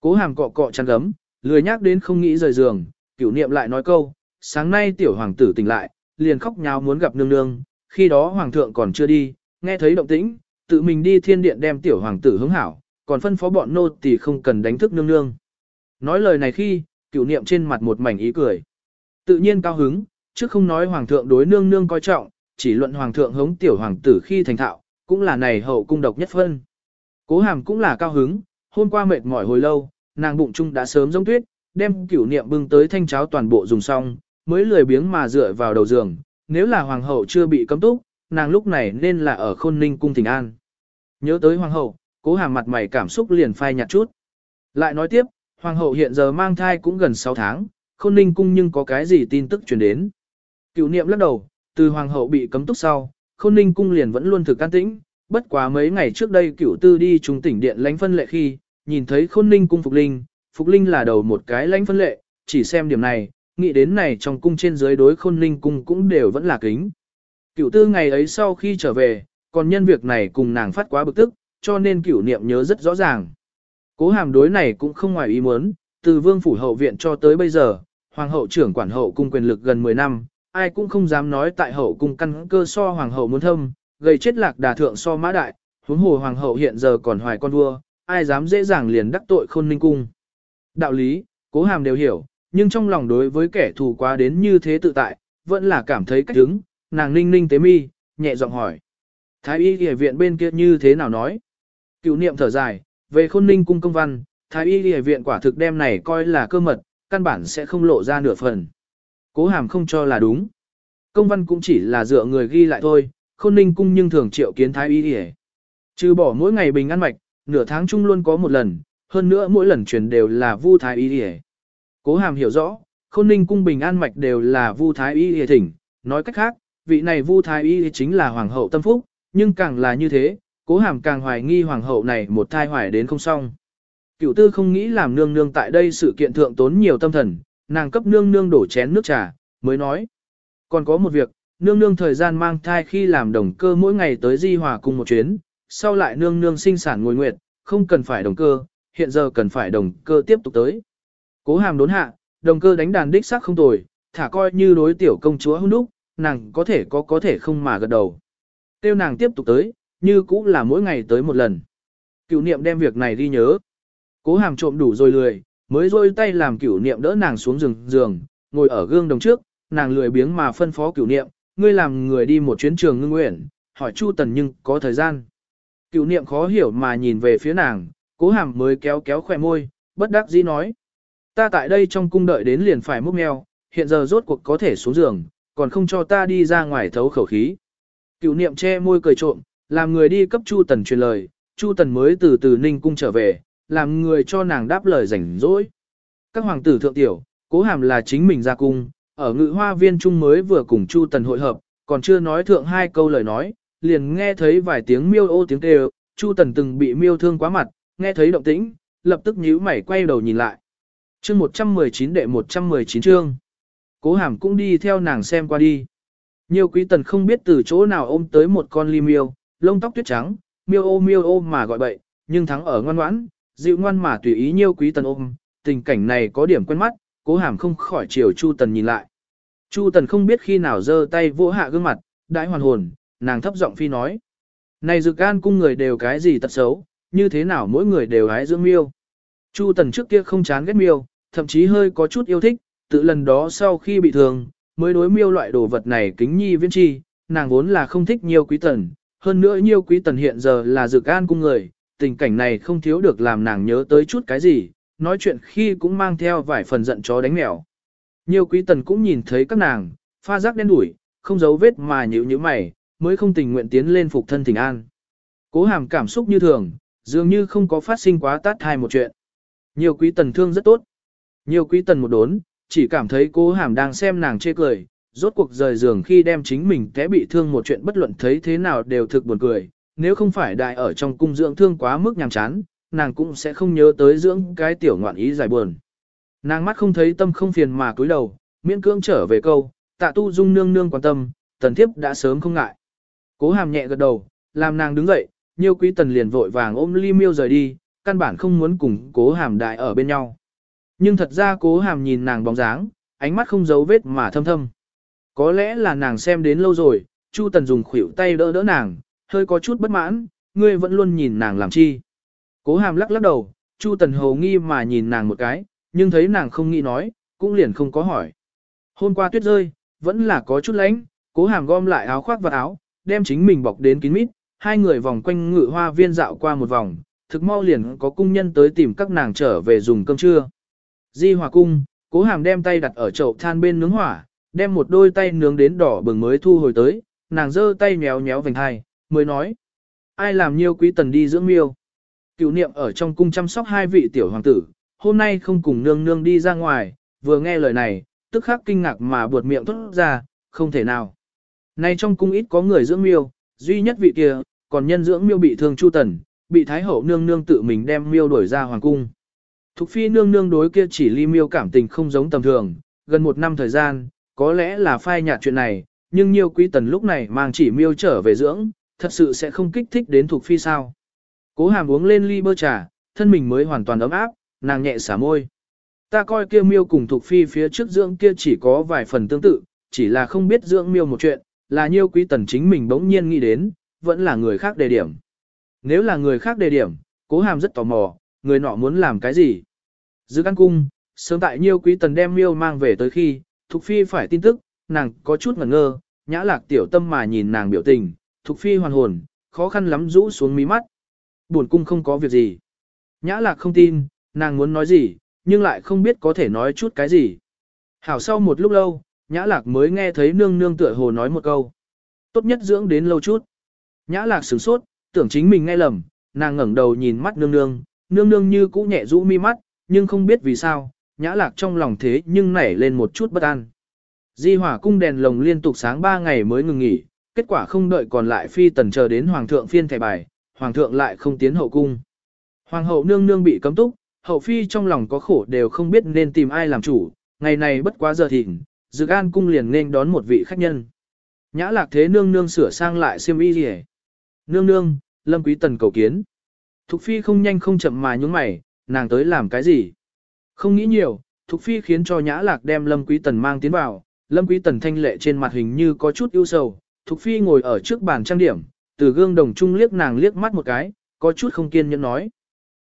Cố hàm cọ cọ chăn gấm, lười nhắc đến không nghĩ rời giường, cửu niệm lại nói câu, sáng nay tiểu hoàng tử tỉnh lại, liền khóc nháo muốn gặp nương nương, khi đó hoàng thượng còn chưa đi, nghe thấy động tĩnh, tự mình đi thiên điện đem tiểu hoàng tử hướng hảo, còn phân phó bọn nô tỳ không cần đánh thức nương nương. Nói lời này khi, cửu niệm trên mặt một mảnh ý cười. Tự nhiên cao hứng, chứ không nói hoàng thượng đối nương nương coi trọng, chỉ luận hoàng thượng hống tiểu hoàng tử khi thành thạo, cũng là này hậu cung độc nhất phân. Cố hàm cũng là cao hứng, hôm qua mệt mỏi hồi lâu, nàng bụng chung đã sớm giống tuyết, đem cửu niệm bưng tới thanh cháo toàn bộ dùng xong, mới lười biếng mà dựa vào đầu giường, nếu là hoàng hậu chưa bị cấm túc, nàng lúc này nên là ở khôn ninh cung thỉnh an. Nhớ tới hoàng hậu, cố hàm mặt mày cảm xúc liền phai nhạt chút. Lại nói tiếp, hoàng hậu hiện giờ mang thai cũng gần 6 tháng, khôn ninh cung nhưng có cái gì tin tức truyền đến. Cựu niệm lắc đầu, từ hoàng hậu bị cấm túc sau, khôn ninh cung liền vẫn luôn thực can tĩnh, bất quá mấy ngày trước đây Cựu tư đi trung tỉnh điện lãnh phân lệ khi, nhìn thấy khôn ninh cung phục linh, phục linh là đầu một cái lãnh phân lệ, chỉ xem điểm này, nghĩ đến này trong cung trên dưới đối khôn ninh cung cũng đều vẫn là kính. Cửu tư ngày ấy sau khi trở về, còn nhân việc này cùng nàng phát quá bực tức, cho nên cửu niệm nhớ rất rõ ràng. Cố hàm đối này cũng không ngoài ý muốn, từ vương phủ hậu viện cho tới bây giờ, hoàng hậu trưởng quản hậu cung quyền lực gần 10 năm, ai cũng không dám nói tại hậu cung căn cơ so hoàng hậu muốn thâm, gây chết lạc đà thượng so mã đại, huống hồ hoàng hậu hiện giờ còn hoài con vua, ai dám dễ dàng liền đắc tội khôn ninh cung. Đạo lý, cố hàm đều hiểu, nhưng trong lòng đối với kẻ thù quá đến như thế tự tại, vẫn là cảm thấy cách đứng, nàng ninh ninh tế mi, nhẹ giọng hỏi. Thái y y viện bên kia như thế nào nói? Cựu niệm thở dài, về khôn ninh cung công văn, thái y y viện quả thực đem này coi là cơ mật, căn bản sẽ không lộ ra nửa phần. Cố hàm không cho là đúng. Công văn cũng chỉ là dựa người ghi lại thôi, khôn ninh cung nhưng thường triệu kiến thái y y Trừ bỏ mỗi ngày bình ăn mạch, nửa tháng chung luôn có một lần, hơn nữa mỗi lần truyền đều là vu thái y y Cố hàm hiểu rõ, khôn ninh cung bình an mạch đều là vu thái y y thỉnh, nói cách khác, vị này vu thái y chính là hoàng hậu tâm phúc, nhưng càng là như thế, cố hàm càng hoài nghi hoàng hậu này một thai hoài đến không xong. Cựu tư không nghĩ làm nương nương tại đây sự kiện thượng tốn nhiều tâm thần, nàng cấp nương nương đổ chén nước trà, mới nói. Còn có một việc, nương nương thời gian mang thai khi làm đồng cơ mỗi ngày tới di hòa cùng một chuyến, sau lại nương nương sinh sản ngồi nguyệt, không cần phải đồng cơ, hiện giờ cần phải đồng cơ tiếp tục tới. Cố hàm đốn hạ, đồng cơ đánh đàn đích sắc không tồi, thả coi như đối tiểu công chúa hôn đúc, nàng có thể có có thể không mà gật đầu. Tiêu nàng tiếp tục tới, như cũng là mỗi ngày tới một lần. Cựu niệm đem việc này đi nhớ. Cố hàm trộm đủ rồi lười, mới rôi tay làm cửu niệm đỡ nàng xuống giường, giường, ngồi ở gương đồng trước, nàng lười biếng mà phân phó cửu niệm, ngươi làm người đi một chuyến trường ngưng nguyện, hỏi Chu Tần nhưng có thời gian. Cửu niệm khó hiểu mà nhìn về phía nàng, cố hàm mới kéo kéo khỏe môi, bất đắc dĩ nói. Ta tại đây trong cung đợi đến liền phải múc mèo, hiện giờ rốt cuộc có thể xuống giường, còn không cho ta đi ra ngoài thấu khẩu khí. Cựu niệm che môi cười trộm, làm người đi cấp Chu Tần truyền lời, Chu Tần mới từ từ Ninh cung trở về, làm người cho nàng đáp lời rảnh rỗi. Các hoàng tử thượng tiểu, cố hàm là chính mình ra cung, ở ngự hoa viên trung mới vừa cùng Chu Tần hội hợp, còn chưa nói thượng hai câu lời nói, liền nghe thấy vài tiếng miêu ô tiếng kêu, Chu Tần từng bị miêu thương quá mặt, nghe thấy động tĩnh, lập tức nhíu mày quay đầu nhìn lại. Chương 119 đệ 119 chương. Cố hàm cũng đi theo nàng xem qua đi. Nhiều quý tần không biết từ chỗ nào ôm tới một con ly miêu, lông tóc tuyết trắng, miêu ô miêu ô mà gọi bậy, nhưng thắng ở ngoan ngoãn, dịu ngoan mà tùy ý nhiêu quý tần ôm, tình cảnh này có điểm quen mắt, cố hàm không khỏi chiều Chu Tần nhìn lại. Chu Tần không biết khi nào giơ tay vỗ hạ gương mặt, đãi hoàn hồn, nàng thấp giọng phi nói. Này dự can cung người đều cái gì tật xấu, như thế nào mỗi người đều hái dưỡng miêu. Chu Tần trước kia không chán ghét miêu, thậm chí hơi có chút yêu thích, tự lần đó sau khi bị thương, mới đối miêu loại đồ vật này kính nhi viên chi, nàng vốn là không thích nhiều quý tần, hơn nữa nhiều quý tần hiện giờ là dược an cung người, tình cảnh này không thiếu được làm nàng nhớ tới chút cái gì, nói chuyện khi cũng mang theo vài phần giận chó đánh mèo. Nhiều quý tần cũng nhìn thấy các nàng, pha rác đen đuổi không giấu vết mà nhữ như mày, mới không tình nguyện tiến lên phục thân thỉnh an. Cố hàm cảm xúc như thường, dường như không có phát sinh quá tát hai một chuyện. Nhiều quý tần thương rất tốt. Nhiều quý tần một đốn, chỉ cảm thấy cố hàm đang xem nàng chê cười, rốt cuộc rời giường khi đem chính mình té bị thương một chuyện bất luận thấy thế nào đều thực buồn cười, nếu không phải đại ở trong cung dưỡng thương quá mức nhàm chán, nàng cũng sẽ không nhớ tới dưỡng cái tiểu ngoạn ý dài buồn. Nàng mắt không thấy tâm không phiền mà cúi đầu, miễn cưỡng trở về câu, tạ tu dung nương nương quan tâm, tần thiếp đã sớm không ngại. Cố hàm nhẹ gật đầu, làm nàng đứng dậy, nhiêu quý tần liền vội vàng ôm ly miêu rời đi, căn bản không muốn cùng cố hàm đại ở bên nhau. Nhưng thật ra cố hàm nhìn nàng bóng dáng, ánh mắt không giấu vết mà thâm thâm. Có lẽ là nàng xem đến lâu rồi, Chu Tần dùng khuỷu tay đỡ đỡ nàng, hơi có chút bất mãn, ngươi vẫn luôn nhìn nàng làm chi. Cố hàm lắc lắc đầu, Chu Tần hầu nghi mà nhìn nàng một cái, nhưng thấy nàng không nghĩ nói, cũng liền không có hỏi. Hôm qua tuyết rơi, vẫn là có chút lạnh, cố hàm gom lại áo khoác và áo, đem chính mình bọc đến kín mít, hai người vòng quanh ngự hoa viên dạo qua một vòng, thực mau liền có cung nhân tới tìm các nàng trở về dùng cơm trưa. Di hòa cung, cố hàm đem tay đặt ở chậu than bên nướng hỏa, đem một đôi tay nướng đến đỏ bừng mới thu hồi tới, nàng giơ tay méo méo vành hai, mới nói. Ai làm nhiêu quý tần đi dưỡng miêu? Cựu niệm ở trong cung chăm sóc hai vị tiểu hoàng tử, hôm nay không cùng nương nương đi ra ngoài, vừa nghe lời này, tức khắc kinh ngạc mà buột miệng thốt ra, không thể nào. Nay trong cung ít có người dưỡng miêu, duy nhất vị kia, còn nhân dưỡng miêu bị thương chu tần, bị thái hậu nương nương tự mình đem miêu đuổi ra hoàng cung. Thục phi nương nương đối kia chỉ ly miêu cảm tình không giống tầm thường, gần một năm thời gian, có lẽ là phai nhạt chuyện này, nhưng nhiều quý tần lúc này mang chỉ miêu trở về dưỡng, thật sự sẽ không kích thích đến thuộc phi sao. Cố hàm uống lên ly bơ trà, thân mình mới hoàn toàn ấm áp, nàng nhẹ xả môi. Ta coi kia miêu cùng thuộc phi phía trước dưỡng kia chỉ có vài phần tương tự, chỉ là không biết dưỡng miêu một chuyện, là nhiêu quý tần chính mình bỗng nhiên nghĩ đến, vẫn là người khác đề điểm. Nếu là người khác đề điểm, cố hàm rất tò mò, người nọ muốn làm cái gì. Giữ căn cung, sớm tại nhiêu quý tần đem miêu mang về tới khi, Thục Phi phải tin tức, nàng có chút ngẩn ngơ, nhã lạc tiểu tâm mà nhìn nàng biểu tình, Thục Phi hoàn hồn, khó khăn lắm rũ xuống mí mắt. Buồn cung không có việc gì. Nhã lạc không tin, nàng muốn nói gì, nhưng lại không biết có thể nói chút cái gì. Hảo sau một lúc lâu, nhã lạc mới nghe thấy nương nương tựa hồ nói một câu. Tốt nhất dưỡng đến lâu chút. Nhã lạc sửng sốt, tưởng chính mình nghe lầm, nàng ngẩng đầu nhìn mắt nương nương, nương nương như cũ nhẹ rũ mi mắt, nhưng không biết vì sao, nhã lạc trong lòng thế nhưng nảy lên một chút bất an. Di hỏa cung đèn lồng liên tục sáng 3 ngày mới ngừng nghỉ, kết quả không đợi còn lại phi tần chờ đến hoàng thượng phiên thẻ bài, hoàng thượng lại không tiến hậu cung. Hoàng hậu nương nương bị cấm túc, hậu phi trong lòng có khổ đều không biết nên tìm ai làm chủ, ngày này bất quá giờ thịnh, dự an cung liền nên đón một vị khách nhân. Nhã lạc thế nương nương sửa sang lại xiêm y rìa. Nương nương, lâm quý tần cầu kiến. Thục phi không nhanh không chậm mà nhúng mày, nàng tới làm cái gì? Không nghĩ nhiều, Thục phi khiến cho nhã lạc đem lâm quý tần mang tiến vào. Lâm quý tần thanh lệ trên mặt hình như có chút ưu sầu. Thục phi ngồi ở trước bàn trang điểm, từ gương đồng trung liếc nàng liếc mắt một cái, có chút không kiên nhẫn nói.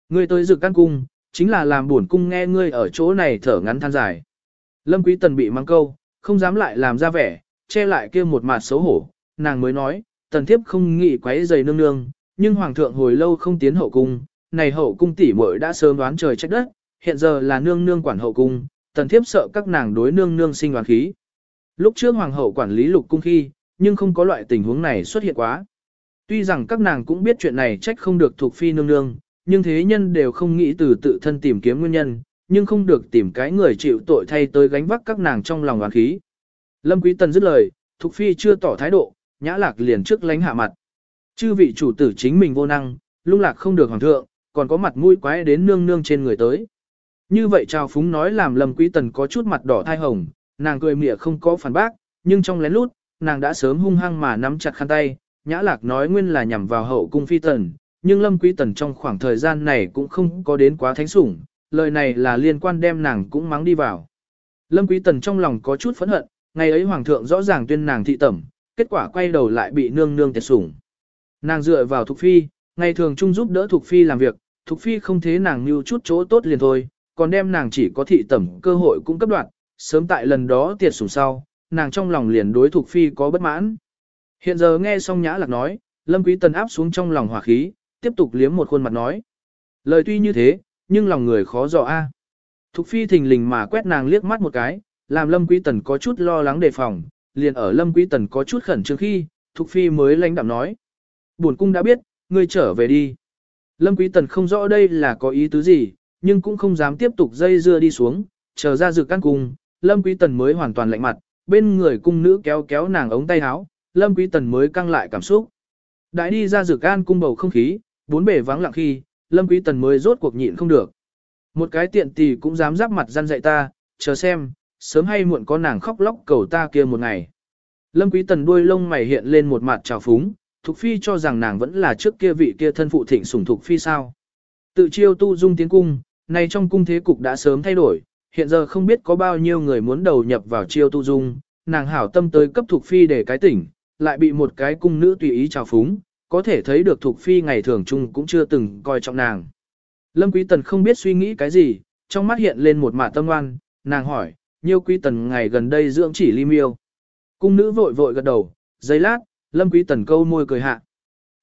Ngươi tới dự căn cung, chính là làm buồn cung nghe ngươi ở chỗ này thở ngắn than dài. Lâm Quý Tần bị mang câu, không dám lại làm ra vẻ, che lại kia một mặt xấu hổ, nàng mới nói, tần thiếp không nghĩ quấy giày nương nương, nhưng hoàng thượng hồi lâu không tiến hậu cung, này hậu cung tỷ muội đã sớm đoán trời trách đất, hiện giờ là nương nương quản hậu cung, tần thiếp sợ các nàng đối nương nương sinh oán khí. Lúc trước hoàng hậu quản lý lục cung khi, nhưng không có loại tình huống này xuất hiện quá. Tuy rằng các nàng cũng biết chuyện này trách không được thuộc phi nương nương, nhưng thế nhân đều không nghĩ từ tự thân tìm kiếm nguyên nhân, nhưng không được tìm cái người chịu tội thay tới gánh vác các nàng trong lòng oán khí. Lâm Quý Tần dứt lời, Thục Phi chưa tỏ thái độ, nhã lạc liền trước lánh hạ mặt. Chư vị chủ tử chính mình vô năng, lung lạc không được hoàng thượng, còn có mặt mũi quái đến nương nương trên người tới. Như vậy trào phúng nói làm Lâm Quý Tần có chút mặt đỏ thai hồng, nàng cười mỉa không có phản bác, nhưng trong lén lút, nàng đã sớm hung hăng mà nắm chặt khăn tay, nhã lạc nói nguyên là nhằm vào hậu cung phi tần, nhưng Lâm Quý Tần trong khoảng thời gian này cũng không có đến quá thánh sủng, lời này là liên quan đem nàng cũng mắng đi vào. Lâm Quý Tần trong lòng có chút phẫn hận, ngày ấy hoàng thượng rõ ràng tuyên nàng thị tẩm, kết quả quay đầu lại bị nương nương tiệt sủng. Nàng dựa vào Thục Phi, ngày thường chung giúp đỡ Thục Phi làm việc, Thục Phi không thế nàng như chút chỗ tốt liền thôi, còn đem nàng chỉ có thị tẩm cơ hội cũng cấp đoạn, sớm tại lần đó tiệt sủng sau, nàng trong lòng liền đối Thục Phi có bất mãn. Hiện giờ nghe xong Nhã Lạc nói, Lâm Quý Tần áp xuống trong lòng hỏa khí, tiếp tục liếm một khuôn mặt nói. Lời tuy như thế, nhưng lòng người khó dò a. Thục phi thình lình mà quét nàng liếc mắt một cái, làm Lâm Quý Tần có chút lo lắng đề phòng, liền ở Lâm Quý Tần có chút khẩn trương khi, Thục phi mới lãnh đạm nói: "Bổn cung đã biết, ngươi trở về đi." Lâm Quý Tần không rõ đây là có ý tứ gì, nhưng cũng không dám tiếp tục dây dưa đi xuống, chờ ra dược căn cung, Lâm Quý Tần mới hoàn toàn lạnh mặt, bên người cung nữ kéo kéo nàng ống tay áo, Lâm Quý Tần mới căng lại cảm xúc. Đại đi ra dược căn cung bầu không khí, bốn bề vắng lặng khi, Lâm Quý Tần mới rốt cuộc nhịn không được. Một cái tiện tỷ cũng dám giáp mặt gian dạy ta, chờ xem, sớm hay muộn có nàng khóc lóc cầu ta kia một ngày. Lâm Quý Tần đuôi lông mày hiện lên một mặt trào phúng, Thục Phi cho rằng nàng vẫn là trước kia vị kia thân phụ thịnh sủng Thục Phi sao. Tự chiêu tu dung tiến cung, nay trong cung thế cục đã sớm thay đổi, hiện giờ không biết có bao nhiêu người muốn đầu nhập vào chiêu tu dung, nàng hảo tâm tới cấp Thục Phi để cái tỉnh, lại bị một cái cung nữ tùy ý trào phúng, có thể thấy được Thục Phi ngày thường chung cũng chưa từng coi trọng nàng. Lâm Quý Tần không biết suy nghĩ cái gì, trong mắt hiện lên một mạ tâm oan, nàng hỏi, nhiêu Quý Tần ngày gần đây dưỡng chỉ ly miêu. Cung nữ vội vội gật đầu, giây lát, Lâm Quý Tần câu môi cười hạ.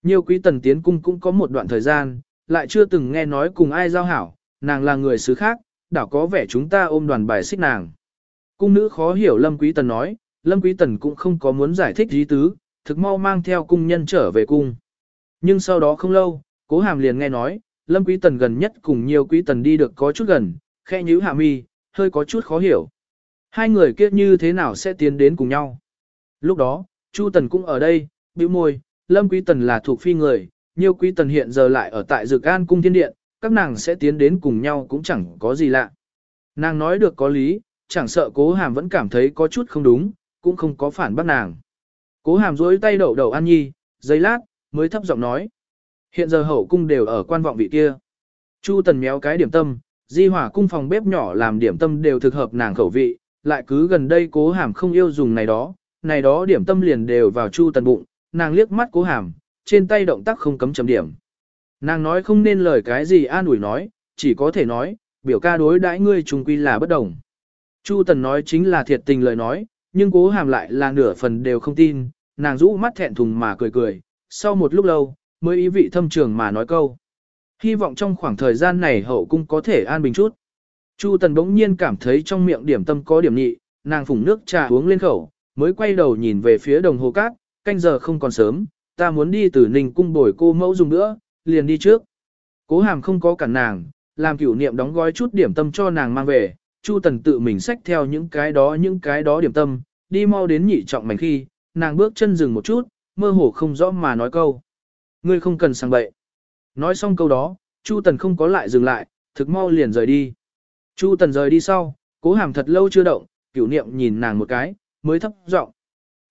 Nhiêu Quý Tần tiến cung cũng có một đoạn thời gian, lại chưa từng nghe nói cùng ai giao hảo, nàng là người xứ khác, đảo có vẻ chúng ta ôm đoàn bài xích nàng. Cung nữ khó hiểu Lâm Quý Tần nói, Lâm Quý Tần cũng không có muốn giải thích ý tứ, thực mau mang theo cung nhân trở về cung. Nhưng sau đó không lâu, cố hàm liền nghe nói, Lâm Quý Tần gần nhất cùng nhiều Quý Tần đi được có chút gần, khe nhíu hạ mi, hơi có chút khó hiểu. Hai người kia như thế nào sẽ tiến đến cùng nhau? Lúc đó, Chu Tần cũng ở đây, bĩu môi, Lâm Quý Tần là thuộc phi người, nhiều Quý Tần hiện giờ lại ở tại Dược An cung thiên điện, các nàng sẽ tiến đến cùng nhau cũng chẳng có gì lạ. Nàng nói được có lý, chẳng sợ cố hàm vẫn cảm thấy có chút không đúng, cũng không có phản bác nàng. Cố hàm duỗi tay đậu đầu An Nhi, giây lát, mới thấp giọng nói. Hiện giờ hậu cung đều ở quan vọng vị kia. Chu tần méo cái điểm tâm, di hỏa cung phòng bếp nhỏ làm điểm tâm đều thực hợp nàng khẩu vị, lại cứ gần đây cố hàm không yêu dùng này đó, này đó điểm tâm liền đều vào chu tần bụng, nàng liếc mắt cố hàm, trên tay động tác không cấm chấm điểm. Nàng nói không nên lời cái gì an ủi nói, chỉ có thể nói, biểu ca đối đãi ngươi trùng quy là bất đồng. Chu tần nói chính là thiệt tình lời nói, nhưng cố hàm lại là nửa phần đều không tin, nàng rũ mắt thẹn thùng mà cười cười, sau một lúc lâu, mới ý vị thâm trường mà nói câu. Hy vọng trong khoảng thời gian này hậu cung có thể an bình chút. Chu Tần bỗng nhiên cảm thấy trong miệng điểm tâm có điểm nhị, nàng phủng nước trà uống lên khẩu, mới quay đầu nhìn về phía đồng hồ cát, canh giờ không còn sớm, ta muốn đi từ Ninh cung bồi cô mẫu dùng nữa, liền đi trước. Cố hàm không có cản nàng, làm cửu niệm đóng gói chút điểm tâm cho nàng mang về, Chu Tần tự mình xách theo những cái đó những cái đó điểm tâm, đi mau đến nhị trọng mảnh khi, nàng bước chân dừng một chút, mơ hồ không rõ mà nói câu. Ngươi không cần sang bậy. Nói xong câu đó, Chu Tần không có lại dừng lại, thực mau liền rời đi. Chu Tần rời đi sau, cố hàm thật lâu chưa động, cửu niệm nhìn nàng một cái, mới thấp giọng.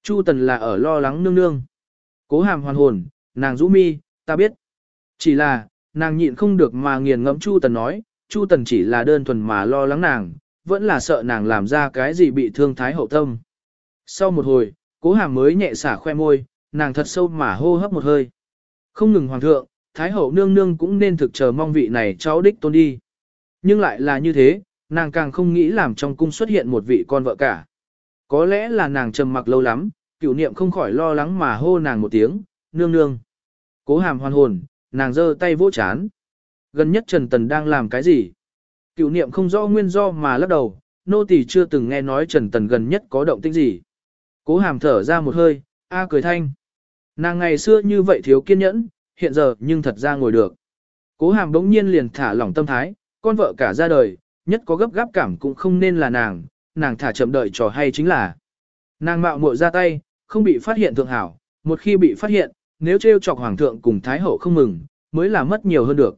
Chu Tần là ở lo lắng nương nương. Cố hàm hoàn hồn, nàng rũ mi, ta biết. Chỉ là, nàng nhịn không được mà nghiền ngẫm Chu Tần nói, Chu Tần chỉ là đơn thuần mà lo lắng nàng, vẫn là sợ nàng làm ra cái gì bị thương thái hậu tâm. Sau một hồi, cố hàm mới nhẹ xả khoe môi, nàng thật sâu mà hô hấp một hơi. Không ngừng hoàng thượng, thái hậu nương nương cũng nên thực chờ mong vị này cháu đích tôn đi. Nhưng lại là như thế, nàng càng không nghĩ làm trong cung xuất hiện một vị con vợ cả. Có lẽ là nàng trầm mặc lâu lắm, cựu niệm không khỏi lo lắng mà hô nàng một tiếng, nương nương. Cố hàm hoàn hồn, nàng giơ tay vỗ chán. Gần nhất Trần Tần đang làm cái gì? Cựu niệm không rõ nguyên do mà lắc đầu, nô tỳ chưa từng nghe nói Trần Tần gần nhất có động tĩnh gì. Cố hàm thở ra một hơi, a cười thanh. Nàng ngày xưa như vậy thiếu kiên nhẫn, hiện giờ nhưng thật ra ngồi được. Cố hàm đống nhiên liền thả lỏng tâm thái, con vợ cả ra đời, nhất có gấp gáp cảm cũng không nên là nàng, nàng thả chậm đợi trò hay chính là. Nàng mạo muội ra tay, không bị phát hiện thượng hảo, một khi bị phát hiện, nếu trêu chọc hoàng thượng cùng thái hậu không mừng, mới là mất nhiều hơn được.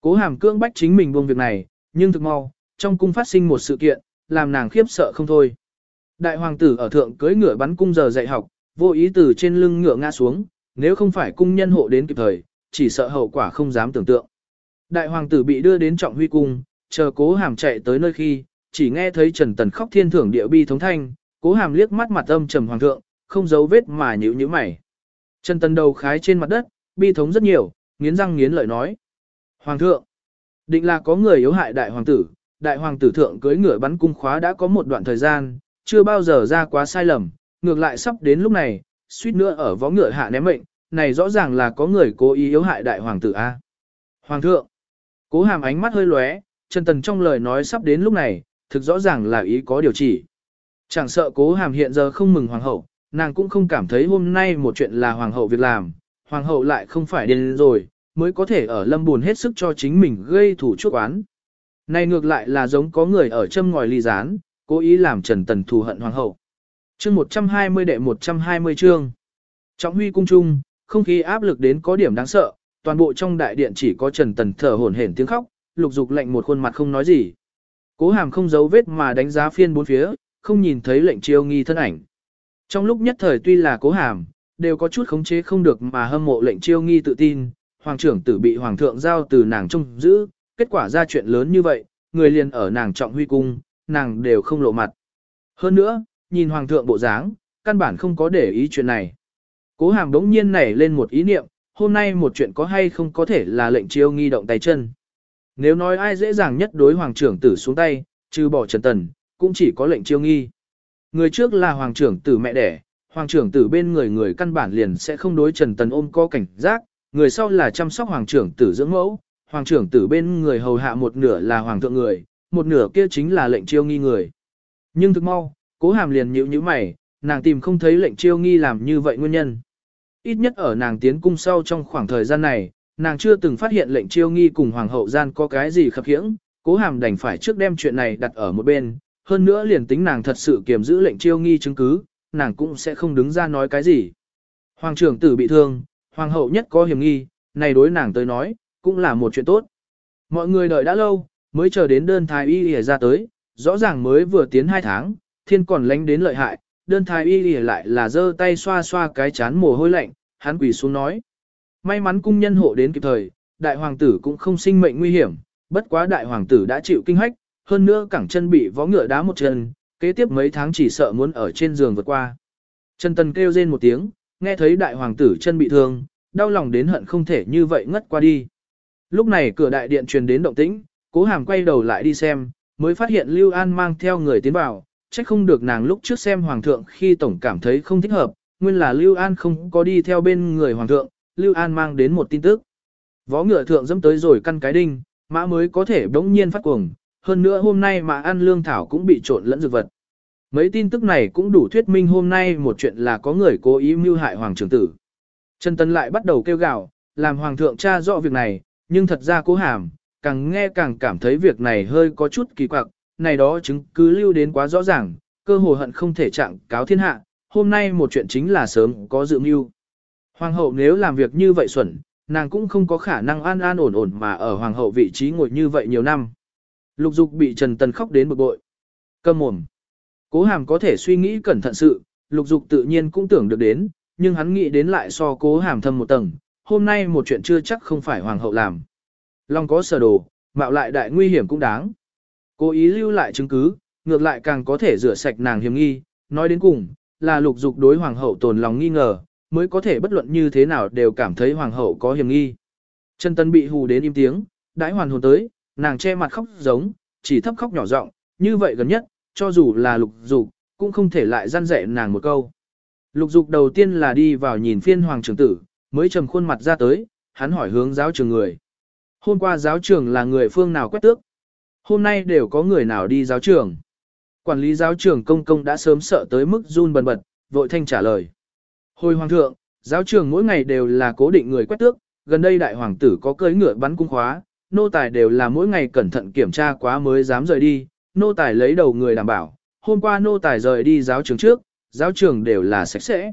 Cố hàm cưỡng bách chính mình buông việc này, nhưng thực mau, trong cung phát sinh một sự kiện, làm nàng khiếp sợ không thôi. Đại hoàng tử ở thượng cưới ngựa bắn cung giờ dạy học, vô ý từ trên lưng ngựa ngã xuống, nếu không phải cung nhân hộ đến kịp thời, chỉ sợ hậu quả không dám tưởng tượng. Đại hoàng tử bị đưa đến trọng huy cung, chờ cố hàm chạy tới nơi khi, chỉ nghe thấy Trần Tần khóc thiên thưởng địa bi thống thanh, cố hàm liếc mắt mặt âm trầm hoàng thượng, không giấu vết mà nhíu nhíu mày. Trần Tần đầu khái trên mặt đất, bi thống rất nhiều, nghiến răng nghiến lợi nói. Hoàng thượng, định là có người yếu hại đại hoàng tử, đại hoàng tử thượng cưỡi ngựa bắn cung khóa đã có một đoạn thời gian, chưa bao giờ ra quá sai lầm, ngược lại sắp đến lúc này, suýt nữa ở vó ngựa hạ ném mệnh, này rõ ràng là có người cố ý yếu hại đại hoàng tử A. Hoàng thượng, cố hàm ánh mắt hơi lóe, Trần Tần trong lời nói sắp đến lúc này, thực rõ ràng là ý có điều chỉ. Chẳng sợ cố hàm hiện giờ không mừng hoàng hậu, nàng cũng không cảm thấy hôm nay một chuyện là hoàng hậu việc làm, hoàng hậu lại không phải điên rồi, mới có thể ở lâm buồn hết sức cho chính mình gây thủ chuốc oán. Này ngược lại là giống có người ở châm ngòi ly gián, cố ý làm Trần Tần thù hận hoàng hậu. Chương 120 đệ 120 chương. Trọng huy cung trung, không khí áp lực đến có điểm đáng sợ, toàn bộ trong đại điện chỉ có Trần Tần thở hổn hển tiếng khóc, lục dục lệnh một khuôn mặt không nói gì. Cố hàm không giấu vết mà đánh giá phiên bốn phía, không nhìn thấy lệnh chiêu nghi thân ảnh. Trong lúc nhất thời tuy là cố hàm, đều có chút khống chế không được mà hâm mộ lệnh chiêu nghi tự tin, hoàng trưởng tử bị hoàng thượng giao từ nàng trông giữ, kết quả ra chuyện lớn như vậy, người liền ở nàng trọng huy cung, nàng đều không lộ mặt. Hơn nữa, nhìn hoàng thượng bộ dáng, căn bản không có để ý chuyện này. Cố hàm đống nhiên nảy lên một ý niệm, hôm nay một chuyện có hay không có thể là lệnh chiêu nghi động tay chân. Nếu nói ai dễ dàng nhất đối hoàng trưởng tử xuống tay, trừ bỏ Trần Tần, cũng chỉ có lệnh chiêu nghi. Người trước là hoàng trưởng tử mẹ đẻ, hoàng trưởng tử bên người người căn bản liền sẽ không đối Trần Tần ôm có cảnh giác, người sau là chăm sóc hoàng trưởng tử dưỡng mẫu, hoàng trưởng tử bên người hầu hạ một nửa là hoàng thượng người, một nửa kia chính là lệnh chiêu nghi người. Nhưng thực mau, cố hàm liền nhíu nhíu mày, nàng tìm không thấy lệnh chiêu nghi làm như vậy nguyên nhân. Ít nhất ở nàng tiến cung sau trong khoảng thời gian này, nàng chưa từng phát hiện lệnh chiêu nghi cùng hoàng hậu gian có cái gì khập khiễng, cố hàm đành phải trước đem chuyện này đặt ở một bên, hơn nữa liền tính nàng thật sự kiềm giữ lệnh chiêu nghi chứng cứ, nàng cũng sẽ không đứng ra nói cái gì. Hoàng trưởng tử bị thương, hoàng hậu nhất có hiểm nghi, này đối nàng tới nói, cũng là một chuyện tốt. Mọi người đợi đã lâu, mới chờ đến đơn thái y y ra tới, rõ ràng mới vừa tiến hai tháng, thiên còn lánh đến lợi hại, đơn thái y y lại là giơ tay xoa xoa cái chán mồ hôi lạnh, hắn quỳ xuống nói. May mắn cung nhân hộ đến kịp thời, đại hoàng tử cũng không sinh mệnh nguy hiểm, bất quá đại hoàng tử đã chịu kinh hách, hơn nữa cẳng chân bị vó ngựa đá một chân, kế tiếp mấy tháng chỉ sợ muốn ở trên giường vượt qua. Trần Tần kêu rên một tiếng, nghe thấy đại hoàng tử chân bị thương, đau lòng đến hận không thể như vậy ngất qua đi. Lúc này cửa đại điện truyền đến động tĩnh, cố hàm quay đầu lại đi xem, mới phát hiện Lưu An mang theo người tiến vào, trách không được nàng lúc trước xem hoàng thượng khi tổng cảm thấy không thích hợp, nguyên là Lưu An không có đi theo bên người hoàng thượng, Lưu An mang đến một tin tức. Võ ngựa thượng dẫm tới rồi căn cái đinh, mã mới có thể bỗng nhiên phát cuồng, hơn nữa hôm nay mà ăn lương thảo cũng bị trộn lẫn dược vật. Mấy tin tức này cũng đủ thuyết minh hôm nay một chuyện là có người cố ý mưu hại hoàng trưởng tử. Trần Tân lại bắt đầu kêu gào, làm hoàng thượng tra rõ việc này, nhưng thật ra cố hàm, càng nghe càng cảm thấy việc này hơi có chút kỳ quặc, này đó chứng cứ lưu đến quá rõ ràng, cơ hồ hận không thể trạng cáo thiên hạ, hôm nay một chuyện chính là sớm có dự mưu. Hoàng hậu nếu làm việc như vậy xuẩn, nàng cũng không có khả năng an an ổn ổn mà ở hoàng hậu vị trí ngồi như vậy nhiều năm. Lục dục bị Trần Tần khóc đến bực bội. Câm mồm. Cố hàm có thể suy nghĩ cẩn thận sự, lục dục tự nhiên cũng tưởng được đến, nhưng hắn nghĩ đến lại so cố hàm thâm một tầng, hôm nay một chuyện chưa chắc không phải hoàng hậu làm. Long có sở đồ, mạo lại đại nguy hiểm cũng đáng. Cố ý lưu lại chứng cứ, ngược lại càng có thể rửa sạch nàng hiểm nghi, nói đến cùng, là lục dục đối hoàng hậu tồn lòng nghi ngờ, mới có thể bất luận như thế nào đều cảm thấy hoàng hậu có hiểm nghi. Trần Tân bị hù đến im tiếng, đãi hoàn hồn tới, nàng che mặt khóc giống, chỉ thấp khóc nhỏ giọng, như vậy gần nhất, cho dù là lục dục, cũng không thể lại gian dạy nàng một câu. Lục dục đầu tiên là đi vào nhìn phiên hoàng trưởng tử, mới trầm khuôn mặt ra tới, hắn hỏi hướng giáo trường người. Hôm qua giáo trường là người phương nào quét tước? Hôm nay đều có người nào đi giáo trường? Quản lý giáo trường công công đã sớm sợ tới mức run bần bật, vội thanh trả lời. Hồi hoàng thượng, giáo trường mỗi ngày đều là cố định người quét tước, gần đây đại hoàng tử có cưỡi ngựa bắn cung khóa, nô tài đều là mỗi ngày cẩn thận kiểm tra quá mới dám rời đi, nô tài lấy đầu người đảm bảo, hôm qua nô tài rời đi giáo trường trước, giáo trường đều là sạch sẽ.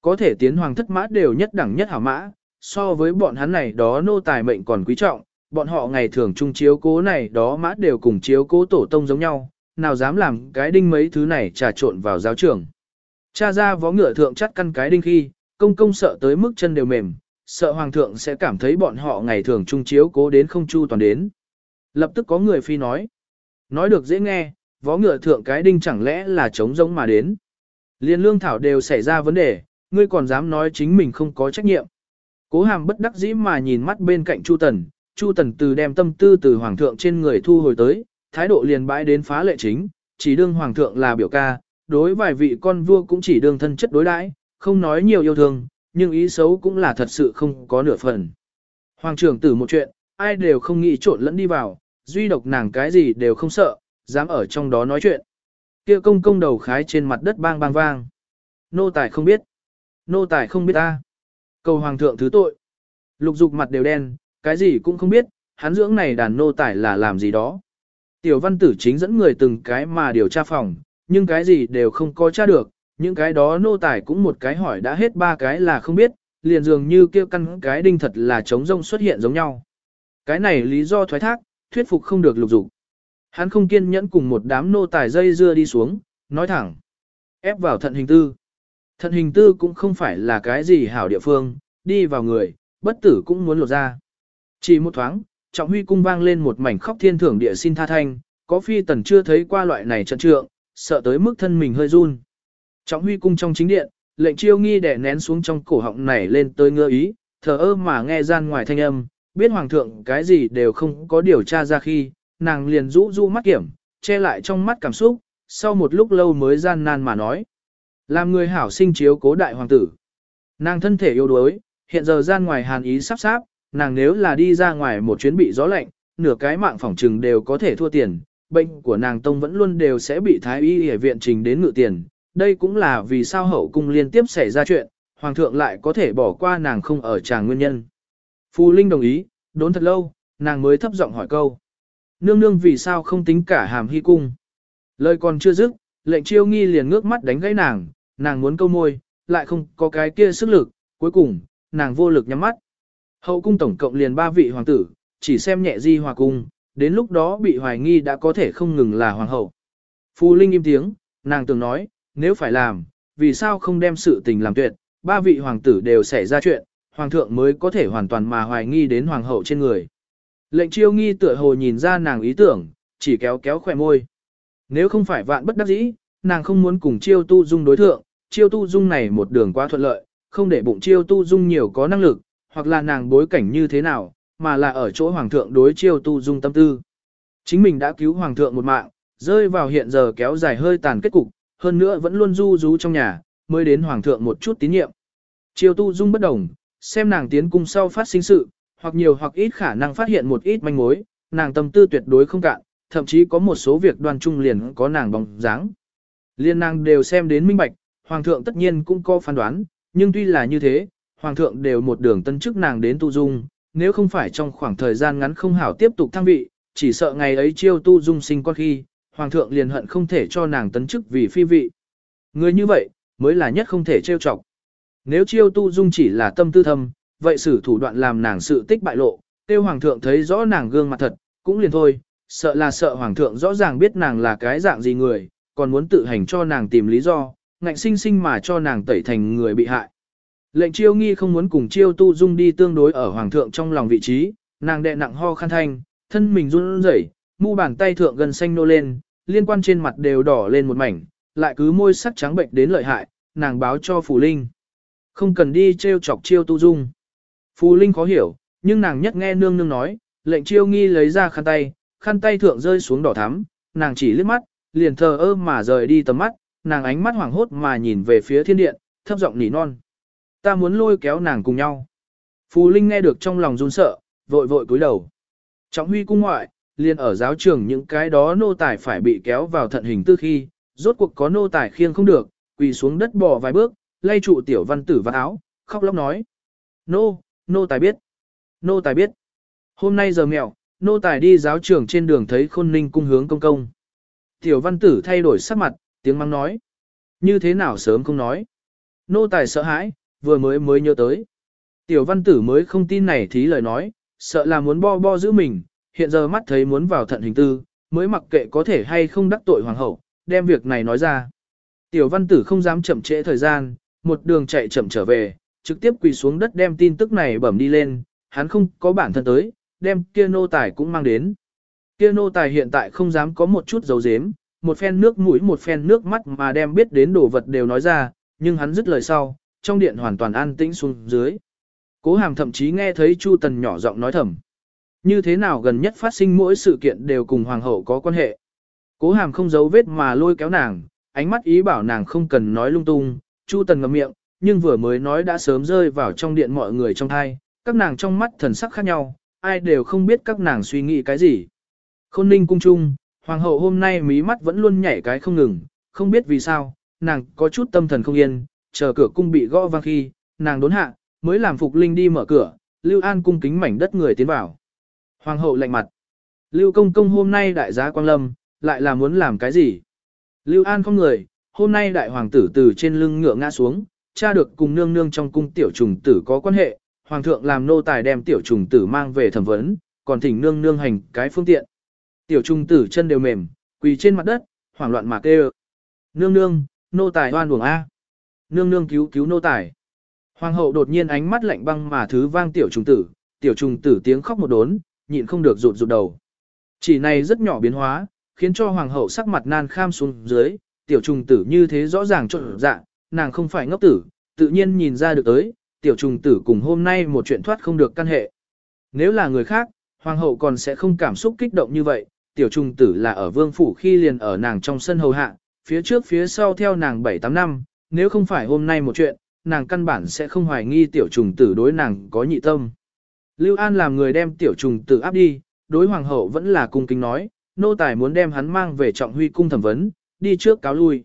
Có thể tiến hoàng thất mã đều nhất đẳng nhất hảo mã, so với bọn hắn này đó nô tài mệnh còn quý trọng, bọn họ ngày thường chung chiếu cố này đó mã đều cùng chiếu cố tổ tông giống nhau, nào dám làm cái đinh mấy thứ này trà trộn vào giáo trường. Cha ra vó ngựa thượng chắt căn cái đinh khi, công công sợ tới mức chân đều mềm, sợ hoàng thượng sẽ cảm thấy bọn họ ngày thường trung chiếu cố đến không chu toàn đến. Lập tức có người phi nói. Nói được dễ nghe, vó ngựa thượng cái đinh chẳng lẽ là trống giống mà đến. Liên lương thảo đều xảy ra vấn đề, ngươi còn dám nói chính mình không có trách nhiệm. Cố hàm bất đắc dĩ mà nhìn mắt bên cạnh Chu Tần, Chu Tần từ đem tâm tư từ hoàng thượng trên người thu hồi tới, thái độ liền bãi đến phá lệ chính, chỉ đương hoàng thượng là biểu ca, đối vài vị con vua cũng chỉ đương thân chất đối đãi, không nói nhiều yêu thương, nhưng ý xấu cũng là thật sự không có nửa phần. Hoàng trưởng tử một chuyện, ai đều không nghĩ trộn lẫn đi vào, duy độc nàng cái gì đều không sợ, dám ở trong đó nói chuyện. Kia công công đầu khái trên mặt đất bang bang vang. Nô tài không biết. Nô tài không biết ta. Cầu hoàng thượng thứ tội. Lục dục mặt đều đen, cái gì cũng không biết, hắn dưỡng này đàn nô tài là làm gì đó. Tiểu văn tử chính dẫn người từng cái mà điều tra phòng, nhưng cái gì đều không có tra được, những cái đó nô tài cũng một cái hỏi đã hết ba cái là không biết, liền dường như kêu căn cái đinh thật là trống rông xuất hiện giống nhau. Cái này lý do thoái thác, thuyết phục không được lục dục. Hắn không kiên nhẫn cùng một đám nô tài dây dưa đi xuống, nói thẳng. Ép vào thận hình tư. Thận hình tư cũng không phải là cái gì hảo địa phương, đi vào người, bất tử cũng muốn lột ra. Chỉ một thoáng, trọng huy cung vang lên một mảnh khóc thiên thưởng địa xin tha thanh, có phi tần chưa thấy qua loại này trận trượng, sợ tới mức thân mình hơi run. Trọng huy cung trong chính điện, lệnh chiêu nghi đè nén xuống trong cổ họng này lên tới ngơ ý, thờ ơ mà nghe gian ngoài thanh âm, biết hoàng thượng cái gì đều không có điều tra ra khi, nàng liền rũ rũ mắt kiểm, che lại trong mắt cảm xúc, sau một lúc lâu mới gian nan mà nói. Làm người hảo sinh chiếu cố đại hoàng tử. Nàng thân thể yếu đuối, hiện giờ gian ngoài hàn ý sắp sáp, nàng nếu là đi ra ngoài một chuyến bị gió lạnh, nửa cái mạng phỏng trừng đều có thể thua tiền, bệnh của nàng tông vẫn luôn đều sẽ bị thái y y viện trình đến ngự tiền. Đây cũng là vì sao hậu cung liên tiếp xảy ra chuyện, hoàng thượng lại có thể bỏ qua nàng không ở tràng nguyên nhân. Phù Linh đồng ý, đốn thật lâu, nàng mới thấp giọng hỏi câu. Nương nương vì sao không tính cả hàm hy cung? Lời còn chưa dứt, lệnh chiêu nghi liền ngước mắt đánh gãy nàng, nàng muốn câu môi, lại không có cái kia sức lực, cuối cùng, nàng vô lực nhắm mắt. Hậu cung tổng cộng liền ba vị hoàng tử, chỉ xem nhẹ di hòa cung, đến lúc đó bị hoài nghi đã có thể không ngừng là hoàng hậu. Phù Linh im tiếng, nàng từng nói, nếu phải làm, vì sao không đem sự tình làm tuyệt, ba vị hoàng tử đều xảy ra chuyện, hoàng thượng mới có thể hoàn toàn mà hoài nghi đến hoàng hậu trên người. Lệnh chiêu nghi tựa hồ nhìn ra nàng ý tưởng, chỉ kéo kéo khỏe môi. Nếu không phải vạn bất đắc dĩ, nàng không muốn cùng chiêu tu dung đối thượng, chiêu tu dung này một đường quá thuận lợi, không để bụng chiêu tu dung nhiều có năng lực, hoặc là nàng bối cảnh như thế nào, mà là ở chỗ hoàng thượng đối chiêu tu dung tâm tư. Chính mình đã cứu hoàng thượng một mạng, rơi vào hiện giờ kéo dài hơi tàn kết cục, hơn nữa vẫn luôn du rú trong nhà, mới đến hoàng thượng một chút tín nhiệm. Chiêu tu dung bất đồng, xem nàng tiến cung sau phát sinh sự, hoặc nhiều hoặc ít khả năng phát hiện một ít manh mối, nàng tâm tư tuyệt đối không cạn, thậm chí có một số việc đoan trung liền có nàng bóng dáng. Liên nàng đều xem đến minh bạch, hoàng thượng tất nhiên cũng có phán đoán, nhưng tuy là như thế, hoàng thượng đều một đường tân chức nàng đến tu dung, nếu không phải trong khoảng thời gian ngắn không hảo tiếp tục thăng vị, chỉ sợ ngày ấy chiêu tu dung sinh con khi, hoàng thượng liền hận không thể cho nàng tấn chức vì phi vị. Người như vậy, mới là nhất không thể trêu chọc. Nếu chiêu tu dung chỉ là tâm tư thâm, vậy sử thủ đoạn làm nàng sự tích bại lộ, tiêu hoàng thượng thấy rõ nàng gương mặt thật, cũng liền thôi, sợ là sợ hoàng thượng rõ ràng biết nàng là cái dạng gì người, còn muốn tự hành cho nàng tìm lý do, ngạnh sinh sinh mà cho nàng tẩy thành người bị hại. Lệnh chiêu nghi không muốn cùng chiêu tu dung đi tương đối ở hoàng thượng trong lòng vị trí, nàng đệ nặng ho khăn thanh, thân mình run rẩy, mu bàn tay thượng gần xanh nô lên, liên quan trên mặt đều đỏ lên một mảnh, lại cứ môi sắc trắng bệnh đến lợi hại, nàng báo cho Phù Linh. Không cần đi trêu chọc chiêu tu dung. Phù Linh khó hiểu, nhưng nàng nhất nghe nương nương nói, lệnh chiêu nghi lấy ra khăn tay, khăn tay thượng rơi xuống đỏ thắm, nàng chỉ liếc mắt, liền thờ ơ mà rời đi tầm mắt, nàng ánh mắt hoảng hốt mà nhìn về phía thiên điện, thấp giọng nỉ non. Ta muốn lôi kéo nàng cùng nhau. Phù Linh nghe được trong lòng run sợ, vội vội cúi đầu. Trọng huy cung ngoại, liền ở giáo trường những cái đó nô tài phải bị kéo vào thận hình tư khi, rốt cuộc có nô tài khiêng không được, quỳ xuống đất bò vài bước, lay trụ tiểu văn tử vào áo, khóc lóc nói. Nô, nô tài biết. Nô tài biết. Hôm nay giờ mẹo, nô tài đi giáo trường trên đường thấy khôn ninh cung hướng công công. Tiểu văn tử thay đổi sắc mặt, tiếng mắng nói. Như thế nào sớm không nói. Nô tài sợ hãi, vừa mới mới nhớ tới. Tiểu văn tử mới không tin này thí lời nói, sợ là muốn bo bo giữ mình, hiện giờ mắt thấy muốn vào thận hình tư, mới mặc kệ có thể hay không đắc tội hoàng hậu, đem việc này nói ra. Tiểu văn tử không dám chậm trễ thời gian, một đường chạy chậm trở về, trực tiếp quỳ xuống đất đem tin tức này bẩm đi lên, hắn không có bản thân tới, đem kia nô tài cũng mang đến. Kia nô tài hiện tại không dám có một chút dấu dếm, một phen nước mũi một phen nước mắt mà đem biết đến đồ vật đều nói ra, nhưng hắn dứt lời sau, trong điện hoàn toàn an tĩnh xuống dưới. Cố hàm thậm chí nghe thấy Chu Tần nhỏ giọng nói thầm. Như thế nào gần nhất phát sinh mỗi sự kiện đều cùng hoàng hậu có quan hệ. Cố hàm không giấu vết mà lôi kéo nàng, ánh mắt ý bảo nàng không cần nói lung tung, Chu Tần ngậm miệng, nhưng vừa mới nói đã sớm rơi vào trong điện mọi người trong thai, các nàng trong mắt thần sắc khác nhau, ai đều không biết các nàng suy nghĩ cái gì. Khôn ninh cung trung, hoàng hậu hôm nay mí mắt vẫn luôn nhảy cái không ngừng, không biết vì sao, nàng có chút tâm thần không yên, chờ cửa cung bị gõ vang khi, nàng đốn hạ, mới làm Phục Linh đi mở cửa, Lưu An cung kính mảnh đất người tiến vào. Hoàng hậu lạnh mặt. Lưu công công hôm nay đại giá quang lâm, lại là muốn làm cái gì? Lưu An không người, hôm nay đại hoàng tử từ trên lưng ngựa ngã xuống, cha được cùng nương nương trong cung tiểu trùng tử có quan hệ, hoàng thượng làm nô tài đem tiểu trùng tử mang về thẩm vấn, còn thỉnh nương nương hành cái phương tiện. Tiểu trùng tử chân đều mềm, quỳ trên mặt đất, hoảng loạn mà kêu. Nương nương, nô tài oan uổng A. Nương nương cứu cứu nô tài. Hoàng hậu đột nhiên ánh mắt lạnh băng mà thứ vang tiểu trùng tử, tiểu trùng tử tiếng khóc một đốn, nhịn không được rụt rụt đầu. Chỉ này rất nhỏ biến hóa, khiến cho hoàng hậu sắc mặt nan kham xuống dưới, tiểu trùng tử như thế rõ ràng trộn dạ, nàng không phải ngốc tử, tự nhiên nhìn ra được tới, tiểu trùng tử cùng hôm nay một chuyện thoát không được căn hệ. Nếu là người khác, hoàng hậu còn sẽ không cảm xúc kích động như vậy, tiểu trùng tử là ở vương phủ khi liền ở nàng trong sân hầu hạ, phía trước phía sau theo nàng 7-8 năm, nếu không phải hôm nay một chuyện, nàng căn bản sẽ không hoài nghi tiểu trùng tử đối nàng có nhị tâm. Lưu An làm người đem tiểu trùng tử áp đi, đối hoàng hậu vẫn là cung kính nói, nô tài muốn đem hắn mang về trọng huy cung thẩm vấn, đi trước cáo lui.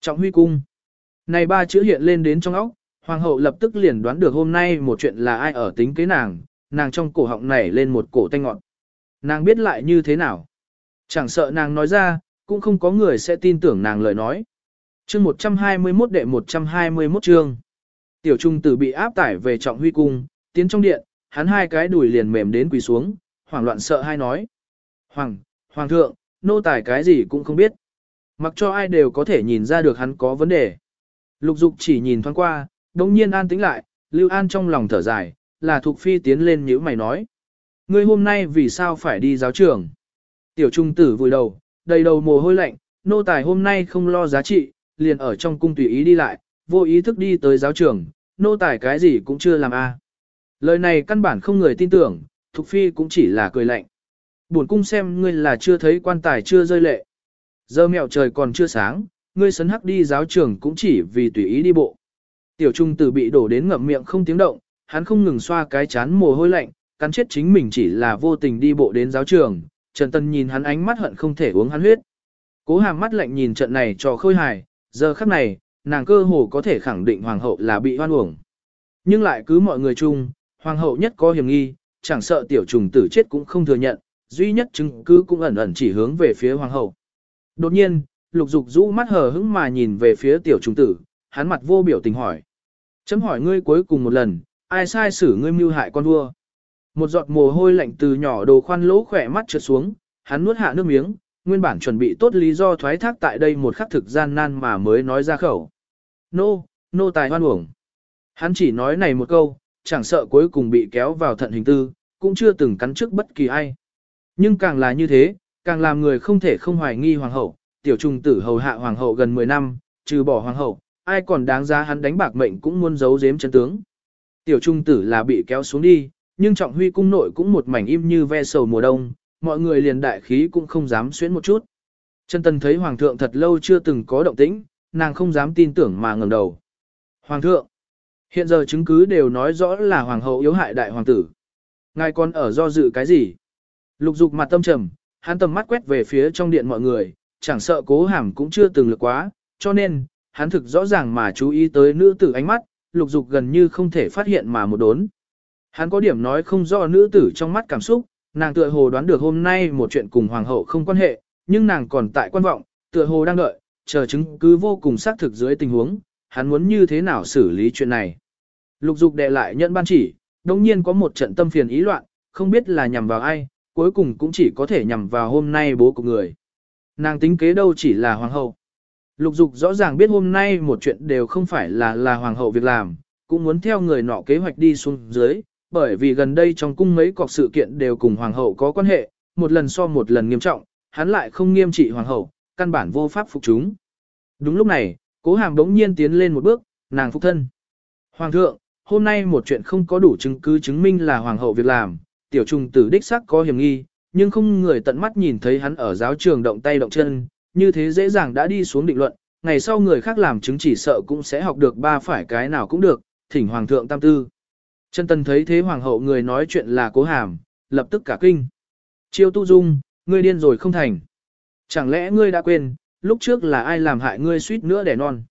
Trọng huy cung. Này ba chữ hiện lên đến trong óc, hoàng hậu lập tức liền đoán được hôm nay một chuyện là ai ở tính kế nàng, nàng trong cổ họng nảy lên một cổ tanh ngọn. Nàng biết lại như thế nào. Chẳng sợ nàng nói ra, cũng không có người sẽ tin tưởng nàng lời nói. Chương 121 đệ 121 chương. Tiểu trung tử bị áp tải về trọng huy cung, tiến trong điện, hắn hai cái đùi liền mềm đến quỳ xuống, hoảng loạn sợ hai nói. Hoàng, Hoàng thượng, nô tài cái gì cũng không biết. Mặc cho ai đều có thể nhìn ra được hắn có vấn đề. Lục dục chỉ nhìn thoáng qua, đồng nhiên an tĩnh lại, Lưu An trong lòng thở dài, là thuộc Phi tiến lên nhíu mày nói. Ngươi hôm nay vì sao phải đi giáo trường? Tiểu trung tử vùi đầu, đầy đầu mồ hôi lạnh, nô tài hôm nay không lo giá trị, liền ở trong cung tùy ý đi lại, vô ý thức đi tới giáo trường, nô tài cái gì cũng chưa làm a. Lời này căn bản không người tin tưởng, Thục Phi cũng chỉ là cười lạnh. Buồn cung xem ngươi là chưa thấy quan tài chưa rơi lệ. Giờ mẹo trời còn chưa sáng, ngươi sấn hắc đi giáo trường cũng chỉ vì tùy ý đi bộ. Tiểu trung tử bị đổ đến ngậm miệng không tiếng động, hắn không ngừng xoa cái chán mồ hôi lạnh, cắn chết chính mình chỉ là vô tình đi bộ đến giáo trường. Trần Tân nhìn hắn ánh mắt hận không thể uống hắn huyết. Cố hàm mắt lạnh nhìn trận này cho khôi hài, giờ khắc này, nàng cơ hồ có thể khẳng định hoàng hậu là bị hoan uổng. Nhưng lại cứ mọi người chung, hoàng hậu nhất có hiểm nghi, chẳng sợ tiểu trùng tử chết cũng không thừa nhận, duy nhất chứng cứ cũng ẩn ẩn chỉ hướng về phía hoàng hậu. Đột nhiên, lục dục rũ mắt hờ hững mà nhìn về phía tiểu trùng tử, hắn mặt vô biểu tình hỏi. Chấm hỏi ngươi cuối cùng một lần, ai sai xử ngươi mưu hại con vua? Một giọt mồ hôi lạnh từ nhỏ đồ khoan lỗ khỏe mắt trượt xuống, hắn nuốt hạ nước miếng, nguyên bản chuẩn bị tốt lý do thoái thác tại đây một khắc thực gian nan mà mới nói ra khẩu. Nô, nô tài hoan uổng. Hắn chỉ nói này một câu, chẳng sợ cuối cùng bị kéo vào thận hình tư, cũng chưa từng cắn trước bất kỳ ai. Nhưng càng là như thế, càng làm người không thể không hoài nghi hoàng hậu, tiểu trùng tử hầu hạ hoàng hậu gần 10 năm, trừ bỏ hoàng hậu, ai còn đáng giá hắn đánh bạc mệnh cũng muốn giấu giếm chân tướng. Tiểu trung tử là bị kéo xuống đi, nhưng trọng huy cung nội cũng một mảnh im như ve sầu mùa đông, mọi người liền đại khí cũng không dám xuyến một chút. Chân tần thấy hoàng thượng thật lâu chưa từng có động tĩnh, nàng không dám tin tưởng mà ngẩng đầu. Hoàng thượng, hiện giờ chứng cứ đều nói rõ là hoàng hậu yếu hại đại hoàng tử. Ngài còn ở do dự cái gì? Lục dục mặt tâm trầm, hắn tầm mắt quét về phía trong điện mọi người, chẳng sợ cố hàm cũng chưa từng lực quá, cho nên, hắn thực rõ ràng mà chú ý tới nữ tử ánh mắt, lục dục gần như không thể phát hiện mà một đốn. Hắn có điểm nói không rõ nữ tử trong mắt cảm xúc, nàng tựa hồ đoán được hôm nay một chuyện cùng hoàng hậu không quan hệ, nhưng nàng còn tại quan vọng, tựa hồ đang đợi, chờ chứng cứ vô cùng xác thực dưới tình huống, hắn muốn như thế nào xử lý chuyện này. Lục dục đệ lại nhận ban chỉ, đồng nhiên có một trận tâm phiền ý loạn, không biết là nhằm vào ai, cuối cùng cũng chỉ có thể nhằm vào hôm nay bố của người. Nàng tính kế đâu chỉ là hoàng hậu. Lục dục rõ ràng biết hôm nay một chuyện đều không phải là là hoàng hậu việc làm, cũng muốn theo người nọ kế hoạch đi xuống dưới, bởi vì gần đây trong cung mấy cọc sự kiện đều cùng hoàng hậu có quan hệ, một lần so một lần nghiêm trọng, hắn lại không nghiêm trị hoàng hậu, căn bản vô pháp phục chúng. Đúng lúc này, cố hàm đống nhiên tiến lên một bước, nàng phục thân. Hoàng thượng, hôm nay một chuyện không có đủ chứng cứ chứng minh là hoàng hậu việc làm, tiểu trùng tử đích xác có hiểm nghi, nhưng không người tận mắt nhìn thấy hắn ở giáo trường động tay động chân, như thế dễ dàng đã đi xuống định luận, ngày sau người khác làm chứng chỉ sợ cũng sẽ học được ba phải cái nào cũng được, thỉnh hoàng thượng tam tư. Chân tần thấy thế hoàng hậu người nói chuyện là cố hàm, lập tức cả kinh. Chiêu tu dung, ngươi điên rồi không thành. Chẳng lẽ ngươi đã quên, lúc trước là ai làm hại ngươi suýt nữa đẻ non.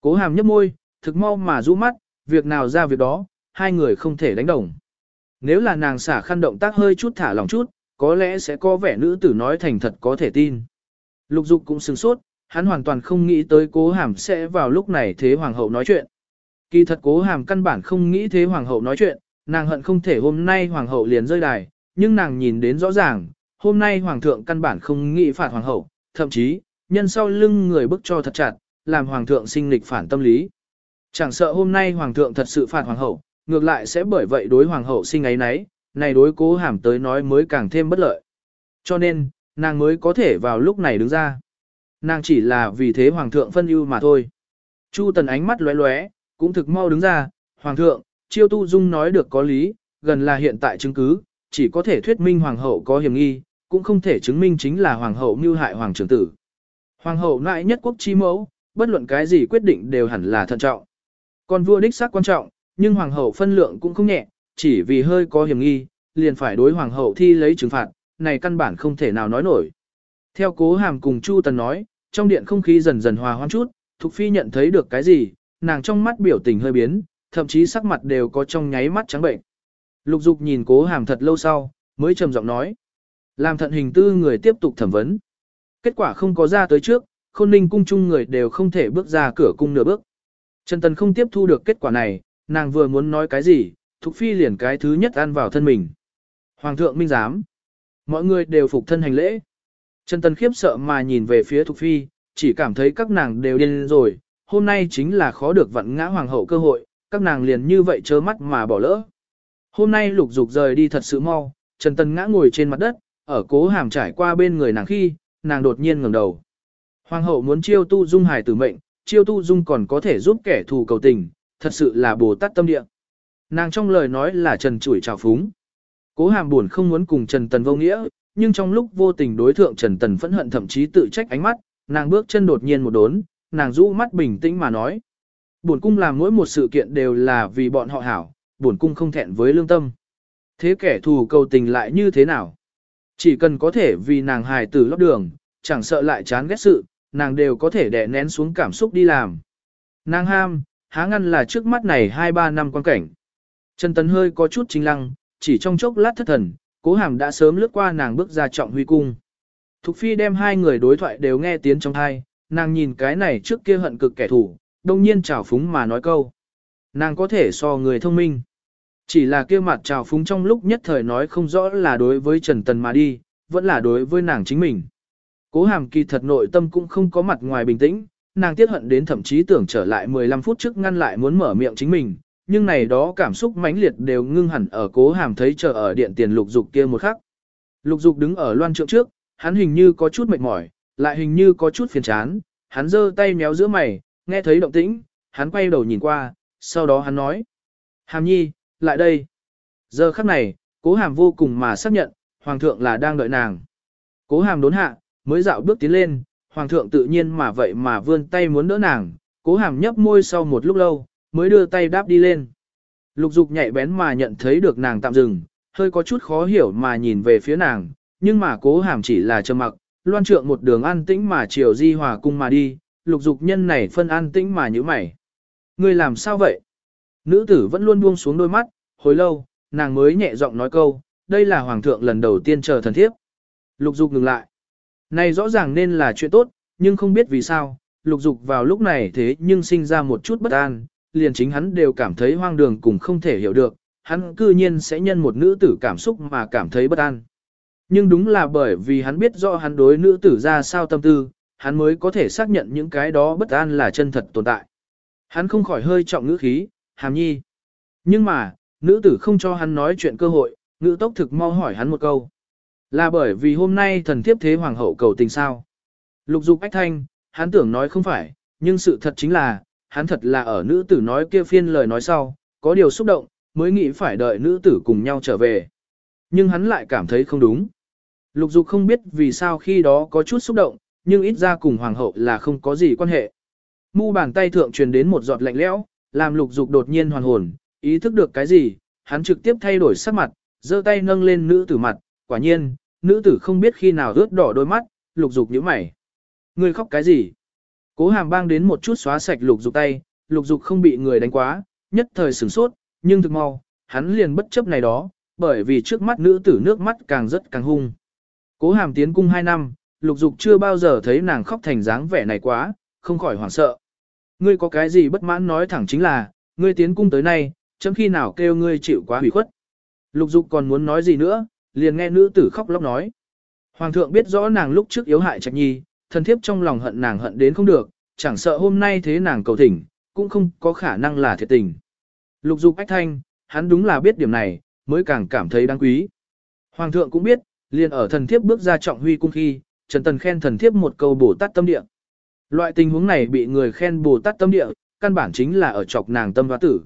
Cố hàm nhấp môi, thực mau mà rũ mắt, việc nào ra việc đó, hai người không thể đánh đồng. Nếu là nàng xả khăn động tác hơi chút thả lòng chút, có lẽ sẽ có vẻ nữ tử nói thành thật có thể tin. Lục dục cũng sừng sốt, hắn hoàn toàn không nghĩ tới cố hàm sẽ vào lúc này thế hoàng hậu nói chuyện. Kỳ thật cố hàm căn bản không nghĩ thế hoàng hậu nói chuyện, nàng hận không thể hôm nay hoàng hậu liền rơi đài, nhưng nàng nhìn đến rõ ràng, hôm nay hoàng thượng căn bản không nghĩ phạt hoàng hậu, thậm chí, nhân sau lưng người bức cho thật chặt, làm hoàng thượng sinh lịch phản tâm lý. Chẳng sợ hôm nay hoàng thượng thật sự phạt hoàng hậu, ngược lại sẽ bởi vậy đối hoàng hậu sinh ấy nấy, này đối cố hàm tới nói mới càng thêm bất lợi. Cho nên, nàng mới có thể vào lúc này đứng ra. Nàng chỉ là vì thế hoàng thượng phân ưu mà thôi. Chu tần ánh mắt lóe lóe, cũng thực mau đứng ra, hoàng thượng, chiêu tu dung nói được có lý, gần là hiện tại chứng cứ, chỉ có thể thuyết minh hoàng hậu có hiểm nghi, cũng không thể chứng minh chính là hoàng hậu mưu hại hoàng trưởng tử. Hoàng hậu nại nhất quốc chi mẫu, bất luận cái gì quyết định đều hẳn là thận trọng. Còn vua đích xác quan trọng, nhưng hoàng hậu phân lượng cũng không nhẹ, chỉ vì hơi có hiểm nghi, liền phải đối hoàng hậu thi lấy trừng phạt, này căn bản không thể nào nói nổi. Theo cố hàm cùng Chu Tần nói, trong điện không khí dần dần hòa hoãn chút, Thục Phi nhận thấy được cái gì, nàng trong mắt biểu tình hơi biến, thậm chí sắc mặt đều có trong nháy mắt trắng bệnh. Lục Dục nhìn cố hàm thật lâu sau, mới trầm giọng nói. Làm thận hình tư người tiếp tục thẩm vấn. Kết quả không có ra tới trước, khôn ninh cung chung người đều không thể bước ra cửa cung nửa bước. Trần Tần không tiếp thu được kết quả này, nàng vừa muốn nói cái gì, Thục Phi liền cái thứ nhất ăn vào thân mình. Hoàng thượng minh giám. Mọi người đều phục thân hành lễ. Trần Tần khiếp sợ mà nhìn về phía Thục Phi, chỉ cảm thấy các nàng đều điên rồi, hôm nay chính là khó được vặn ngã hoàng hậu cơ hội, các nàng liền như vậy chớ mắt mà bỏ lỡ. Hôm nay lục dục rời đi thật sự mau, Trần Tần ngã ngồi trên mặt đất, ở cố hàm trải qua bên người nàng khi, nàng đột nhiên ngẩng đầu. Hoàng hậu muốn chiêu tu dung hài tử mệnh, chiêu tu dung còn có thể giúp kẻ thù cầu tình, thật sự là bồ tát tâm địa. Nàng trong lời nói là trần chủi trào phúng. Cố hàm buồn không muốn cùng Trần Tần vô nghĩa, nhưng trong lúc vô tình đối thượng Trần Tần phẫn hận thậm chí tự trách ánh mắt, nàng bước chân đột nhiên một đốn, nàng rũ mắt bình tĩnh mà nói. Bổn cung làm mỗi một sự kiện đều là vì bọn họ hảo, bổn cung không thẹn với lương tâm. Thế kẻ thù cầu tình lại như thế nào? Chỉ cần có thể vì nàng hài tử lót đường, chẳng sợ lại chán ghét sự, nàng đều có thể đè nén xuống cảm xúc đi làm. Nàng ham, há ngăn là trước mắt này 2-3 năm quan cảnh. Trần Tấn hơi có chút chính lăng, chỉ trong chốc lát thất thần, cố hàm đã sớm lướt qua nàng bước ra trọng huy cung. Thục phi đem hai người đối thoại đều nghe tiếng trong hai, nàng nhìn cái này trước kia hận cực kẻ thù, đông nhiên trào phúng mà nói câu. Nàng có thể so người thông minh. Chỉ là kia mặt trào phúng trong lúc nhất thời nói không rõ là đối với Trần Tần mà đi, vẫn là đối với nàng chính mình. Cố hàm kỳ thật nội tâm cũng không có mặt ngoài bình tĩnh, nàng tiết hận đến thậm chí tưởng trở lại 15 phút trước ngăn lại muốn mở miệng chính mình, nhưng này đó cảm xúc mãnh liệt đều ngưng hẳn ở cố hàm thấy chờ ở điện tiền lục dục kia một khắc. Lục dục đứng ở loan trượng trước, hắn hình như có chút mệt mỏi, lại hình như có chút phiền chán, hắn giơ tay méo giữa mày, nghe thấy động tĩnh, hắn quay đầu nhìn qua, sau đó hắn nói. Hàm nhi, lại đây. Giờ khắc này, cố hàm vô cùng mà xác nhận, hoàng thượng là đang đợi nàng. Cố hàm đốn hạ, mới dạo bước tiến lên, hoàng thượng tự nhiên mà vậy mà vươn tay muốn đỡ nàng, cố hàm nhấp môi sau một lúc lâu, mới đưa tay đáp đi lên. Lục dục nhạy bén mà nhận thấy được nàng tạm dừng, hơi có chút khó hiểu mà nhìn về phía nàng, nhưng mà cố hàm chỉ là trầm mặc, loan trượng một đường an tĩnh mà chiều di hòa cung mà đi, lục dục nhân này phân an tĩnh mà như mày. Ngươi làm sao vậy? Nữ tử vẫn luôn buông xuống đôi mắt, hồi lâu, nàng mới nhẹ giọng nói câu, đây là hoàng thượng lần đầu tiên chờ thần thiếp. Lục dục ngừng lại. Này rõ ràng nên là chuyện tốt, nhưng không biết vì sao, lục dục vào lúc này thế nhưng sinh ra một chút bất an, liền chính hắn đều cảm thấy hoang đường cùng không thể hiểu được, hắn cư nhiên sẽ nhân một nữ tử cảm xúc mà cảm thấy bất an. Nhưng đúng là bởi vì hắn biết rõ hắn đối nữ tử ra sao tâm tư, hắn mới có thể xác nhận những cái đó bất an là chân thật tồn tại. Hắn không khỏi hơi trọng ngữ khí, hàm nhi. Nhưng mà, nữ tử không cho hắn nói chuyện cơ hội, ngữ tốc thực mau hỏi hắn một câu. Là bởi vì hôm nay thần thiếp thế hoàng hậu cầu tình sao. Lục dục ách thanh, hắn tưởng nói không phải, nhưng sự thật chính là, hắn thật là ở nữ tử nói kia phiên lời nói sau, có điều xúc động, mới nghĩ phải đợi nữ tử cùng nhau trở về. Nhưng hắn lại cảm thấy không đúng. Lục dục không biết vì sao khi đó có chút xúc động, nhưng ít ra cùng hoàng hậu là không có gì quan hệ. Mu bàn tay thượng truyền đến một giọt lạnh lẽo, làm lục dục đột nhiên hoàn hồn, ý thức được cái gì, hắn trực tiếp thay đổi sắc mặt, giơ tay nâng lên nữ tử mặt, quả nhiên, nữ tử không biết khi nào ướt đỏ đôi mắt, lục dục nhíu mày. người khóc cái gì? Cố hàm bang đến một chút xóa sạch lục dục tay, lục dục không bị người đánh quá, nhất thời sửng sốt, nhưng thực mau, hắn liền bất chấp này đó, bởi vì trước mắt nữ tử nước mắt càng rất càng hung. Cố hàm tiến cung 2 năm, lục dục chưa bao giờ thấy nàng khóc thành dáng vẻ này quá, không khỏi hoảng sợ. Ngươi có cái gì bất mãn nói thẳng chính là, ngươi tiến cung tới nay, chấm khi nào kêu ngươi chịu quá hủy khuất. Lục dục còn muốn nói gì nữa, liền nghe nữ tử khóc lóc nói. Hoàng thượng biết rõ nàng lúc trước yếu hại trạch nhi, thần thiếp trong lòng hận nàng hận đến không được, chẳng sợ hôm nay thế nàng cầu thỉnh, cũng không có khả năng là thiệt tình. Lục dục ách thanh, hắn đúng là biết điểm này, mới càng cảm thấy đáng quý. Hoàng thượng cũng biết, liền ở thần thiếp bước ra trọng huy cung khi, Trần Tần khen thần thiếp một câu bổ tát tâm địa. Loại tình huống này bị người khen bồ tát tâm địa, căn bản chính là ở chọc nàng tâm hóa tử.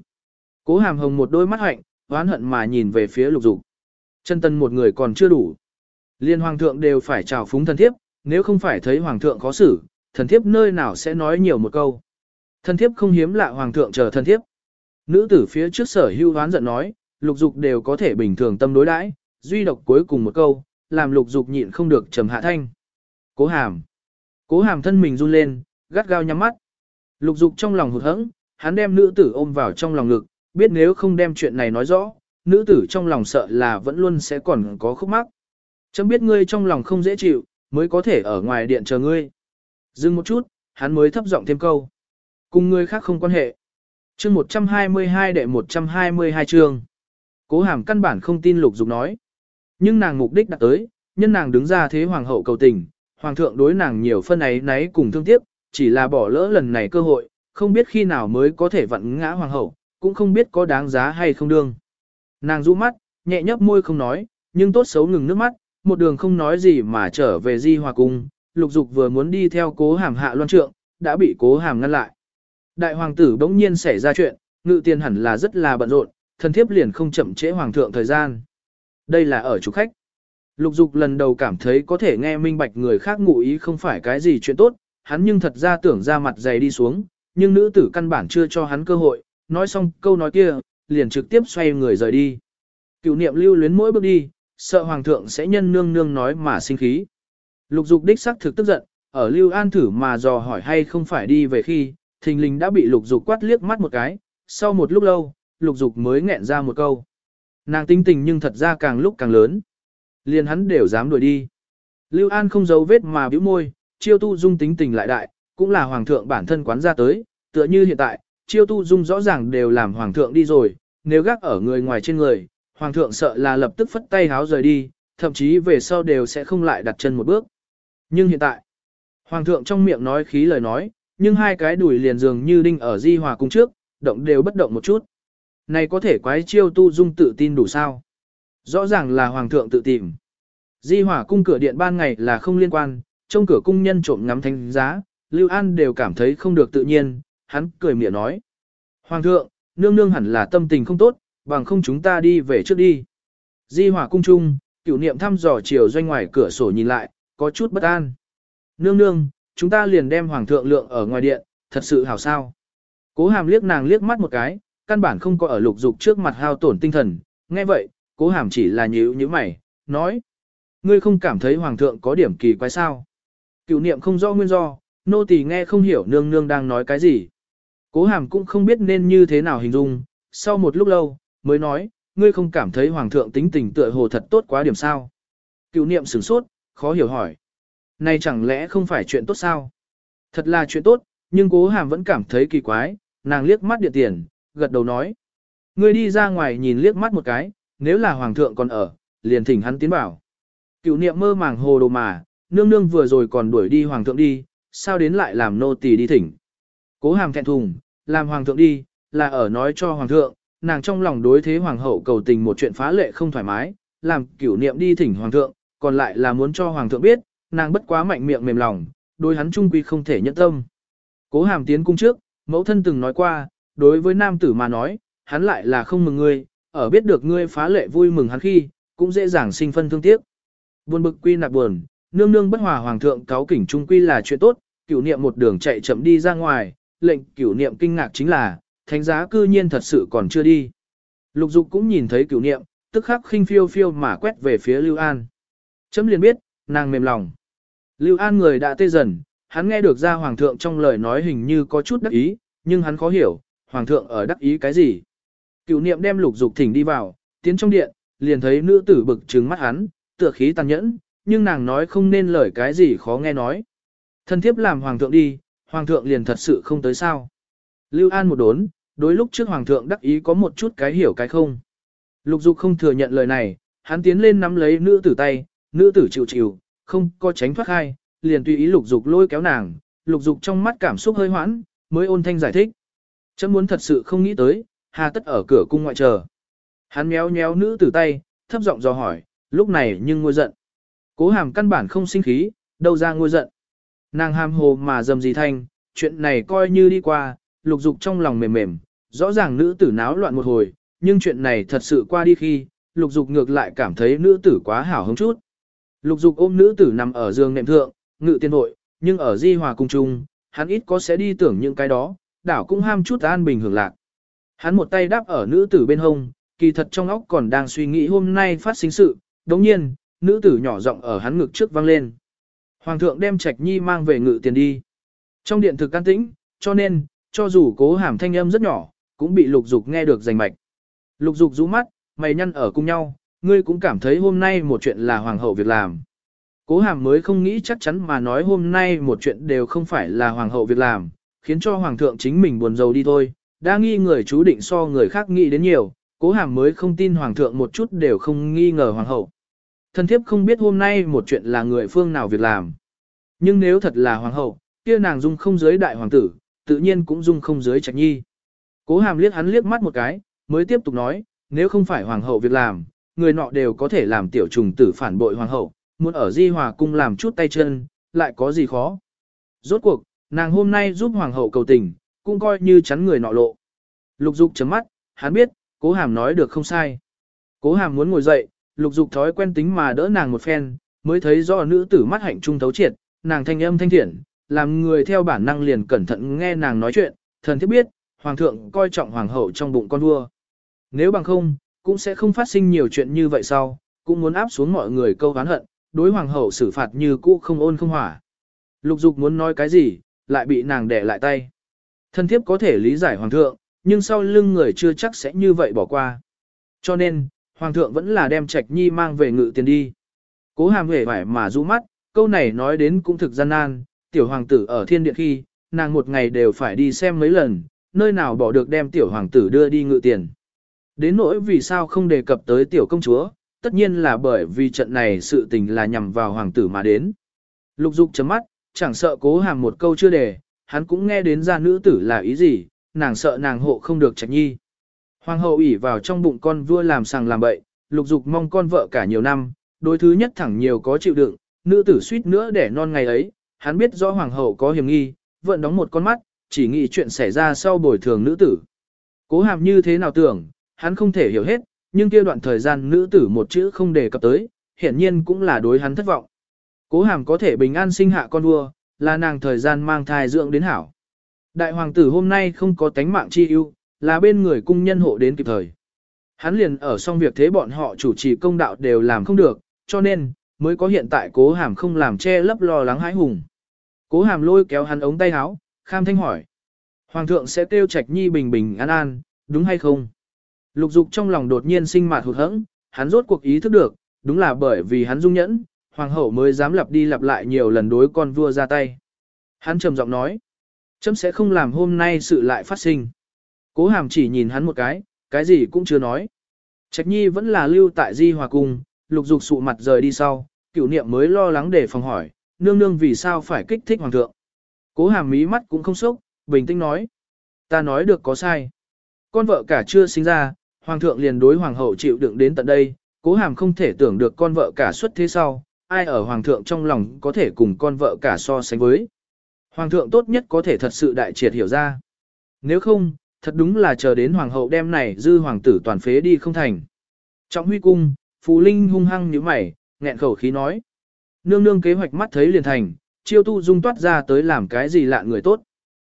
Cố hàm hồng một đôi mắt hạnh, oán hận mà nhìn về phía lục dục. Trần Tần một người còn chưa đủ. Liên hoàng thượng đều phải chào phúng thần thiếp, nếu không phải thấy hoàng thượng khó xử, thần thiếp nơi nào sẽ nói nhiều một câu. Thần thiếp không hiếm lạ hoàng thượng chờ thần thiếp. Nữ tử phía trước sở hưu hoán giận nói, lục dục đều có thể bình thường tâm đối đãi, duy độc cuối cùng một câu, làm lục dục nhịn không được trầm hạ thanh. Cố hàm. Cố hàm thân mình run lên, gắt gao nhắm mắt. Lục dục trong lòng hụt hẫng, hắn đem nữ tử ôm vào trong lòng ngực, biết nếu không đem chuyện này nói rõ, nữ tử trong lòng sợ là vẫn luôn sẽ còn có khúc mắc. Chấm biết ngươi trong lòng không dễ chịu, mới có thể ở ngoài điện chờ ngươi. Dừng một chút, hắn mới thấp giọng thêm câu. Cùng ngươi khác không quan hệ. chương 122 đệ 122 chương. Cố hàm căn bản không tin lục dục nói. Nhưng nàng mục đích đã tới, nhân nàng đứng ra thế hoàng hậu cầu tình, hoàng thượng đối nàng nhiều phân ấy náy cùng thương tiếc, chỉ là bỏ lỡ lần này cơ hội, không biết khi nào mới có thể vặn ngã hoàng hậu, cũng không biết có đáng giá hay không đương. Nàng rũ mắt, nhẹ nhấp môi không nói, nhưng tốt xấu ngừng nước mắt, một đường không nói gì mà trở về di hòa cung, lục dục vừa muốn đi theo cố hàm hạ loan trượng, đã bị cố hàm ngăn lại. Đại hoàng tử bỗng nhiên xảy ra chuyện, ngự tiền hẳn là rất là bận rộn, thần thiếp liền không chậm trễ hoàng thượng thời gian. Đây là ở chủ khách. Lục dục lần đầu cảm thấy có thể nghe minh bạch người khác ngụ ý không phải cái gì chuyện tốt, hắn nhưng thật ra tưởng ra mặt dày đi xuống, nhưng nữ tử căn bản chưa cho hắn cơ hội, nói xong câu nói kia, liền trực tiếp xoay người rời đi. Cựu niệm lưu luyến mỗi bước đi, sợ hoàng thượng sẽ nhân nương nương nói mà sinh khí. Lục dục đích sắc thực tức giận, ở lưu an thử mà dò hỏi hay không phải đi về khi, thình lình đã bị lục dục quát liếc mắt một cái, sau một lúc lâu, lục dục mới nghẹn ra một câu. Nàng tinh tình nhưng thật ra càng lúc càng lớn. Liền hắn đều dám đuổi đi. Lưu An không giấu vết mà bĩu môi, chiêu tu dung tính tình lại đại, cũng là hoàng thượng bản thân quán ra tới, tựa như hiện tại, chiêu tu dung rõ ràng đều làm hoàng thượng đi rồi, nếu gác ở người ngoài trên người, hoàng thượng sợ là lập tức phất tay háo rời đi, thậm chí về sau đều sẽ không lại đặt chân một bước. Nhưng hiện tại, hoàng thượng trong miệng nói khí lời nói, nhưng hai cái đùi liền dường như đinh ở di hòa cung trước, động đều bất động một chút. Này có thể quái chiêu tu dung tự tin đủ sao? Rõ ràng là hoàng thượng tự tìm. Di hỏa cung cửa điện ban ngày là không liên quan, trong cửa cung nhân trộm ngắm thanh giá, Lưu An đều cảm thấy không được tự nhiên, hắn cười miệng nói. Hoàng thượng, nương nương hẳn là tâm tình không tốt, bằng không chúng ta đi về trước đi. Di hỏa cung trung, cửu niệm thăm dò chiều doanh ngoài cửa sổ nhìn lại, có chút bất an. Nương nương, chúng ta liền đem hoàng thượng lượng ở ngoài điện, thật sự hảo sao. Cố hàm liếc nàng liếc mắt một cái, căn bản không có ở lục dục trước mặt hao tổn tinh thần, nghe vậy, cố hàm chỉ là nhíu như mày, nói. Ngươi không cảm thấy hoàng thượng có điểm kỳ quái sao? Cựu niệm không rõ nguyên do, nô tỳ nghe không hiểu nương nương đang nói cái gì. Cố hàm cũng không biết nên như thế nào hình dung, sau một lúc lâu, mới nói, ngươi không cảm thấy hoàng thượng tính tình tựa hồ thật tốt quá điểm sao. Cựu niệm sửng sốt, khó hiểu hỏi. Này chẳng lẽ không phải chuyện tốt sao? Thật là chuyện tốt, nhưng cố hàm vẫn cảm thấy kỳ quái, nàng liếc mắt điện tiền, gật đầu nói. Ngươi đi ra ngoài nhìn liếc mắt một cái, nếu là hoàng thượng còn ở, liền thỉnh hắn tiến bảo. Cựu niệm mơ màng hồ đồ mà, nương nương vừa rồi còn đuổi đi hoàng thượng đi, sao đến lại làm nô tỳ đi thỉnh. Cố hàm thẹn thùng, làm hoàng thượng đi, là ở nói cho hoàng thượng, nàng trong lòng đối thế hoàng hậu cầu tình một chuyện phá lệ không thoải mái, làm cửu niệm đi thỉnh hoàng thượng, còn lại là muốn cho hoàng thượng biết, nàng bất quá mạnh miệng mềm lòng, đối hắn trung quy không thể nhẫn tâm. Cố hàm tiến cung trước, mẫu thân từng nói qua, đối với nam tử mà nói, hắn lại là không mừng ngươi, ở biết được ngươi phá lệ vui mừng hắn khi, cũng dễ dàng sinh phân thương tiếc. Buồn bực quy nạp buồn, nương nương bất hòa hoàng thượng cáo kỉnh trung quy là chuyện tốt, cửu niệm một đường chạy chậm đi ra ngoài, lệnh cửu niệm kinh ngạc chính là, thánh giá cư nhiên thật sự còn chưa đi. Lục dục cũng nhìn thấy cửu niệm, tức khắc khinh phiêu phiêu mà quét về phía Lưu An. Chấm liền biết, nàng mềm lòng. Lưu An người đã tê dần, hắn nghe được ra hoàng thượng trong lời nói hình như có chút đắc ý, nhưng hắn khó hiểu, hoàng thượng ở đắc ý cái gì. Cửu niệm đem lục dục thỉnh đi vào, tiến trong điện, liền thấy nữ tử bực trừng mắt hắn, tựa khí tàn nhẫn, nhưng nàng nói không nên lời cái gì khó nghe nói. Thân thiếp làm hoàng thượng đi, hoàng thượng liền thật sự không tới sao. Lưu An một đốn, đối lúc trước hoàng thượng đắc ý có một chút cái hiểu cái không. Lục dục không thừa nhận lời này, hắn tiến lên nắm lấy nữ tử tay, nữ tử chịu chịu, không có tránh thoát khai, liền tùy ý lục dục lôi kéo nàng, lục dục trong mắt cảm xúc hơi hoãn, mới ôn thanh giải thích. Chấm muốn thật sự không nghĩ tới, hà tất ở cửa cung ngoại chờ. Hắn méo méo nữ tử tay, thấp giọng dò hỏi, lúc này nhưng ngôi giận. Cố hàm căn bản không sinh khí, đâu ra ngôi giận. Nàng hàm hồ mà dầm gì thanh, chuyện này coi như đi qua, lục dục trong lòng mềm mềm, rõ ràng nữ tử náo loạn một hồi, nhưng chuyện này thật sự qua đi khi, lục dục ngược lại cảm thấy nữ tử quá hảo hứng chút. Lục dục ôm nữ tử nằm ở giường nệm thượng, ngự tiên hội, nhưng ở di hòa cung trung, hắn ít có sẽ đi tưởng những cái đó, đảo cũng ham chút an bình hưởng lạc. Hắn một tay đáp ở nữ tử bên hông, kỳ thật trong óc còn đang suy nghĩ hôm nay phát sinh sự, đồng nhiên, nữ tử nhỏ giọng ở hắn ngực trước vang lên. Hoàng thượng đem Trạch Nhi mang về ngự tiền đi. Trong điện thực can tĩnh, cho nên, cho dù cố hàm thanh âm rất nhỏ, cũng bị lục dục nghe được rành mạch. Lục dục rũ mắt, mày nhăn ở cùng nhau, ngươi cũng cảm thấy hôm nay một chuyện là hoàng hậu việc làm. Cố hàm mới không nghĩ chắc chắn mà nói hôm nay một chuyện đều không phải là hoàng hậu việc làm, khiến cho hoàng thượng chính mình buồn rầu đi thôi. Đã nghi người chú định so người khác nghĩ đến nhiều, cố hàm mới không tin hoàng thượng một chút đều không nghi ngờ hoàng hậu. Thần thiếp không biết hôm nay một chuyện là người phương nào việc làm. Nhưng nếu thật là hoàng hậu, kia nàng dung không giới đại hoàng tử, tự nhiên cũng dung không giới trạch nhi. Cố hàm liếc hắn liếc mắt một cái, mới tiếp tục nói, nếu không phải hoàng hậu việc làm, người nọ đều có thể làm tiểu trùng tử phản bội hoàng hậu, muốn ở di hòa cung làm chút tay chân, lại có gì khó. Rốt cuộc, nàng hôm nay giúp hoàng hậu cầu tình, cũng coi như chắn người nọ lộ. Lục dục chấm mắt, hắn biết, cố hàm nói được không sai. Cố hàm muốn ngồi dậy, lục dục thói quen tính mà đỡ nàng một phen, mới thấy do nữ tử mắt hạnh trung thấu triệt, nàng thanh âm thanh thiện, làm người theo bản năng liền cẩn thận nghe nàng nói chuyện, thần thiết biết, hoàng thượng coi trọng hoàng hậu trong bụng con vua. Nếu bằng không, cũng sẽ không phát sinh nhiều chuyện như vậy sau, cũng muốn áp xuống mọi người câu hán hận, đối hoàng hậu xử phạt như cũ không ôn không hỏa. Lục dục muốn nói cái gì, lại bị nàng đè lại tay. Thân thiếp có thể lý giải hoàng thượng, nhưng sau lưng người chưa chắc sẽ như vậy bỏ qua. Cho nên, hoàng thượng vẫn là đem trạch nhi mang về ngự tiền đi. Cố hàm hề vải mà rũ mắt, câu này nói đến cũng thực gian nan, tiểu hoàng tử ở thiên điện khi, nàng một ngày đều phải đi xem mấy lần, nơi nào bỏ được đem tiểu hoàng tử đưa đi ngự tiền. Đến nỗi vì sao không đề cập tới tiểu công chúa, tất nhiên là bởi vì trận này sự tình là nhằm vào hoàng tử mà đến. Lục dục chấm mắt, chẳng sợ cố hàm một câu chưa đề, hắn cũng nghe đến ra nữ tử là ý gì, nàng sợ nàng hộ không được trạch nhi. Hoàng hậu ủy vào trong bụng con vua làm sàng làm bậy, lục dục mong con vợ cả nhiều năm, đối thứ nhất thẳng nhiều có chịu đựng, nữ tử suýt nữa để non ngày ấy, hắn biết rõ hoàng hậu có hiểm nghi, vẫn đóng một con mắt, chỉ nghĩ chuyện xảy ra sau bồi thường nữ tử. Cố hàm như thế nào tưởng, hắn không thể hiểu hết, nhưng kia đoạn thời gian nữ tử một chữ không đề cập tới, hiển nhiên cũng là đối hắn thất vọng. Cố hàm có thể bình an sinh hạ con vua, là nàng thời gian mang thai dưỡng đến hảo. Đại hoàng tử hôm nay không có tánh mạng chi ưu, là bên người cung nhân hộ đến kịp thời. Hắn liền ở xong việc thế bọn họ chủ trì công đạo đều làm không được, cho nên, mới có hiện tại cố hàm không làm che lấp lo lắng hãi hùng. Cố hàm lôi kéo hắn ống tay áo, kham thanh hỏi. Hoàng thượng sẽ tiêu trạch nhi bình bình an an, đúng hay không? Lục dục trong lòng đột nhiên sinh mạt hụt hẫng, hắn rốt cuộc ý thức được, đúng là bởi vì hắn dung nhẫn, hoàng hậu mới dám lặp đi lặp lại nhiều lần đối con vua ra tay. Hắn trầm giọng nói, chấm sẽ không làm hôm nay sự lại phát sinh. Cố hàm chỉ nhìn hắn một cái, cái gì cũng chưa nói. Trạch nhi vẫn là lưu tại di hòa cung, lục dục sụ mặt rời đi sau, cửu niệm mới lo lắng để phòng hỏi, nương nương vì sao phải kích thích hoàng thượng. Cố hàm mí mắt cũng không sốc, bình tĩnh nói. Ta nói được có sai. Con vợ cả chưa sinh ra, hoàng thượng liền đối hoàng hậu chịu đựng đến tận đây, cố hàm không thể tưởng được con vợ cả xuất thế sau, ai ở hoàng thượng trong lòng có thể cùng con vợ cả so sánh với. Hoàng thượng tốt nhất có thể thật sự đại triệt hiểu ra. Nếu không, thật đúng là chờ đến hoàng hậu đem này dư hoàng tử toàn phế đi không thành. Trọng huy cung, Phù Linh hung hăng như mày, nghẹn khẩu khí nói. Nương nương kế hoạch mắt thấy liền thành, chiêu tu dung toát ra tới làm cái gì lạ người tốt.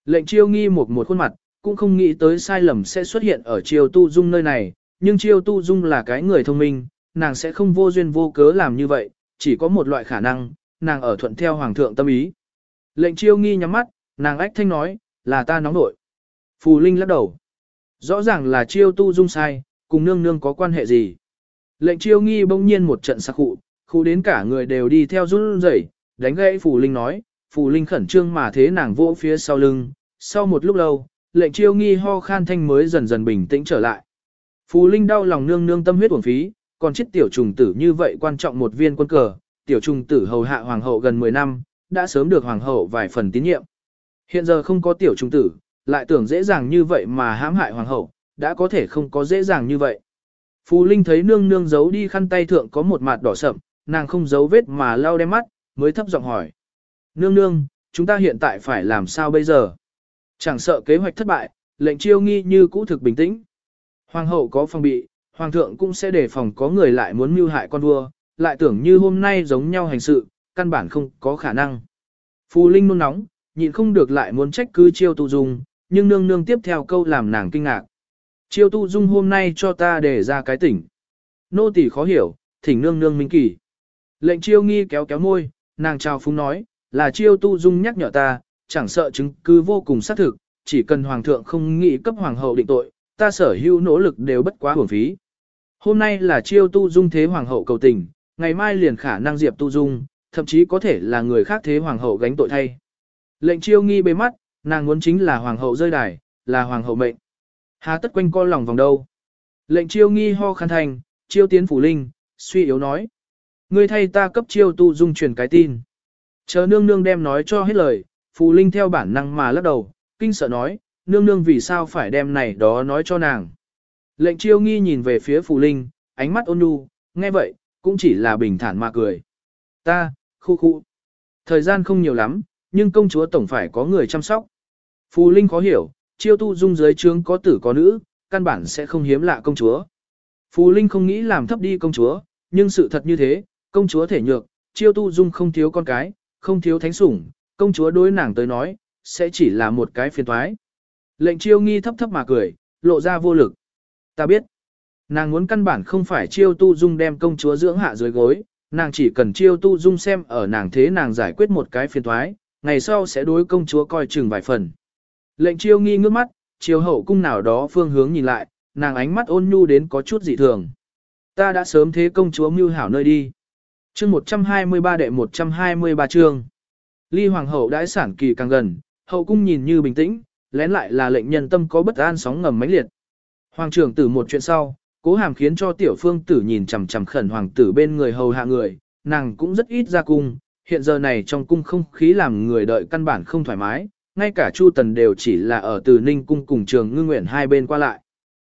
Lệnh chiêu nghi một một khuôn mặt, cũng không nghĩ tới sai lầm sẽ xuất hiện ở chiêu tu dung nơi này, nhưng chiêu tu dung là cái người thông minh, nàng sẽ không vô duyên vô cớ làm như vậy, chỉ có một loại khả năng, nàng ở thuận theo hoàng thượng tâm ý. Lệnh chiêu nghi nhắm mắt, nàng ách thanh nói, là ta nóng nội. Phù Linh lắc đầu. Rõ ràng là chiêu tu dung sai, cùng nương nương có quan hệ gì. Lệnh chiêu nghi bỗng nhiên một trận sặc khụ, khu đến cả người đều đi theo run rẩy, đánh gãy Phù Linh nói, Phù Linh khẩn trương mà thế nàng vỗ phía sau lưng, sau một lúc lâu, lệnh chiêu nghi ho khan thanh mới dần dần bình tĩnh trở lại. Phù Linh đau lòng nương nương tâm huyết uổng phí, còn chết tiểu trùng tử như vậy quan trọng một viên quân cờ, tiểu trùng tử hầu hạ hoàng hậu gần 10 năm, đã sớm được hoàng hậu vài phần tín nhiệm. Hiện giờ không có tiểu trùng tử, lại tưởng dễ dàng như vậy mà hãm hại hoàng hậu, đã có thể không có dễ dàng như vậy. Phù Linh thấy nương nương giấu đi khăn tay thượng có một mặt đỏ sậm, nàng không giấu vết mà lau đem mắt, mới thấp giọng hỏi. Nương nương, chúng ta hiện tại phải làm sao bây giờ? Chẳng sợ kế hoạch thất bại, lệnh chiêu nghi như cũ thực bình tĩnh. Hoàng hậu có phòng bị, hoàng thượng cũng sẽ đề phòng có người lại muốn mưu hại con vua, lại tưởng như hôm nay giống nhau hành sự, căn bản không có khả năng. Phù Linh nôn nóng, nhịn không được lại muốn trách cứ chiêu tu dung, nhưng nương nương tiếp theo câu làm nàng kinh ngạc. Chiêu tu dung hôm nay cho ta để ra cái tỉnh. Nô tỳ khó hiểu, thỉnh nương nương minh kỳ. Lệnh chiêu nghi kéo kéo môi, nàng chào phúng nói, là chiêu tu dung nhắc nhở ta, chẳng sợ chứng cứ vô cùng xác thực, chỉ cần hoàng thượng không nghĩ cấp hoàng hậu định tội, ta sở hữu nỗ lực đều bất quá hưởng phí. Hôm nay là chiêu tu dung thế hoàng hậu cầu tình, ngày mai liền khả năng diệp tu dung, thậm chí có thể là người khác thế hoàng hậu gánh tội thay. Lệnh chiêu nghi bế mắt, nàng muốn chính là hoàng hậu rơi đài, là hoàng hậu mệnh. Hà tất quanh co lòng vòng đâu. Lệnh chiêu nghi ho khăn thành, chiêu tiến phủ linh, suy yếu nói. Ngươi thay ta cấp chiêu tu dung truyền cái tin. Chờ nương nương đem nói cho hết lời, phù linh theo bản năng mà lắc đầu, kinh sợ nói, nương nương vì sao phải đem này đó nói cho nàng. Lệnh chiêu nghi nhìn về phía phù linh, ánh mắt ôn nhu, nghe vậy, cũng chỉ là bình thản mà cười. Ta, khu khu. Thời gian không nhiều lắm, nhưng công chúa tổng phải có người chăm sóc. Phù Linh khó hiểu, chiêu tu dung dưới trướng có tử có nữ, căn bản sẽ không hiếm lạ công chúa. Phù Linh không nghĩ làm thấp đi công chúa, nhưng sự thật như thế, công chúa thể nhược, chiêu tu dung không thiếu con cái, không thiếu thánh sủng, công chúa đối nàng tới nói, sẽ chỉ là một cái phiền toái. Lệnh chiêu nghi thấp thấp mà cười, lộ ra vô lực. Ta biết, nàng muốn căn bản không phải chiêu tu dung đem công chúa dưỡng hạ dưới gối, nàng chỉ cần chiêu tu dung xem ở nàng thế nàng giải quyết một cái phiền toái, ngày sau sẽ đối công chúa coi chừng vài phần. Lệnh chiêu nghi ngước mắt, chiêu hậu cung nào đó phương hướng nhìn lại, nàng ánh mắt ôn nhu đến có chút dị thường. Ta đã sớm thế công chúa mưu hảo nơi đi. chương 123 đệ 123 chương. Ly hoàng hậu đãi sản kỳ càng gần, hậu cung nhìn như bình tĩnh, lén lại là lệnh nhân tâm có bất an sóng ngầm mãnh liệt. Hoàng trưởng tử một chuyện sau, cố hàm khiến cho tiểu phương tử nhìn chằm chằm khẩn hoàng tử bên người hầu hạ người, nàng cũng rất ít ra cung, hiện giờ này trong cung không khí làm người đợi căn bản không thoải mái, ngay cả Chu Tần đều chỉ là ở từ Ninh cung cùng trường ngư nguyện hai bên qua lại.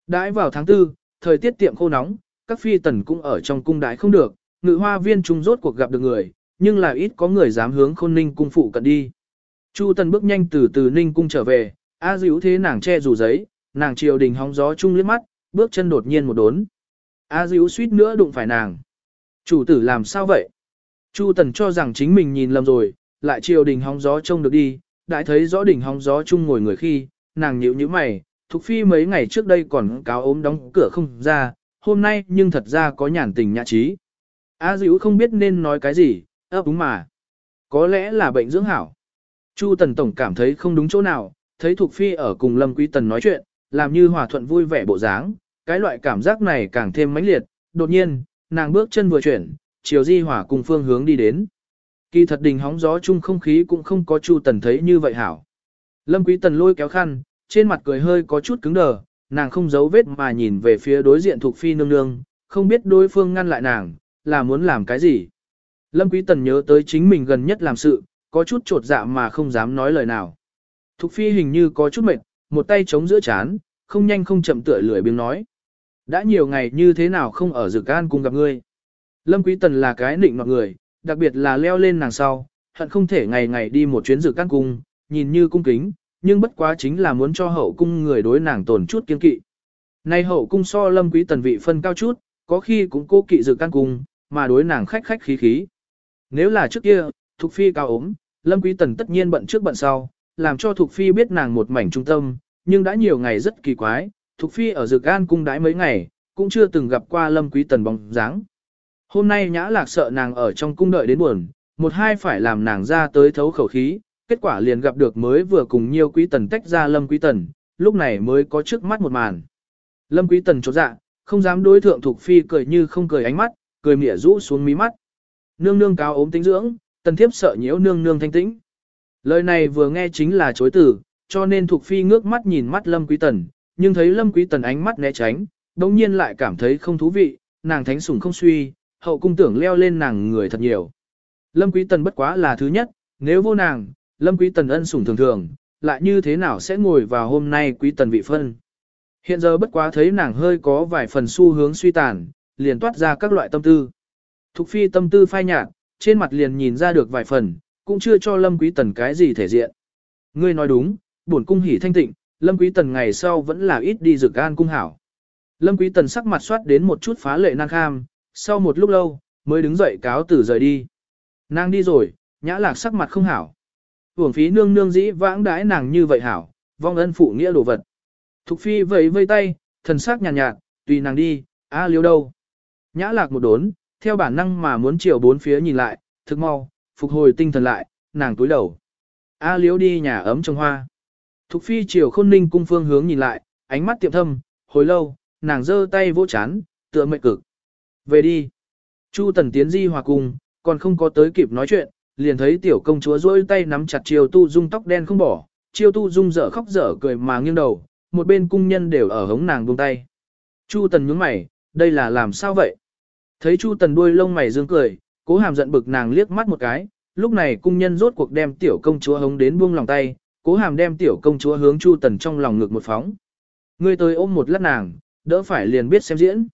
Đãi vào tháng tư, thời tiết tiệm khô nóng, các phi tần cũng ở trong cung đãi không được, ngự hoa viên trung rốt cuộc gặp được người, nhưng là ít có người dám hướng khôn ninh cung phụ cận đi. Chu Tần bước nhanh từ từ Ninh cung trở về, A Dữu thế nàng che dù giấy, nàng triều đình hóng gió chung liếc mắt, bước chân đột nhiên một đốn. A Dữu suýt nữa đụng phải nàng. Chủ tử làm sao vậy? Chu Tần cho rằng chính mình nhìn lầm rồi, lại triều đình hóng gió trông được đi, đã thấy rõ đỉnh hóng gió chung ngồi người khi, nàng nhíu nhíu mày, Thục Phi mấy ngày trước đây còn cáo ốm đóng cửa không ra, hôm nay nhưng thật ra có nhàn tình nhã trí. A Dữu không biết nên nói cái gì, ấp đúng mà. Có lẽ là bệnh dưỡng hảo. Chu Tần Tổng cảm thấy không đúng chỗ nào, thấy Thục Phi ở cùng Lâm Quý Tần nói chuyện, làm như hòa thuận vui vẻ bộ dáng, cái loại cảm giác này càng thêm mãnh liệt, đột nhiên, nàng bước chân vừa chuyển, chiều di hỏa cùng phương hướng đi đến. Kỳ thật đình hóng gió chung không khí cũng không có Chu Tần thấy như vậy hảo. Lâm Quý Tần lôi kéo khăn, trên mặt cười hơi có chút cứng đờ, nàng không giấu vết mà nhìn về phía đối diện thuộc phi nương nương, không biết đối phương ngăn lại nàng, là muốn làm cái gì. Lâm Quý Tần nhớ tới chính mình gần nhất làm sự, có chút trột dạ mà không dám nói lời nào. Thục phi hình như có chút mệt, một tay chống giữa chán, không nhanh không chậm tựa lười biếng nói. Đã nhiều ngày như thế nào không ở dược an cùng gặp ngươi. Lâm Quý Tần là cái nịnh nọt người, đặc biệt là leo lên nàng sau, hận không thể ngày ngày đi một chuyến dược an cung, nhìn như cung kính, nhưng bất quá chính là muốn cho hậu cung người đối nàng tổn chút kiên kỵ. Nay hậu cung so Lâm Quý Tần vị phân cao chút, có khi cũng cố kỵ dược an cung, mà đối nàng khách khách khí khí. Nếu là trước kia, Thục Phi cao ốm, Lâm Quý Tần tất nhiên bận trước bận sau, làm cho Thục Phi biết nàng một mảnh trung tâm, nhưng đã nhiều ngày rất kỳ quái, Thục Phi ở Dược An cung đãi mấy ngày, cũng chưa từng gặp qua Lâm Quý Tần bóng dáng. Hôm nay Nhã Lạc sợ nàng ở trong cung đợi đến buồn, một hai phải làm nàng ra tới thấu khẩu khí, kết quả liền gặp được mới vừa cùng nhiều Quý Tần tách ra Lâm Quý Tần, lúc này mới có trước mắt một màn. Lâm Quý Tần chột dạ, không dám đối thượng Thục Phi cười như không cười ánh mắt, cười mỉa rũ xuống mí mắt. Nương nương cao ốm tính dưỡng, tần thiếp sợ nhiễu nương nương thanh tĩnh. Lời này vừa nghe chính là chối từ, cho nên Thục Phi ngước mắt nhìn mắt Lâm Quý Tần, nhưng thấy Lâm Quý Tần ánh mắt né tránh, đồng nhiên lại cảm thấy không thú vị, nàng thánh sủng không suy, hậu cung tưởng leo lên nàng người thật nhiều. Lâm Quý Tần bất quá là thứ nhất, nếu vô nàng, Lâm Quý Tần ân sủng thường thường, lại như thế nào sẽ ngồi vào hôm nay Quý Tần vị phân. Hiện giờ bất quá thấy nàng hơi có vài phần xu hướng suy tàn, liền toát ra các loại tâm tư. Thục Phi tâm tư phai nhạt, trên mặt liền nhìn ra được vài phần, cũng chưa cho Lâm Quý Tần cái gì thể diện. Ngươi nói đúng, bổn cung hỉ thanh tịnh, Lâm Quý Tần ngày sau vẫn là ít đi rực an cung hảo. Lâm Quý Tần sắc mặt soát đến một chút phá lệ nan kham, sau một lúc lâu, mới đứng dậy cáo tử rời đi. Nàng đi rồi, nhã lạc sắc mặt không hảo. Hưởng phí nương nương dĩ vãng đãi nàng như vậy hảo, vong ân phụ nghĩa đồ vật. Thục phi vẫy vây tay, thần sắc nhàn nhạt, nhạt, tùy nàng đi, a liêu đâu. Nhã lạc một đốn, theo bản năng mà muốn chiều bốn phía nhìn lại, thức mau, phục hồi tinh thần lại, nàng túi đầu. A liếu đi nhà ấm trong hoa. Thục phi chiều khôn ninh cung phương hướng nhìn lại, ánh mắt tiệm thâm, hồi lâu, nàng giơ tay vỗ chán, tựa mệnh cực. Về đi. Chu tần tiến di hòa cung, còn không có tới kịp nói chuyện, liền thấy tiểu công chúa rỗi tay nắm chặt chiều tu dung tóc đen không bỏ, chiều tu dung dở khóc dở cười mà nghiêng đầu, một bên cung nhân đều ở hống nàng buông tay. Chu tần nhướng mày, đây là làm sao vậy? Thấy Chu Tần đuôi lông mày dương cười, cố hàm giận bực nàng liếc mắt một cái, lúc này cung nhân rốt cuộc đem tiểu công chúa hống đến buông lòng tay, cố hàm đem tiểu công chúa hướng Chu Tần trong lòng ngực một phóng. Người tới ôm một lát nàng, đỡ phải liền biết xem diễn.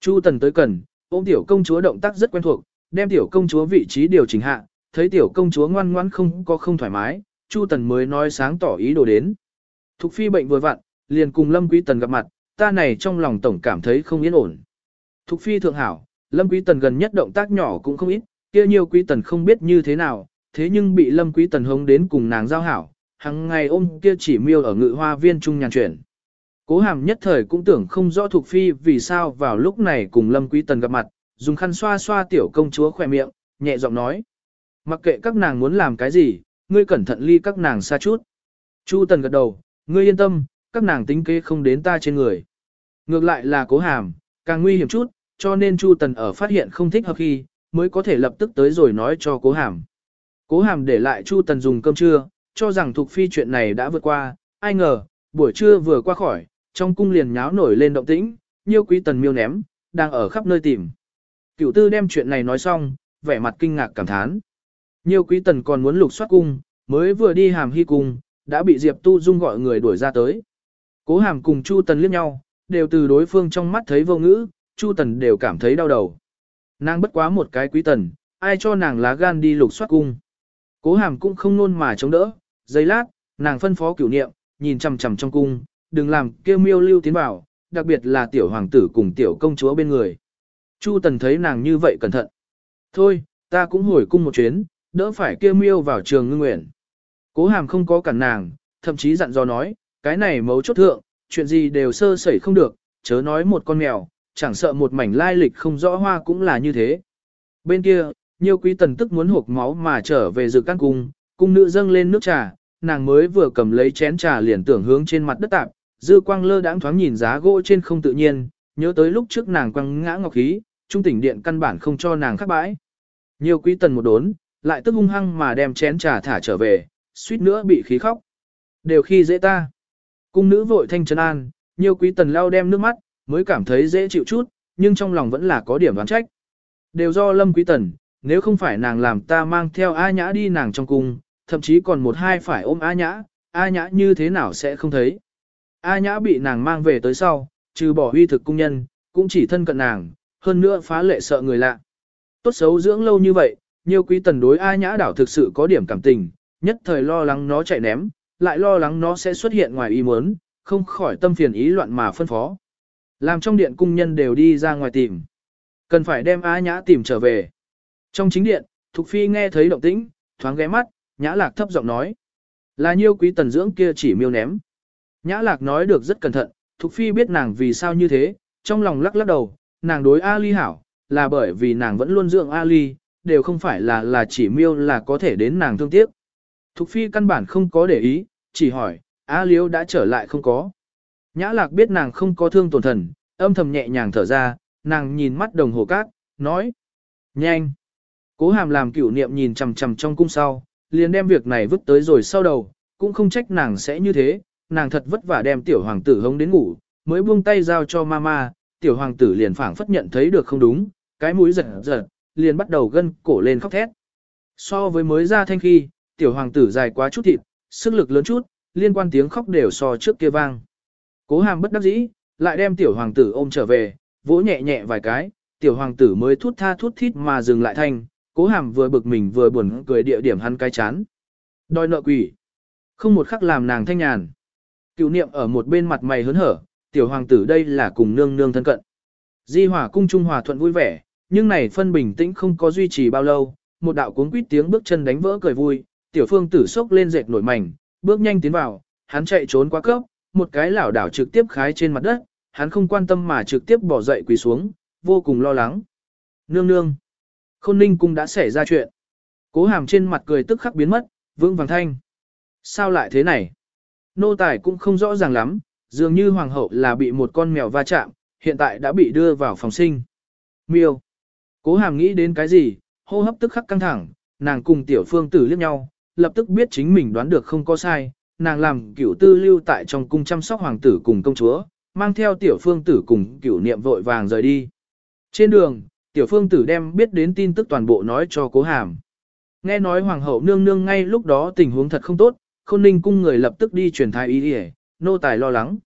Chu Tần tới cần, ôm tiểu công chúa động tác rất quen thuộc, đem tiểu công chúa vị trí điều chỉnh hạ, thấy tiểu công chúa ngoan ngoãn không có không thoải mái, Chu Tần mới nói sáng tỏ ý đồ đến. Thục phi bệnh vừa vặn, liền cùng Lâm Quý Tần gặp mặt, ta này trong lòng tổng cảm thấy không yên ổn. Thục phi thượng hảo, Lâm Quý Tần gần nhất động tác nhỏ cũng không ít, kia nhiều Quý Tần không biết như thế nào, thế nhưng bị Lâm Quý Tần hống đến cùng nàng giao hảo, hằng ngày ôm kia chỉ miêu ở ngự hoa viên trung nhàn chuyển. Cố hàm nhất thời cũng tưởng không rõ thuộc Phi vì sao vào lúc này cùng Lâm Quý Tần gặp mặt, dùng khăn xoa xoa tiểu công chúa khỏe miệng, nhẹ giọng nói. Mặc kệ các nàng muốn làm cái gì, ngươi cẩn thận ly các nàng xa chút. Chu Tần gật đầu, ngươi yên tâm, các nàng tính kế không đến ta trên người. Ngược lại là cố hàm, càng nguy hiểm chút, cho nên Chu Tần ở phát hiện không thích hợp khi, mới có thể lập tức tới rồi nói cho cố hàm. Cố hàm để lại Chu Tần dùng cơm trưa, cho rằng Thục Phi chuyện này đã vượt qua, ai ngờ, buổi trưa vừa qua khỏi, trong cung liền nháo nổi lên động tĩnh, nhiêu quý Tần miêu ném, đang ở khắp nơi tìm. Cửu tư đem chuyện này nói xong, vẻ mặt kinh ngạc cảm thán. Nhiêu quý Tần còn muốn lục soát cung, mới vừa đi hàm hy cung, đã bị Diệp Tu Dung gọi người đuổi ra tới. Cố hàm cùng Chu Tần liếc nhau, đều từ đối phương trong mắt thấy vô ngữ, Chu Tần đều cảm thấy đau đầu. Nàng bất quá một cái quý tần, ai cho nàng lá gan đi lục soát cung. Cố hàm cũng không nôn mà chống đỡ, giây lát, nàng phân phó cửu niệm, nhìn chằm chằm trong cung, đừng làm kêu miêu lưu tiến vào, đặc biệt là tiểu hoàng tử cùng tiểu công chúa bên người. Chu tần thấy nàng như vậy cẩn thận. Thôi, ta cũng hồi cung một chuyến, đỡ phải kêu miêu vào trường ngưng nguyện. Cố hàm không có cản nàng, thậm chí dặn dò nói, cái này mấu chốt thượng, chuyện gì đều sơ sẩy không được, chớ nói một con mèo, chẳng sợ một mảnh lai lịch không rõ hoa cũng là như thế. Bên kia, nhiều quý tần tức muốn hộp máu mà trở về dự căn cung, cung nữ dâng lên nước trà, nàng mới vừa cầm lấy chén trà liền tưởng hướng trên mặt đất tạp, dư quang lơ đãng thoáng nhìn giá gỗ trên không tự nhiên, nhớ tới lúc trước nàng quăng ngã ngọc khí, trung tỉnh điện căn bản không cho nàng khắc bãi. Nhiều quý tần một đốn, lại tức hung hăng mà đem chén trà thả trở về, suýt nữa bị khí khóc. Đều khi dễ ta. Cung nữ vội thanh trấn an, nhiều quý tần lao đem nước mắt, mới cảm thấy dễ chịu chút, nhưng trong lòng vẫn là có điểm đoán trách. Đều do lâm quý tần, nếu không phải nàng làm ta mang theo A Nhã đi nàng trong cung, thậm chí còn một hai phải ôm A Nhã, A Nhã như thế nào sẽ không thấy. A Nhã bị nàng mang về tới sau, trừ bỏ huy thực cung nhân, cũng chỉ thân cận nàng, hơn nữa phá lệ sợ người lạ. Tốt xấu dưỡng lâu như vậy, nhiều quý tần đối A Nhã đảo thực sự có điểm cảm tình, nhất thời lo lắng nó chạy ném, lại lo lắng nó sẽ xuất hiện ngoài ý muốn, không khỏi tâm phiền ý loạn mà phân phó. Làm trong điện cung nhân đều đi ra ngoài tìm. Cần phải đem Á Nhã tìm trở về. Trong chính điện, Thục Phi nghe thấy động tĩnh, thoáng ghé mắt, Nhã Lạc thấp giọng nói. Là nhiêu quý tần dưỡng kia chỉ miêu ném. Nhã Lạc nói được rất cẩn thận, Thục Phi biết nàng vì sao như thế, trong lòng lắc lắc đầu, nàng đối A Ly hảo, là bởi vì nàng vẫn luôn dưỡng A Ly, đều không phải là là chỉ miêu là có thể đến nàng thương tiếc. Thục Phi căn bản không có để ý, chỉ hỏi, A Liêu đã trở lại không có. Nhã Lạc biết nàng không có thương tổn thần, âm thầm nhẹ nhàng thở ra, nàng nhìn mắt đồng hồ cát, nói. Nhanh! Cố hàm làm cửu niệm nhìn chằm chằm trong cung sau, liền đem việc này vứt tới rồi sau đầu, cũng không trách nàng sẽ như thế, nàng thật vất vả đem tiểu hoàng tử hống đến ngủ, mới buông tay giao cho mama, tiểu hoàng tử liền phảng phất nhận thấy được không đúng, cái mũi giật giật, liền bắt đầu gân cổ lên khóc thét. So với mới ra thanh khi, tiểu hoàng tử dài quá chút thịt, sức lực lớn chút, liên quan tiếng khóc đều so trước kia vang. Cố hàm bất đắc dĩ, lại đem tiểu hoàng tử ôm trở về, vỗ nhẹ nhẹ vài cái, tiểu hoàng tử mới thút tha thút thít mà dừng lại thanh, cố hàm vừa bực mình vừa buồn cười địa điểm hắn cái chán. Đòi nợ quỷ. Không một khắc làm nàng thanh nhàn. Cựu niệm ở một bên mặt mày hớn hở, tiểu hoàng tử đây là cùng nương nương thân cận. Di hỏa cung trung hòa thuận vui vẻ, nhưng này phân bình tĩnh không có duy trì bao lâu, một đạo cuốn quýt tiếng bước chân đánh vỡ cười vui, tiểu phương tử sốc lên dệt nổi mảnh, bước nhanh tiến vào, hắn chạy trốn quá cấp, một cái lảo đảo trực tiếp khái trên mặt đất, hắn không quan tâm mà trực tiếp bỏ dậy quỳ xuống, vô cùng lo lắng. Nương nương. Khôn ninh cung đã xảy ra chuyện. Cố hàm trên mặt cười tức khắc biến mất, vững vàng thanh. Sao lại thế này? Nô tài cũng không rõ ràng lắm, dường như hoàng hậu là bị một con mèo va chạm, hiện tại đã bị đưa vào phòng sinh. Miêu. Cố hàm nghĩ đến cái gì, hô hấp tức khắc căng thẳng, nàng cùng tiểu phương tử liếc nhau, lập tức biết chính mình đoán được không có sai, nàng làm cửu tư lưu tại trong cung chăm sóc hoàng tử cùng công chúa, mang theo tiểu phương tử cùng cửu niệm vội vàng rời đi. Trên đường, tiểu phương tử đem biết đến tin tức toàn bộ nói cho cố hàm. Nghe nói hoàng hậu nương nương ngay lúc đó tình huống thật không tốt, khôn ninh cung người lập tức đi truyền thái ý đi nô tài lo lắng.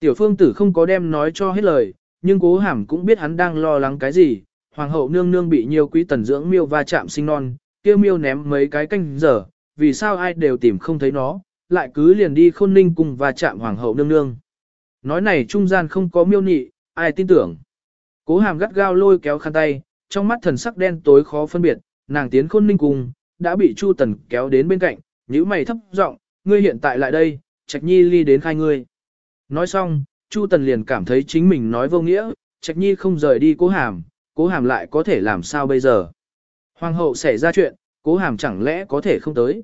Tiểu phương tử không có đem nói cho hết lời, nhưng cố hàm cũng biết hắn đang lo lắng cái gì. Hoàng hậu nương nương bị nhiều quý tần dưỡng miêu va chạm sinh non, kia miêu ném mấy cái canh giờ, vì sao ai đều tìm không thấy nó, lại cứ liền đi khôn ninh cùng và chạm hoàng hậu nương nương. Nói này trung gian không có miêu nị, ai tin tưởng. Cố hàm gắt gao lôi kéo khăn tay, trong mắt thần sắc đen tối khó phân biệt, nàng tiến khôn ninh cùng, đã bị Chu Tần kéo đến bên cạnh, nhíu mày thấp giọng, ngươi hiện tại lại đây, Trạch Nhi ly đến khai ngươi. Nói xong, Chu Tần liền cảm thấy chính mình nói vô nghĩa, Trạch Nhi không rời đi cố hàm, cố hàm lại có thể làm sao bây giờ. Hoàng hậu xảy ra chuyện, cố hàm chẳng lẽ có thể không tới.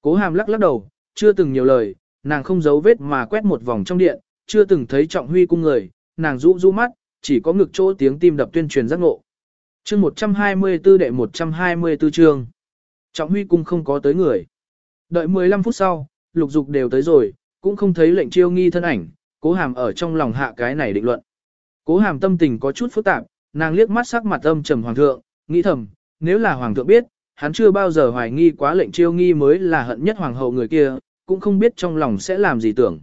Cố hàm lắc lắc đầu, chưa từng nhiều lời, nàng không giấu vết mà quét một vòng trong điện, chưa từng thấy trọng huy cung người, nàng rũ rũ mắt, chỉ có ngực chỗ tiếng tim đập tuyên truyền giác ngộ. chương 124 đệ 124 chương. Trọng huy cung không có tới người. Đợi 15 phút sau, lục dục đều tới rồi, cũng không thấy lệnh chiêu nghi thân ảnh, cố hàm ở trong lòng hạ cái này định luận. Cố hàm tâm tình có chút phức tạp, nàng liếc mắt sắc mặt âm trầm hoàng thượng, nghĩ thầm, nếu là hoàng thượng biết, hắn chưa bao giờ hoài nghi quá lệnh chiêu nghi mới là hận nhất hoàng hậu người kia, cũng không biết trong lòng sẽ làm gì tưởng.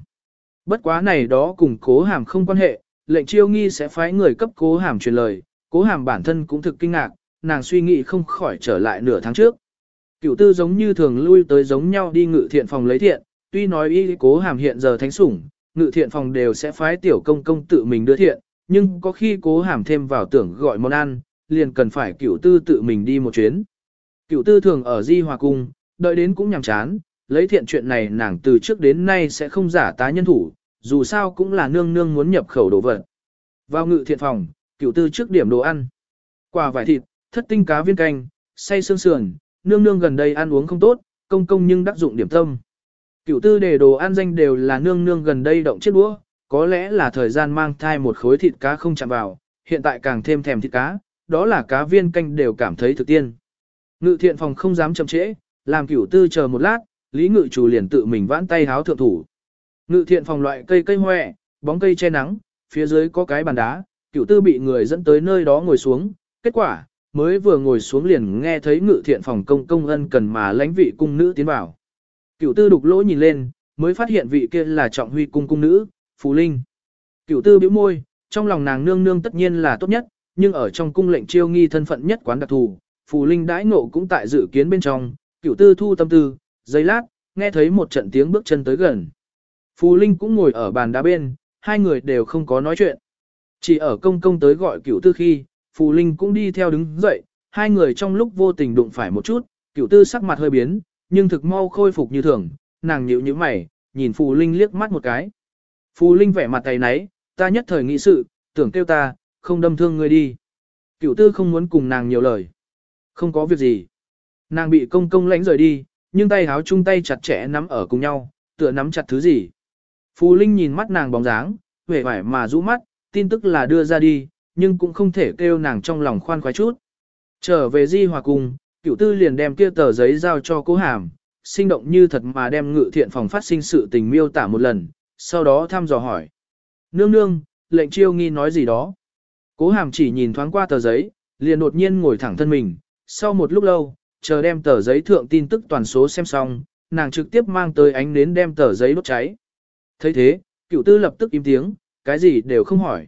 Bất quá này đó cùng cố hàm không quan hệ, lệnh chiêu nghi sẽ phái người cấp cố hàm truyền lời, cố hàm bản thân cũng thực kinh ngạc, nàng suy nghĩ không khỏi trở lại nửa tháng trước. cựu tư giống như thường lui tới giống nhau đi ngự thiện phòng lấy thiện, tuy nói y cố hàm hiện giờ thánh sủng, ngự thiện phòng đều sẽ phái tiểu công công tự mình đưa thiện, nhưng có khi cố hàm thêm vào tưởng gọi món ăn, liền cần phải cựu tư tự mình đi một chuyến. Cửu tư thường ở di hòa cung, đợi đến cũng nhàm chán, lấy thiện chuyện này nàng từ trước đến nay sẽ không giả tá nhân thủ, dù sao cũng là nương nương muốn nhập khẩu đồ vật. Vào ngự thiện phòng, cửu tư trước điểm đồ ăn. Quả vải thịt, thất tinh cá viên canh, say xương sườn, nương nương gần đây ăn uống không tốt, công công nhưng đắc dụng điểm tâm. Cửu tư để đồ ăn danh đều là nương nương gần đây động chiếc đũa, có lẽ là thời gian mang thai một khối thịt cá không chạm vào, hiện tại càng thêm thèm thịt cá, đó là cá viên canh đều cảm thấy thực tiên. Ngự thiện phòng không dám chậm trễ, làm cửu tư chờ một lát, lý ngự chủ liền tự mình vãn tay háo thượng thủ. Ngự thiện phòng loại cây cây hoẹ, bóng cây che nắng, phía dưới có cái bàn đá, cửu tư bị người dẫn tới nơi đó ngồi xuống, kết quả, mới vừa ngồi xuống liền nghe thấy ngự thiện phòng công công ân cần mà lãnh vị cung nữ tiến vào. Cửu tư đục lỗ nhìn lên, mới phát hiện vị kia là trọng huy cung cung nữ, Phù Linh. Cửu tư bĩu môi, trong lòng nàng nương nương tất nhiên là tốt nhất, nhưng ở trong cung lệnh chiêu nghi thân phận nhất quán đặc thù, Phù Linh đãi ngộ cũng tại dự kiến bên trong, cửu tư thu tâm tư, giây lát, nghe thấy một trận tiếng bước chân tới gần. Phù Linh cũng ngồi ở bàn đá bên, hai người đều không có nói chuyện. Chỉ ở công công tới gọi cửu tư khi, Phù Linh cũng đi theo đứng dậy, hai người trong lúc vô tình đụng phải một chút, cửu tư sắc mặt hơi biến, nhưng thực mau khôi phục như thường, nàng nhíu nhíu mày, nhìn Phù Linh liếc mắt một cái. Phù Linh vẻ mặt tay náy, ta nhất thời nghĩ sự, tưởng kêu ta, không đâm thương ngươi đi. Cửu tư không muốn cùng nàng nhiều lời. Không có việc gì. Nàng bị công công lãnh rời đi, nhưng tay háo chung tay chặt chẽ nắm ở cùng nhau, tựa nắm chặt thứ gì. Phù Linh nhìn mắt nàng bóng dáng, vẻ vải mà rũ mắt, tin tức là đưa ra đi, nhưng cũng không thể kêu nàng trong lòng khoan khoái chút. Trở về di hòa cung, cựu tư liền đem kia tờ giấy giao cho cố hàm, sinh động như thật mà đem ngự thiện phòng phát sinh sự tình miêu tả một lần, sau đó thăm dò hỏi. Nương nương, lệnh chiêu nghi nói gì đó. Cố hàm chỉ nhìn thoáng qua tờ giấy, liền đột nhiên ngồi thẳng thân mình, sau một lúc lâu, chờ đem tờ giấy thượng tin tức toàn số xem xong, nàng trực tiếp mang tới ánh nến đem tờ giấy đốt cháy. thấy thế, cựu tư lập tức im tiếng, cái gì đều không hỏi.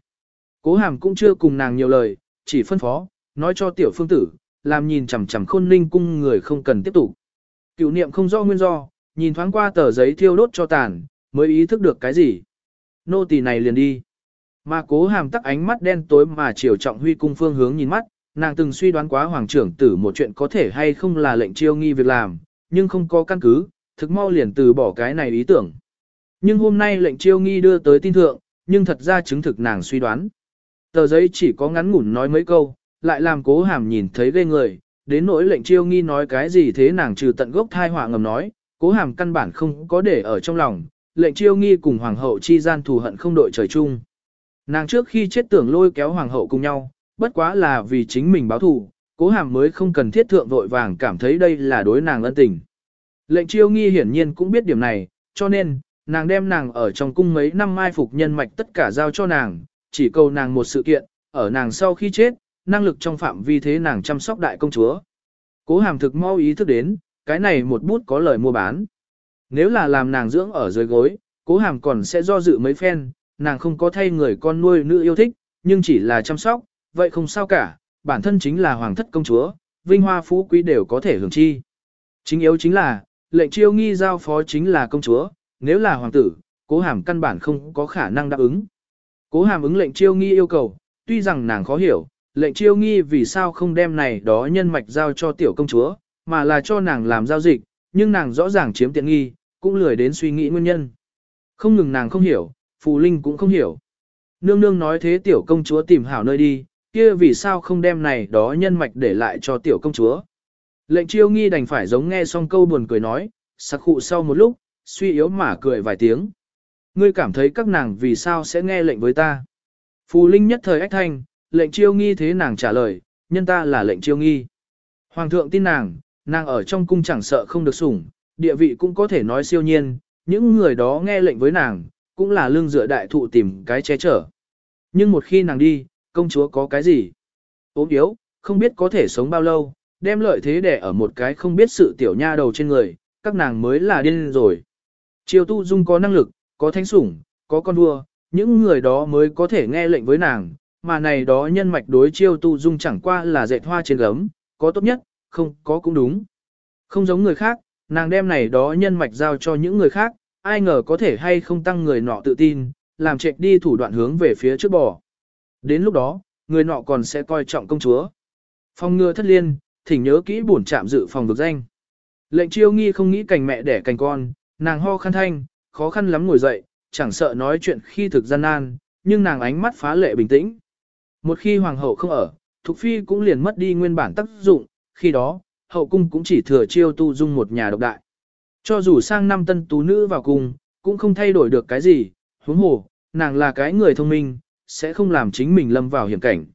Cố hàm cũng chưa cùng nàng nhiều lời, chỉ phân phó, nói cho tiểu phương tử, làm nhìn chằm chằm khôn ninh cung người không cần tiếp tục. Cựu niệm không rõ nguyên do, nhìn thoáng qua tờ giấy thiêu đốt cho tàn, mới ý thức được cái gì. Nô tỳ này liền đi. Mà cố hàm tắc ánh mắt đen tối mà chiều trọng huy cung phương hướng nhìn mắt, nàng từng suy đoán quá hoàng trưởng tử một chuyện có thể hay không là lệnh chiêu nghi việc làm, nhưng không có căn cứ, thực mau liền từ bỏ cái này ý tưởng. Nhưng hôm nay lệnh chiêu nghi đưa tới tin thượng, nhưng thật ra chứng thực nàng suy đoán. Tờ giấy chỉ có ngắn ngủn nói mấy câu, lại làm cố hàm nhìn thấy ghê người, đến nỗi lệnh chiêu nghi nói cái gì thế nàng trừ tận gốc thai họa ngầm nói, cố hàm căn bản không có để ở trong lòng, lệnh chiêu nghi cùng hoàng hậu chi gian thù hận không đội trời chung. Nàng trước khi chết tưởng lôi kéo hoàng hậu cùng nhau, bất quá là vì chính mình báo thù, cố hàm mới không cần thiết thượng vội vàng cảm thấy đây là đối nàng ân tình. Lệnh chiêu nghi hiển nhiên cũng biết điểm này, cho nên, nàng đem nàng ở trong cung mấy năm mai phục nhân mạch tất cả giao cho nàng, chỉ cầu nàng một sự kiện, ở nàng sau khi chết, năng lực trong phạm vi thế nàng chăm sóc đại công chúa. Cố hàm thực mau ý thức đến, cái này một bút có lời mua bán. Nếu là làm nàng dưỡng ở dưới gối, cố hàm còn sẽ do dự mấy phen, nàng không có thay người con nuôi nữ yêu thích, nhưng chỉ là chăm sóc, vậy không sao cả, bản thân chính là hoàng thất công chúa, vinh hoa phú quý đều có thể hưởng chi. Chính yếu chính là, lệnh chiêu nghi giao phó chính là công chúa, nếu là hoàng tử, cố hàm căn bản không có khả năng đáp ứng. Cố hàm ứng lệnh chiêu nghi yêu cầu, tuy rằng nàng khó hiểu, lệnh chiêu nghi vì sao không đem này đó nhân mạch giao cho tiểu công chúa, mà là cho nàng làm giao dịch, nhưng nàng rõ ràng chiếm tiện nghi, cũng lười đến suy nghĩ nguyên nhân. Không ngừng nàng không hiểu, Phù Linh cũng không hiểu. Nương nương nói thế tiểu công chúa tìm hảo nơi đi, kia vì sao không đem này đó nhân mạch để lại cho tiểu công chúa. Lệnh chiêu nghi đành phải giống nghe xong câu buồn cười nói, sặc khụ sau một lúc, suy yếu mà cười vài tiếng. Ngươi cảm thấy các nàng vì sao sẽ nghe lệnh với ta. Phù Linh nhất thời ách thanh, lệnh chiêu nghi thế nàng trả lời, nhân ta là lệnh chiêu nghi. Hoàng thượng tin nàng, nàng ở trong cung chẳng sợ không được sủng, địa vị cũng có thể nói siêu nhiên, những người đó nghe lệnh với nàng, cũng là lương dựa đại thụ tìm cái che chở. Nhưng một khi nàng đi, công chúa có cái gì? ốm yếu, không biết có thể sống bao lâu, đem lợi thế để ở một cái không biết sự tiểu nha đầu trên người, các nàng mới là điên rồi. Triều tu dung có năng lực, có thánh sủng, có con vua, những người đó mới có thể nghe lệnh với nàng, mà này đó nhân mạch đối chiêu tu dung chẳng qua là dệt hoa trên gấm, có tốt nhất, không có cũng đúng. Không giống người khác, nàng đem này đó nhân mạch giao cho những người khác, ai ngờ có thể hay không tăng người nọ tự tin, làm trệch đi thủ đoạn hướng về phía trước bò. Đến lúc đó, người nọ còn sẽ coi trọng công chúa. Phong ngừa thất liên, thỉnh nhớ kỹ bổn trạm dự phòng được danh. Lệnh chiêu nghi không nghĩ cành mẹ đẻ cành con, nàng ho khăn thanh, khó khăn lắm ngồi dậy, chẳng sợ nói chuyện khi thực gian nan, nhưng nàng ánh mắt phá lệ bình tĩnh. Một khi hoàng hậu không ở, Thục Phi cũng liền mất đi nguyên bản tác dụng, khi đó, hậu cung cũng chỉ thừa chiêu tu dung một nhà độc đại. Cho dù sang năm tân tú nữ vào cung, cũng không thay đổi được cái gì, huống hồ, nàng là cái người thông minh, sẽ không làm chính mình lâm vào hiểm cảnh.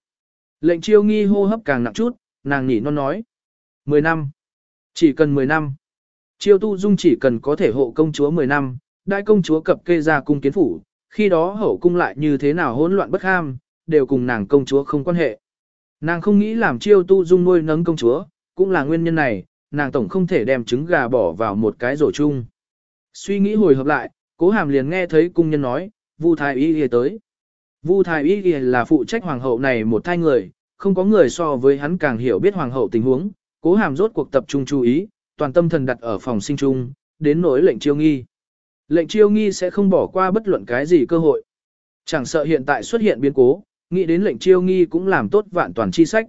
Lệnh chiêu nghi hô hấp càng nặng chút, nàng nhỉ non nói. Mười năm. Chỉ cần mười năm. Chiêu tu dung chỉ cần có thể hộ công chúa mười năm, đại công chúa cập kê ra cung kiến phủ, khi đó hậu cung lại như thế nào hỗn loạn bất ham, đều cùng nàng công chúa không quan hệ. Nàng không nghĩ làm chiêu tu dung nuôi nấng công chúa, cũng là nguyên nhân này, nàng tổng không thể đem trứng gà bỏ vào một cái rổ chung. Suy nghĩ hồi hợp lại, cố hàm liền nghe thấy cung nhân nói, Vu thái y y tới. Vu thái y là phụ trách hoàng hậu này một thai người, không có người so với hắn càng hiểu biết hoàng hậu tình huống, cố hàm rốt cuộc tập trung chú ý, toàn tâm thần đặt ở phòng sinh trung, đến nỗi lệnh chiêu nghi. Lệnh chiêu nghi sẽ không bỏ qua bất luận cái gì cơ hội. Chẳng sợ hiện tại xuất hiện biến cố, nghĩ đến lệnh chiêu nghi cũng làm tốt vạn toàn chi sách.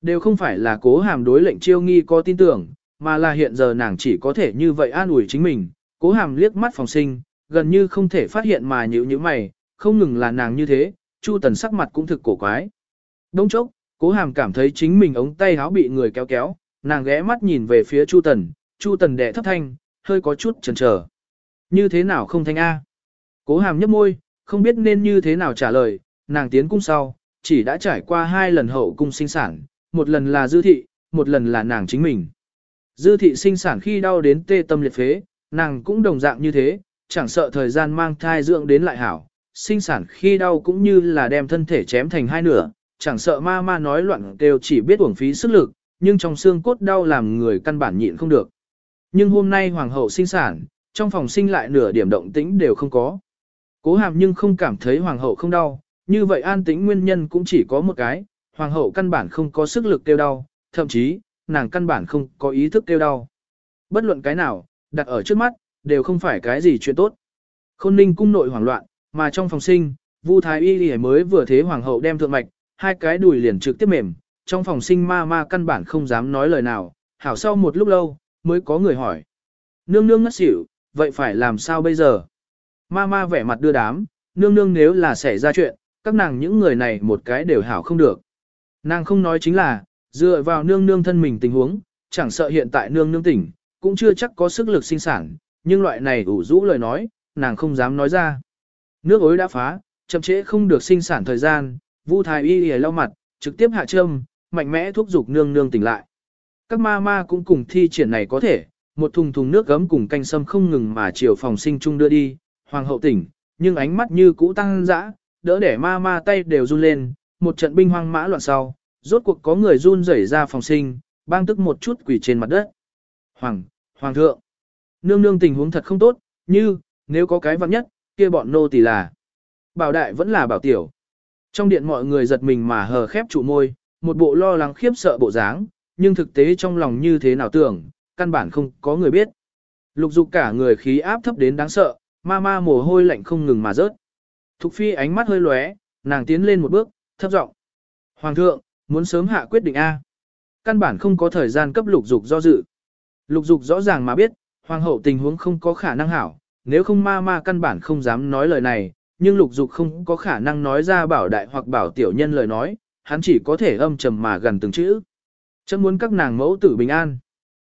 Đều không phải là cố hàm đối lệnh chiêu nghi có tin tưởng, mà là hiện giờ nàng chỉ có thể như vậy an ủi chính mình. Cố hàm liếc mắt phòng sinh, gần như không thể phát hiện mà nhữ như mày, không ngừng là nàng như thế, Chu Tần sắc mặt cũng thực cổ quái. Đông chốc, cố hàm cảm thấy chính mình ống tay áo bị người kéo kéo, nàng ghé mắt nhìn về phía Chu Tần, Chu Tần đệ thấp thanh, hơi có chút chần chờ. Như thế nào không thanh A? Cố hàm nhếch môi, không biết nên như thế nào trả lời, nàng tiến cung sau, chỉ đã trải qua hai lần hậu cung sinh sản, một lần là dư thị, một lần là nàng chính mình. Dư thị sinh sản khi đau đến tê tâm liệt phế, nàng cũng đồng dạng như thế, chẳng sợ thời gian mang thai dưỡng đến lại hảo, sinh sản khi đau cũng như là đem thân thể chém thành hai nửa, chẳng sợ ma ma nói loạn đều chỉ biết uổng phí sức lực, nhưng trong xương cốt đau làm người căn bản nhịn không được. Nhưng hôm nay hoàng hậu sinh sản, trong phòng sinh lại nửa điểm động tĩnh đều không có. Cố hàm nhưng không cảm thấy hoàng hậu không đau, như vậy an tĩnh nguyên nhân cũng chỉ có một cái, hoàng hậu căn bản không có sức lực kêu đau, thậm chí, nàng căn bản không có ý thức kêu đau. Bất luận cái nào, đặt ở trước mắt, đều không phải cái gì chuyện tốt. Khôn ninh cung nội hoảng loạn, mà trong phòng sinh, Vu Thái Y Y mới vừa thế hoàng hậu đem thượng mạch, hai cái đùi liền trực tiếp mềm, trong phòng sinh ma ma căn bản không dám nói lời nào, hảo sau một lúc lâu, mới có người hỏi. Nương nương ngất xỉu, vậy phải làm sao bây giờ? Ma ma vẻ mặt đưa đám, nương nương nếu là xảy ra chuyện, các nàng những người này một cái đều hảo không được. Nàng không nói chính là, dựa vào nương nương thân mình tình huống, chẳng sợ hiện tại nương nương tỉnh, cũng chưa chắc có sức lực sinh sản, nhưng loại này ủ rũ lời nói, nàng không dám nói ra. Nước ối đã phá, chậm trễ không được sinh sản thời gian, Vu Thái Y lìa lau mặt, trực tiếp hạ châm, mạnh mẽ thúc giục nương nương tỉnh lại. Các ma ma cũng cùng thi triển này có thể, một thùng thùng nước gấm cùng canh sâm không ngừng mà chiều phòng sinh chung đưa đi, hoàng hậu tỉnh, nhưng ánh mắt như cũ tăng dã, đỡ để ma ma tay đều run lên, một trận binh hoang mã loạn sau, rốt cuộc có người run rẩy ra phòng sinh, bang tức một chút quỷ trên mặt đất. Hoàng, hoàng thượng, nương nương tình huống thật không tốt, như, nếu có cái vặn nhất, kia bọn nô tỳ là. Bảo đại vẫn là bảo tiểu. Trong điện mọi người giật mình mà hờ khép trụ môi, một bộ lo lắng khiếp sợ bộ dáng, nhưng thực tế trong lòng như thế nào tưởng, căn bản không có người biết. Lục dục cả người khí áp thấp đến đáng sợ, ma ma mồ hôi lạnh không ngừng mà rớt. Thục phi ánh mắt hơi lóe, nàng tiến lên một bước, thấp giọng. Hoàng thượng, muốn sớm hạ quyết định A. Căn bản không có thời gian cấp lục dục do dự. Lục dục rõ ràng mà biết, hoàng hậu tình huống không có khả năng hảo, nếu không ma ma căn bản không dám nói lời này, nhưng lục dục không có khả năng nói ra bảo đại hoặc bảo tiểu nhân lời nói, hắn chỉ có thể âm trầm mà gần từng chữ. Chấm muốn các nàng mẫu tử bình an.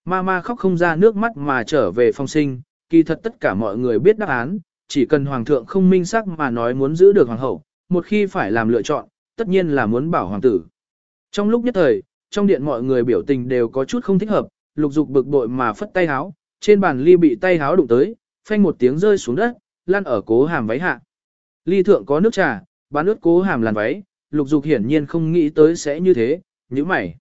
Ma ma khóc không ra nước mắt mà trở về phong sinh, kỳ thật tất cả mọi người biết đáp án, chỉ cần hoàng thượng không minh xác mà nói muốn giữ được hoàng hậu, một khi phải làm lựa chọn, tất nhiên là muốn bảo hoàng tử. Trong lúc nhất thời, trong điện mọi người biểu tình đều có chút không thích hợp, lục dục bực bội mà phất tay háo, trên bàn ly bị tay háo đụng tới, phanh một tiếng rơi xuống đất, lăn ở cố hàm váy hạ. Ly thượng có nước trà, bán ướt cố hàm làn váy, lục dục hiển nhiên không nghĩ tới sẽ như thế, như mày.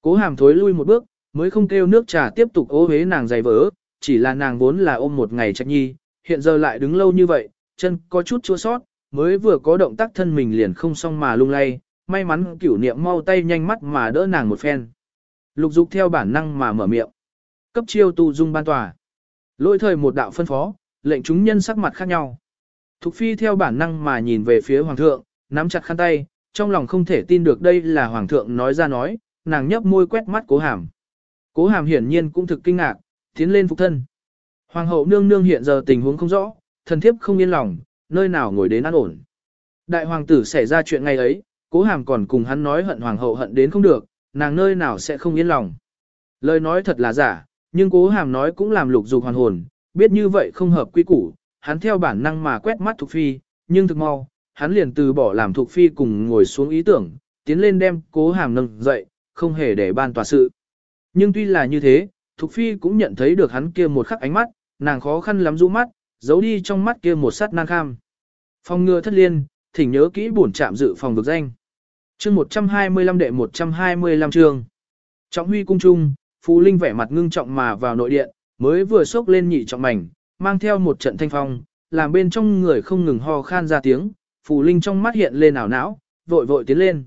Cố hàm thối lui một bước, mới không kêu nước trà tiếp tục ô hế nàng dày vỡ, chỉ là nàng vốn là ôm một ngày trách nhi, hiện giờ lại đứng lâu như vậy, chân có chút chua sót, mới vừa có động tác thân mình liền không xong mà lung lay, may mắn cửu niệm mau tay nhanh mắt mà đỡ nàng một phen. Lục dục theo bản năng mà mở miệng. Cấp chiêu tu dung ban tòa. Lỗi thời một đạo phân phó, lệnh chúng nhân sắc mặt khác nhau. Thục phi theo bản năng mà nhìn về phía hoàng thượng, nắm chặt khăn tay, trong lòng không thể tin được đây là hoàng thượng nói ra nói, nàng nhấp môi quét mắt cố hàm. Cố hàm hiển nhiên cũng thực kinh ngạc, tiến lên phục thân. Hoàng hậu nương nương hiện giờ tình huống không rõ, thần thiếp không yên lòng, nơi nào ngồi đến an ổn. Đại hoàng tử xảy ra chuyện ngày ấy, cố hàm còn cùng hắn nói hận hoàng hậu hận đến không được, nàng nơi nào sẽ không yên lòng. Lời nói thật là giả, nhưng cố hàm nói cũng làm lục dục hoàn hồn, biết như vậy không hợp quy củ, hắn theo bản năng mà quét mắt Thục Phi, nhưng thực mau, hắn liền từ bỏ làm Thục Phi cùng ngồi xuống ý tưởng, tiến lên đem cố hàm nâng dậy, không hề để ban tòa sự. Nhưng tuy là như thế, Thục Phi cũng nhận thấy được hắn kia một khắc ánh mắt, nàng khó khăn lắm rũ mắt, giấu đi trong mắt kia một sát nan kham. Phòng ngừa thất liên, thỉnh nhớ kỹ bổn trạm dự phòng vực danh. Chương 125 đệ 125 chương. Trọng huy cung trung, Phù Linh vẻ mặt ngưng trọng mà vào nội điện, mới vừa sốc lên nhị trọng mảnh, mang theo một trận thanh phong, làm bên trong người không ngừng ho khan ra tiếng, Phù Linh trong mắt hiện lên ảo não, vội vội tiến lên.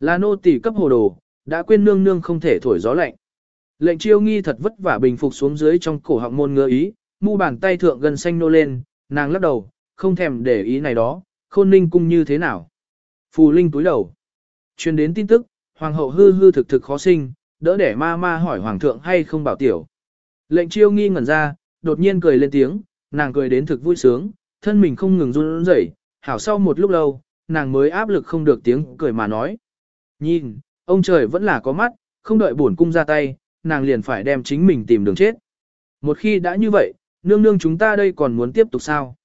Là nô tỳ cấp hồ đồ, đã quên nương nương không thể thổi gió lạnh. Lệnh chiêu nghi thật vất vả bình phục xuống dưới trong cổ họng môn ngứa ý, mu bàn tay thượng gần xanh nô lên, nàng lắc đầu, không thèm để ý này đó, khôn ninh cung như thế nào. Phù Linh túi đầu. Truyền đến tin tức, hoàng hậu hư hư thực thực khó sinh, đỡ để ma ma hỏi hoàng thượng hay không bảo tiểu. Lệnh chiêu nghi ngẩn ra, đột nhiên cười lên tiếng, nàng cười đến thực vui sướng, thân mình không ngừng run rẩy, hảo sau một lúc lâu, nàng mới áp lực không được tiếng cười mà nói. Nhìn, ông trời vẫn là có mắt, không đợi bổn cung ra tay, nàng liền phải đem chính mình tìm đường chết. Một khi đã như vậy, nương nương chúng ta đây còn muốn tiếp tục sao?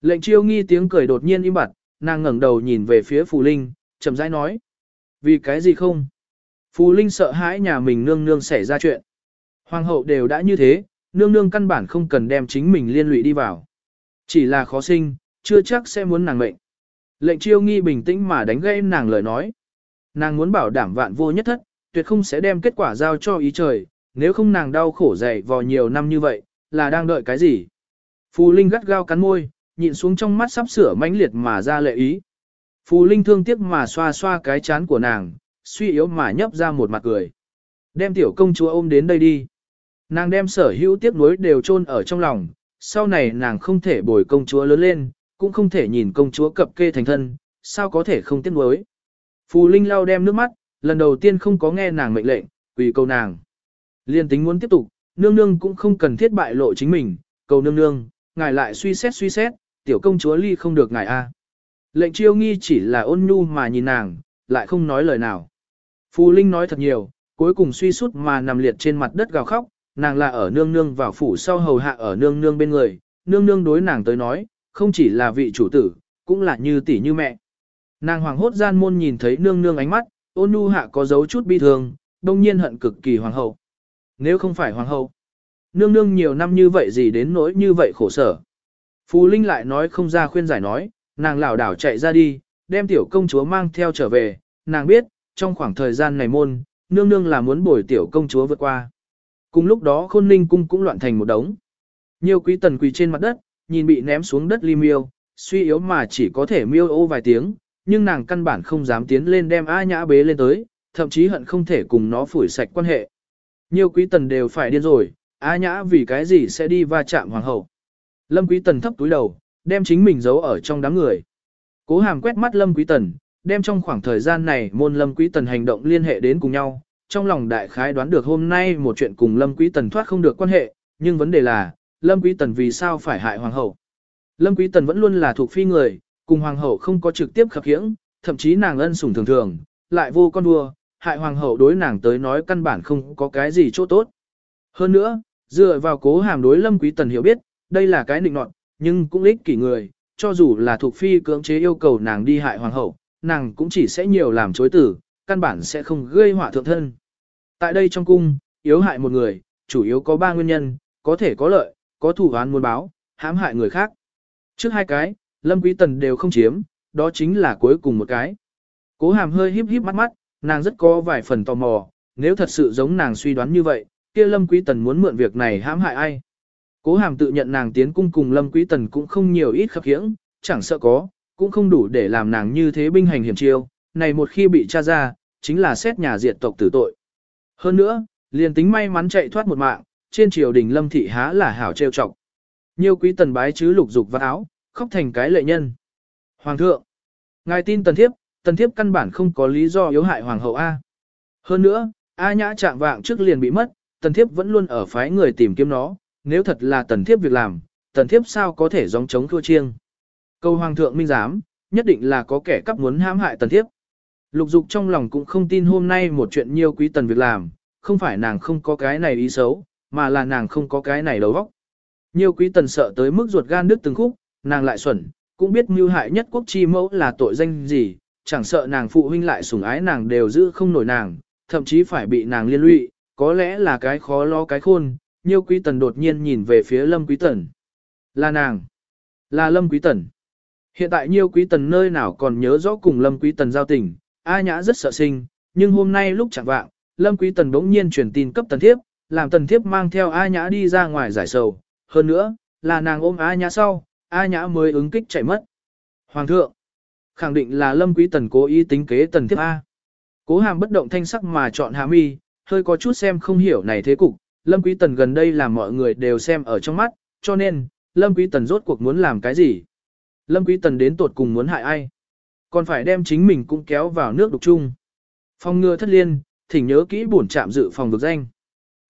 Lệnh chiêu nghi tiếng cười đột nhiên im bặt, nàng ngẩng đầu nhìn về phía Phù Linh, chậm rãi nói. Vì cái gì không? Phù Linh sợ hãi nhà mình nương nương xảy ra chuyện. Hoàng hậu đều đã như thế, nương nương căn bản không cần đem chính mình liên lụy đi vào. Chỉ là khó sinh, chưa chắc sẽ muốn nàng mệnh. Lệnh chiêu nghi bình tĩnh mà đánh gây nàng lời nói. Nàng muốn bảo đảm vạn vô nhất thất, tuyệt không sẽ đem kết quả giao cho ý trời, nếu không nàng đau khổ dày vò nhiều năm như vậy, là đang đợi cái gì? Phù Linh gắt gao cắn môi, nhịn xuống trong mắt sắp sửa mãnh liệt mà ra lệ ý. Phù Linh thương tiếc mà xoa xoa cái chán của nàng, suy yếu mà nhấp ra một mặt cười. Đem tiểu công chúa ôm đến đây đi. Nàng đem sở hữu tiếc nuối đều chôn ở trong lòng, sau này nàng không thể bồi công chúa lớn lên, cũng không thể nhìn công chúa cập kê thành thân, sao có thể không tiếc nuối. Phù Linh lau đem nước mắt, lần đầu tiên không có nghe nàng mệnh lệnh, vì cầu nàng. Liên tính muốn tiếp tục, nương nương cũng không cần thiết bại lộ chính mình, cầu nương nương, ngài lại suy xét suy xét, tiểu công chúa ly không được ngài a. Lệnh chiêu nghi chỉ là ôn nhu mà nhìn nàng, lại không nói lời nào. Phù Linh nói thật nhiều, cuối cùng suy sút mà nằm liệt trên mặt đất gào khóc, nàng là ở nương nương vào phủ sau hầu hạ ở nương nương bên người, nương nương đối nàng tới nói, không chỉ là vị chủ tử, cũng là như tỷ như mẹ. Nàng hoàng hốt gian môn nhìn thấy nương nương ánh mắt, ôn nhu hạ có dấu chút bi thương, đông nhiên hận cực kỳ hoàng hậu. Nếu không phải hoàng hậu, nương nương nhiều năm như vậy gì đến nỗi như vậy khổ sở. Phù Linh lại nói không ra khuyên giải nói, nàng lảo đảo chạy ra đi, đem tiểu công chúa mang theo trở về, nàng biết, trong khoảng thời gian này môn, nương nương là muốn bồi tiểu công chúa vượt qua. Cùng lúc đó khôn ninh cung cũng loạn thành một đống. Nhiều quý tần quỳ trên mặt đất, nhìn bị ném xuống đất ly miêu, suy yếu mà chỉ có thể miêu ô vài tiếng, nhưng nàng căn bản không dám tiến lên đem A nhã bế lên tới, thậm chí hận không thể cùng nó phủi sạch quan hệ. Nhiều quý tần đều phải điên rồi, A nhã vì cái gì sẽ đi va chạm hoàng hậu. Lâm quý tần thấp túi đầu, đem chính mình giấu ở trong đám người. Cố hàm quét mắt Lâm quý tần, đem trong khoảng thời gian này môn Lâm quý tần hành động liên hệ đến cùng nhau. Trong lòng đại khái đoán được hôm nay một chuyện cùng Lâm quý tần thoát không được quan hệ, nhưng vấn đề là, Lâm quý tần vì sao phải hại hoàng hậu. Lâm quý tần vẫn luôn là thuộc phi người, cùng hoàng hậu không có trực tiếp khập khiễng, thậm chí nàng ân sủng thường thường, lại vô con đua, hại hoàng hậu đối nàng tới nói căn bản không có cái gì chỗ tốt. Hơn nữa, dựa vào cố hàm đối lâm quý tần hiểu biết, đây là cái định nọt, nhưng cũng ích kỷ người, cho dù là thuộc phi cưỡng chế yêu cầu nàng đi hại hoàng hậu, nàng cũng chỉ sẽ nhiều làm chối tử, căn bản sẽ không gây họa thượng thân. Tại đây trong cung, yếu hại một người, chủ yếu có ba nguyên nhân, có thể có lợi, có thủ án muốn báo, hãm hại người khác. Trước hai cái, lâm quý tần đều không chiếm, đó chính là cuối cùng một cái. Cố hàm hơi híp híp mắt mắt, nàng rất có vài phần tò mò, nếu thật sự giống nàng suy đoán như vậy, kia Lâm Quý Tần muốn mượn việc này hãm hại ai. Cố hàm tự nhận nàng tiến cung cùng Lâm Quý Tần cũng không nhiều ít khắc hiễng, chẳng sợ có, cũng không đủ để làm nàng như thế binh hành hiểm chiêu, này một khi bị tra ra, chính là xét nhà diệt tộc tử tội. Hơn nữa, liền tính may mắn chạy thoát một mạng, trên triều đình Lâm Thị há là hảo trêu chọc. Nhiều quý tần bái chứ lục dục vào áo, khóc thành cái lệ nhân. Hoàng thượng, ngài tin tần thiếp, tần thiếp căn bản không có lý do yếu hại hoàng hậu A. Hơn nữa, A nhã trạng vạng trước liền bị mất, tần thiếp vẫn luôn ở phái người tìm kiếm nó, nếu thật là tần thiếp việc làm, tần thiếp sao có thể gióng chống thua chiêng. Câu hoàng thượng minh giám, nhất định là có kẻ cắp muốn hãm hại tần thiếp. Lục dục trong lòng cũng không tin hôm nay một chuyện nhiều quý tần việc làm, không phải nàng không có cái này ý xấu, mà là nàng không có cái này đầu óc. Nhiều quý tần sợ tới mức ruột gan đứt từng khúc, nàng lại xuẩn, cũng biết mưu hại nhất quốc chi mẫu là tội danh gì, chẳng sợ nàng phụ huynh lại sủng ái nàng đều giữ không nổi nàng, thậm chí phải bị nàng liên lụy, có lẽ là cái khó lo cái khôn, Nhiêu Quý Tần đột nhiên nhìn về phía Lâm Quý Tần. Là nàng. Là Lâm Quý Tần. Hiện tại Nhiêu Quý Tần nơi nào còn nhớ rõ cùng Lâm Quý Tần giao tình, A Nhã rất sợ sinh, nhưng hôm nay lúc chẳng vạng, Lâm Quý Tần bỗng nhiên truyền tin cấp Tần Thiếp, làm Tần Thiếp mang theo A Nhã đi ra ngoài giải sầu. Hơn nữa, là nàng ôm A Nhã sau, A Nhã mới ứng kích chạy mất. Hoàng thượng, khẳng định là Lâm Quý Tần cố ý tính kế Tần Thiếp A. Cố hàm bất động thanh sắc mà chọn hạ mi, hơi có chút xem không hiểu này thế cục, Lâm Quý Tần gần đây làm mọi người đều xem ở trong mắt, cho nên, Lâm Quý Tần rốt cuộc muốn làm cái gì? Lâm Quý Tần đến tột cùng muốn hại ai? Còn phải đem chính mình cũng kéo vào nước đục chung. Phong ngừa thất liên, thỉnh nhớ kỹ bổn trạm dự phòng vực danh.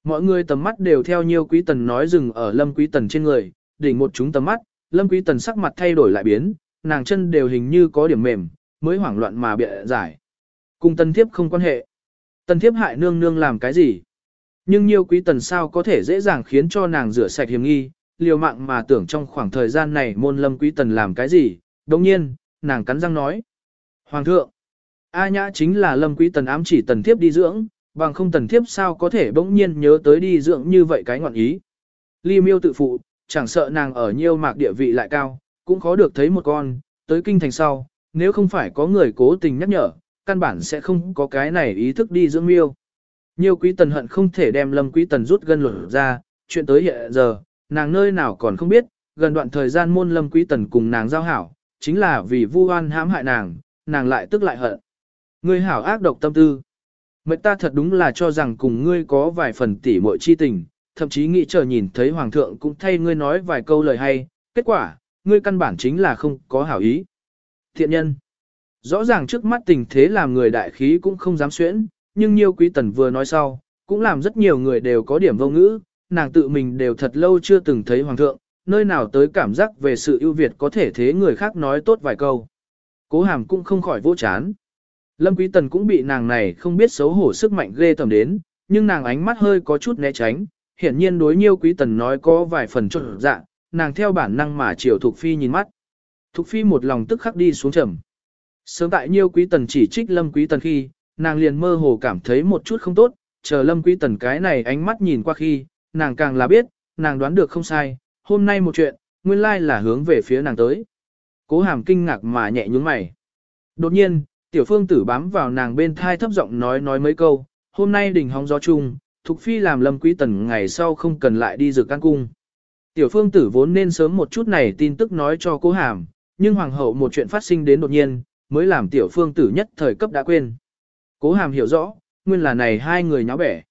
Mọi người tầm mắt đều theo nhiều Quý Tần nói dừng ở Lâm Quý Tần trên người, đỉnh một chúng tầm mắt, Lâm Quý Tần sắc mặt thay đổi lại biến, nàng chân đều hình như có điểm mềm, mới hoảng loạn mà bịa giải. Cùng Tần Thiếp không quan hệ. Tần Thiếp hại nương nương làm cái gì? Nhưng nhiều quý tần sao có thể dễ dàng khiến cho nàng rửa sạch hiểm nghi, liều mạng mà tưởng trong khoảng thời gian này môn lâm quý tần làm cái gì, đồng nhiên, nàng cắn răng nói. Hoàng thượng, A nhã chính là lâm quý tần ám chỉ tần thiếp đi dưỡng, bằng không tần thiếp sao có thể bỗng nhiên nhớ tới đi dưỡng như vậy cái ngọn ý. Ly miêu tự phụ, chẳng sợ nàng ở nhiêu mạc địa vị lại cao, cũng khó được thấy một con, tới kinh thành sau, nếu không phải có người cố tình nhắc nhở, căn bản sẽ không có cái này ý thức đi dưỡng miêu. Nhiều quý tần hận không thể đem lâm quý tần rút gân lửa ra, chuyện tới hiện giờ, nàng nơi nào còn không biết, gần đoạn thời gian môn lâm quý tần cùng nàng giao hảo, chính là vì vu oan hãm hại nàng, nàng lại tức lại hận. Ngươi hảo ác độc tâm tư. Mệnh ta thật đúng là cho rằng cùng ngươi có vài phần tỉ muội chi tình, thậm chí nghĩ chờ nhìn thấy hoàng thượng cũng thay ngươi nói vài câu lời hay, kết quả, ngươi căn bản chính là không có hảo ý. Thiện nhân. Rõ ràng trước mắt tình thế làm người đại khí cũng không dám xuyễn, nhưng nhiều quý tần vừa nói sau, cũng làm rất nhiều người đều có điểm vô ngữ, nàng tự mình đều thật lâu chưa từng thấy hoàng thượng, nơi nào tới cảm giác về sự ưu việt có thể thế người khác nói tốt vài câu. Cố hàm cũng không khỏi vô chán. Lâm quý tần cũng bị nàng này không biết xấu hổ sức mạnh ghê tầm đến, nhưng nàng ánh mắt hơi có chút né tránh, hiển nhiên đối nhiêu quý tần nói có vài phần trộn dạ, nàng theo bản năng mà chiều Thục Phi nhìn mắt. Thục Phi một lòng tức khắc đi xuống trầm. Sớm tại nhiêu quý tần chỉ trích lâm quý tần khi, nàng liền mơ hồ cảm thấy một chút không tốt, chờ lâm quý tần cái này ánh mắt nhìn qua khi, nàng càng là biết, nàng đoán được không sai, hôm nay một chuyện, nguyên lai là hướng về phía nàng tới. Cố hàm kinh ngạc mà nhẹ nhúng mày. Đột nhiên, tiểu phương tử bám vào nàng bên thai thấp giọng nói nói mấy câu, hôm nay đỉnh hóng gió chung, Thục Phi làm lâm quý tần ngày sau không cần lại đi rực căn cung. Tiểu phương tử vốn nên sớm một chút này tin tức nói cho cố hàm, nhưng hoàng hậu một chuyện phát sinh đến đột nhiên, mới làm tiểu phương tử nhất thời cấp đã quên. Cố hàm hiểu rõ, nguyên là này hai người nháo bẻ.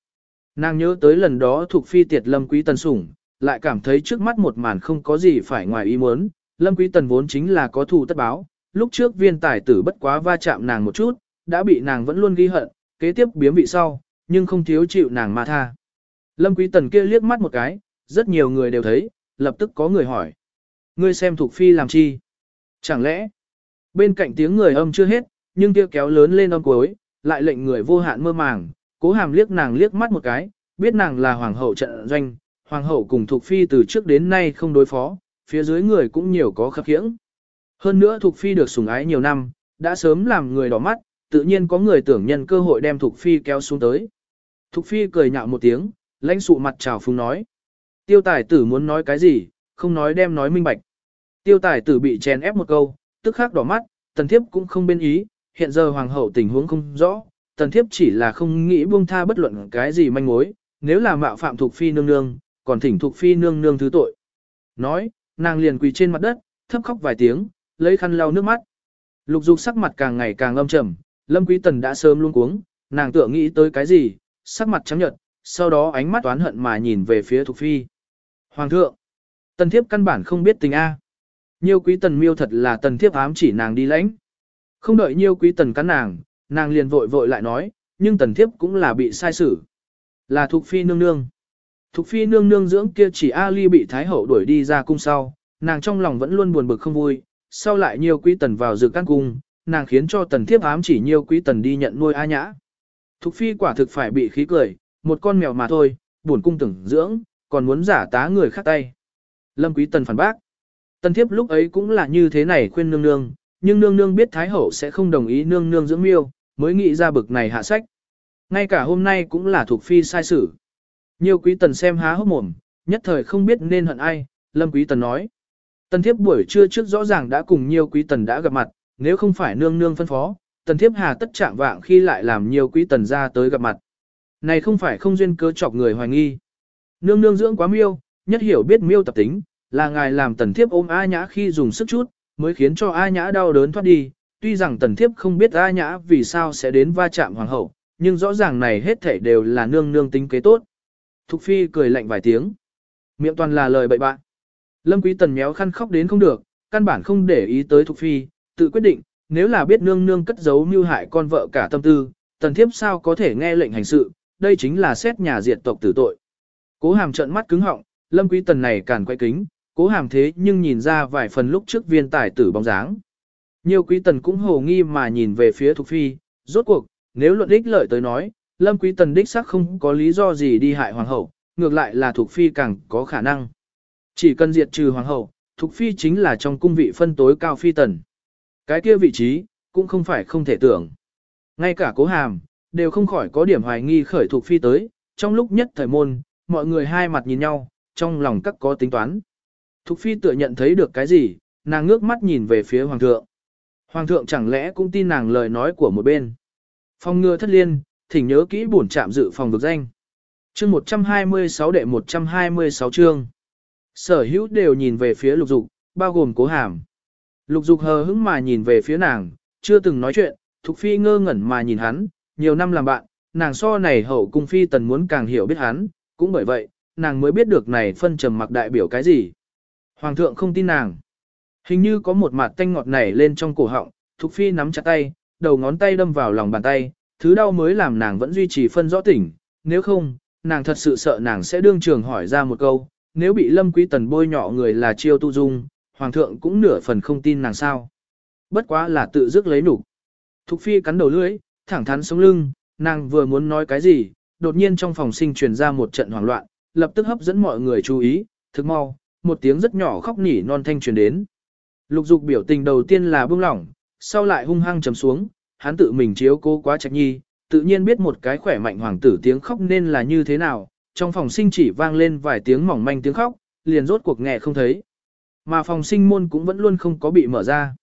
Nàng nhớ tới lần đó thuộc phi tiệt lâm quý tần sủng, lại cảm thấy trước mắt một màn không có gì phải ngoài ý muốn. Lâm quý tần vốn chính là có thù tất báo, lúc trước viên tài tử bất quá va chạm nàng một chút, đã bị nàng vẫn luôn ghi hận, kế tiếp biếm vị sau, nhưng không thiếu chịu nàng mà tha. Lâm quý tần kia liếc mắt một cái, rất nhiều người đều thấy, lập tức có người hỏi. Ngươi xem thuộc phi làm chi? Chẳng lẽ, bên cạnh tiếng người âm chưa hết, nhưng kia kéo lớn lên âm cuối, lại lệnh người vô hạn mơ màng, cố hàm liếc nàng liếc mắt một cái, biết nàng là hoàng hậu trận doanh, hoàng hậu cùng thuộc phi từ trước đến nay không đối phó, phía dưới người cũng nhiều có khập khiễng. Hơn nữa thuộc phi được sủng ái nhiều năm, đã sớm làm người đỏ mắt, tự nhiên có người tưởng nhân cơ hội đem thuộc phi kéo xuống tới. Thục phi cười nhạo một tiếng, lãnh sụ mặt trào phúng nói. Tiêu tài tử muốn nói cái gì, không nói đem nói minh bạch. Tiêu tài tử bị chèn ép một câu, tức khắc đỏ mắt, tần thiếp cũng không bên ý, hiện giờ hoàng hậu tình huống không rõ, tần thiếp chỉ là không nghĩ buông tha bất luận cái gì manh mối, nếu là mạo phạm thuộc phi nương nương, còn thỉnh thuộc phi nương nương thứ tội. Nói, nàng liền quỳ trên mặt đất, thấp khóc vài tiếng, lấy khăn lau nước mắt. Lục dục sắc mặt càng ngày càng âm trầm, lâm quý tần đã sớm luôn cuống, nàng tựa nghĩ tới cái gì, sắc mặt trắng nhợt, sau đó ánh mắt oán hận mà nhìn về phía thuộc phi. Hoàng thượng, tần thiếp căn bản không biết tình A. Nhiêu quý tần miêu thật là tần thiếp ám chỉ nàng đi lãnh. Không đợi nhiêu quý tần cắn nàng, nàng liền vội vội lại nói, nhưng tần thiếp cũng là bị sai xử. Là thuộc phi nương nương. Thục phi nương nương dưỡng kia chỉ Ali bị Thái Hậu đuổi đi ra cung sau, nàng trong lòng vẫn luôn buồn bực không vui, sau lại nhiều quý tần vào dự căn cung, nàng khiến cho tần thiếp ám chỉ nhiều quý tần đi nhận nuôi A nhã. Thục phi quả thực phải bị khí cười, một con mèo mà thôi, buồn cung tưởng dưỡng, còn muốn giả tá người khác tay. Lâm quý tần phản bác. Tần thiếp lúc ấy cũng là như thế này khuyên nương nương, nhưng nương nương biết Thái Hậu sẽ không đồng ý nương nương dưỡng miêu, mới nghĩ ra bực này hạ sách. Ngay cả hôm nay cũng là thuộc phi sai sử. Nhiều quý tần xem há hốc mồm, nhất thời không biết nên hận ai, lâm quý tần nói. Tần thiếp buổi trưa trước rõ ràng đã cùng nhiều quý tần đã gặp mặt, nếu không phải nương nương phân phó, tần thiếp hà tất trạng vạng khi lại làm nhiều quý tần ra tới gặp mặt. Này không phải không duyên cớ chọc người hoài nghi. Nương nương dưỡng quá miêu, nhất hiểu biết miêu tập tính, là ngài làm tần thiếp ôm A nhã khi dùng sức chút, mới khiến cho A nhã đau đớn thoát đi. Tuy rằng tần thiếp không biết A nhã vì sao sẽ đến va chạm hoàng hậu, nhưng rõ ràng này hết thảy đều là nương nương tính kế tốt. Thục phi cười lạnh vài tiếng. Miệng toàn là lời bậy bạn. Lâm Quý Tần méo khăn khóc đến không được, căn bản không để ý tới Thục phi, tự quyết định, nếu là biết nương nương cất giấu mưu hại con vợ cả tâm tư, tần thiếp sao có thể nghe lệnh hành sự, đây chính là xét nhà diệt tộc tử tội. Cố hàm trợn mắt cứng họng, Lâm Quý Tần này càn quay kính, cố hàm thế nhưng nhìn ra vài phần lúc trước viên tài tử bóng dáng. Nhiều quý tần cũng hồ nghi mà nhìn về phía Thục Phi, rốt cuộc, nếu luận ích lợi tới nói, Lâm Quý Tần đích xác không có lý do gì đi hại hoàng hậu, ngược lại là Thục Phi càng có khả năng. Chỉ cần diệt trừ hoàng hậu, Thục Phi chính là trong cung vị phân tối cao phi tần. Cái kia vị trí, cũng không phải không thể tưởng. Ngay cả cố hàm, đều không khỏi có điểm hoài nghi khởi Thục Phi tới, trong lúc nhất thời môn, mọi người hai mặt nhìn nhau, trong lòng các có tính toán. Thục Phi tựa nhận thấy được cái gì, nàng ngước mắt nhìn về phía Hoàng thượng. Hoàng thượng chẳng lẽ cũng tin nàng lời nói của một bên. Phong ngừa thất liên, thỉnh nhớ kỹ bổn trạm dự phòng vực danh. Chương 126 đệ 126 chương. Sở hữu đều nhìn về phía lục dục, bao gồm cố hàm. Lục dục hờ hững mà nhìn về phía nàng, chưa từng nói chuyện, Thục Phi ngơ ngẩn mà nhìn hắn, nhiều năm làm bạn, nàng so này hậu cung phi tần muốn càng hiểu biết hắn, cũng bởi vậy, nàng mới biết được này phân trầm mặc đại biểu cái gì. Hoàng thượng không tin nàng. Hình như có một mặt tanh ngọt nảy lên trong cổ họng, Thục Phi nắm chặt tay, đầu ngón tay đâm vào lòng bàn tay, thứ đau mới làm nàng vẫn duy trì phân rõ tỉnh, nếu không, nàng thật sự sợ nàng sẽ đương trường hỏi ra một câu, nếu bị lâm quý tần bôi nhọ người là chiêu tu dung, hoàng thượng cũng nửa phần không tin nàng sao. Bất quá là tự dứt lấy nục. Thục phi cắn đầu lưỡi, thẳng thắn sống lưng, nàng vừa muốn nói cái gì, đột nhiên trong phòng sinh truyền ra một trận hoảng loạn, lập tức hấp dẫn mọi người chú ý, thực mau, một tiếng rất nhỏ khóc nỉ non thanh truyền đến. Lục dục biểu tình đầu tiên là buông lỏng, sau lại hung hăng trầm xuống, hắn tự mình chiếu cố quá trạch nhi, tự nhiên biết một cái khỏe mạnh hoàng tử tiếng khóc nên là như thế nào, trong phòng sinh chỉ vang lên vài tiếng mỏng manh tiếng khóc, liền rốt cuộc nghe không thấy. Mà phòng sinh môn cũng vẫn luôn không có bị mở ra.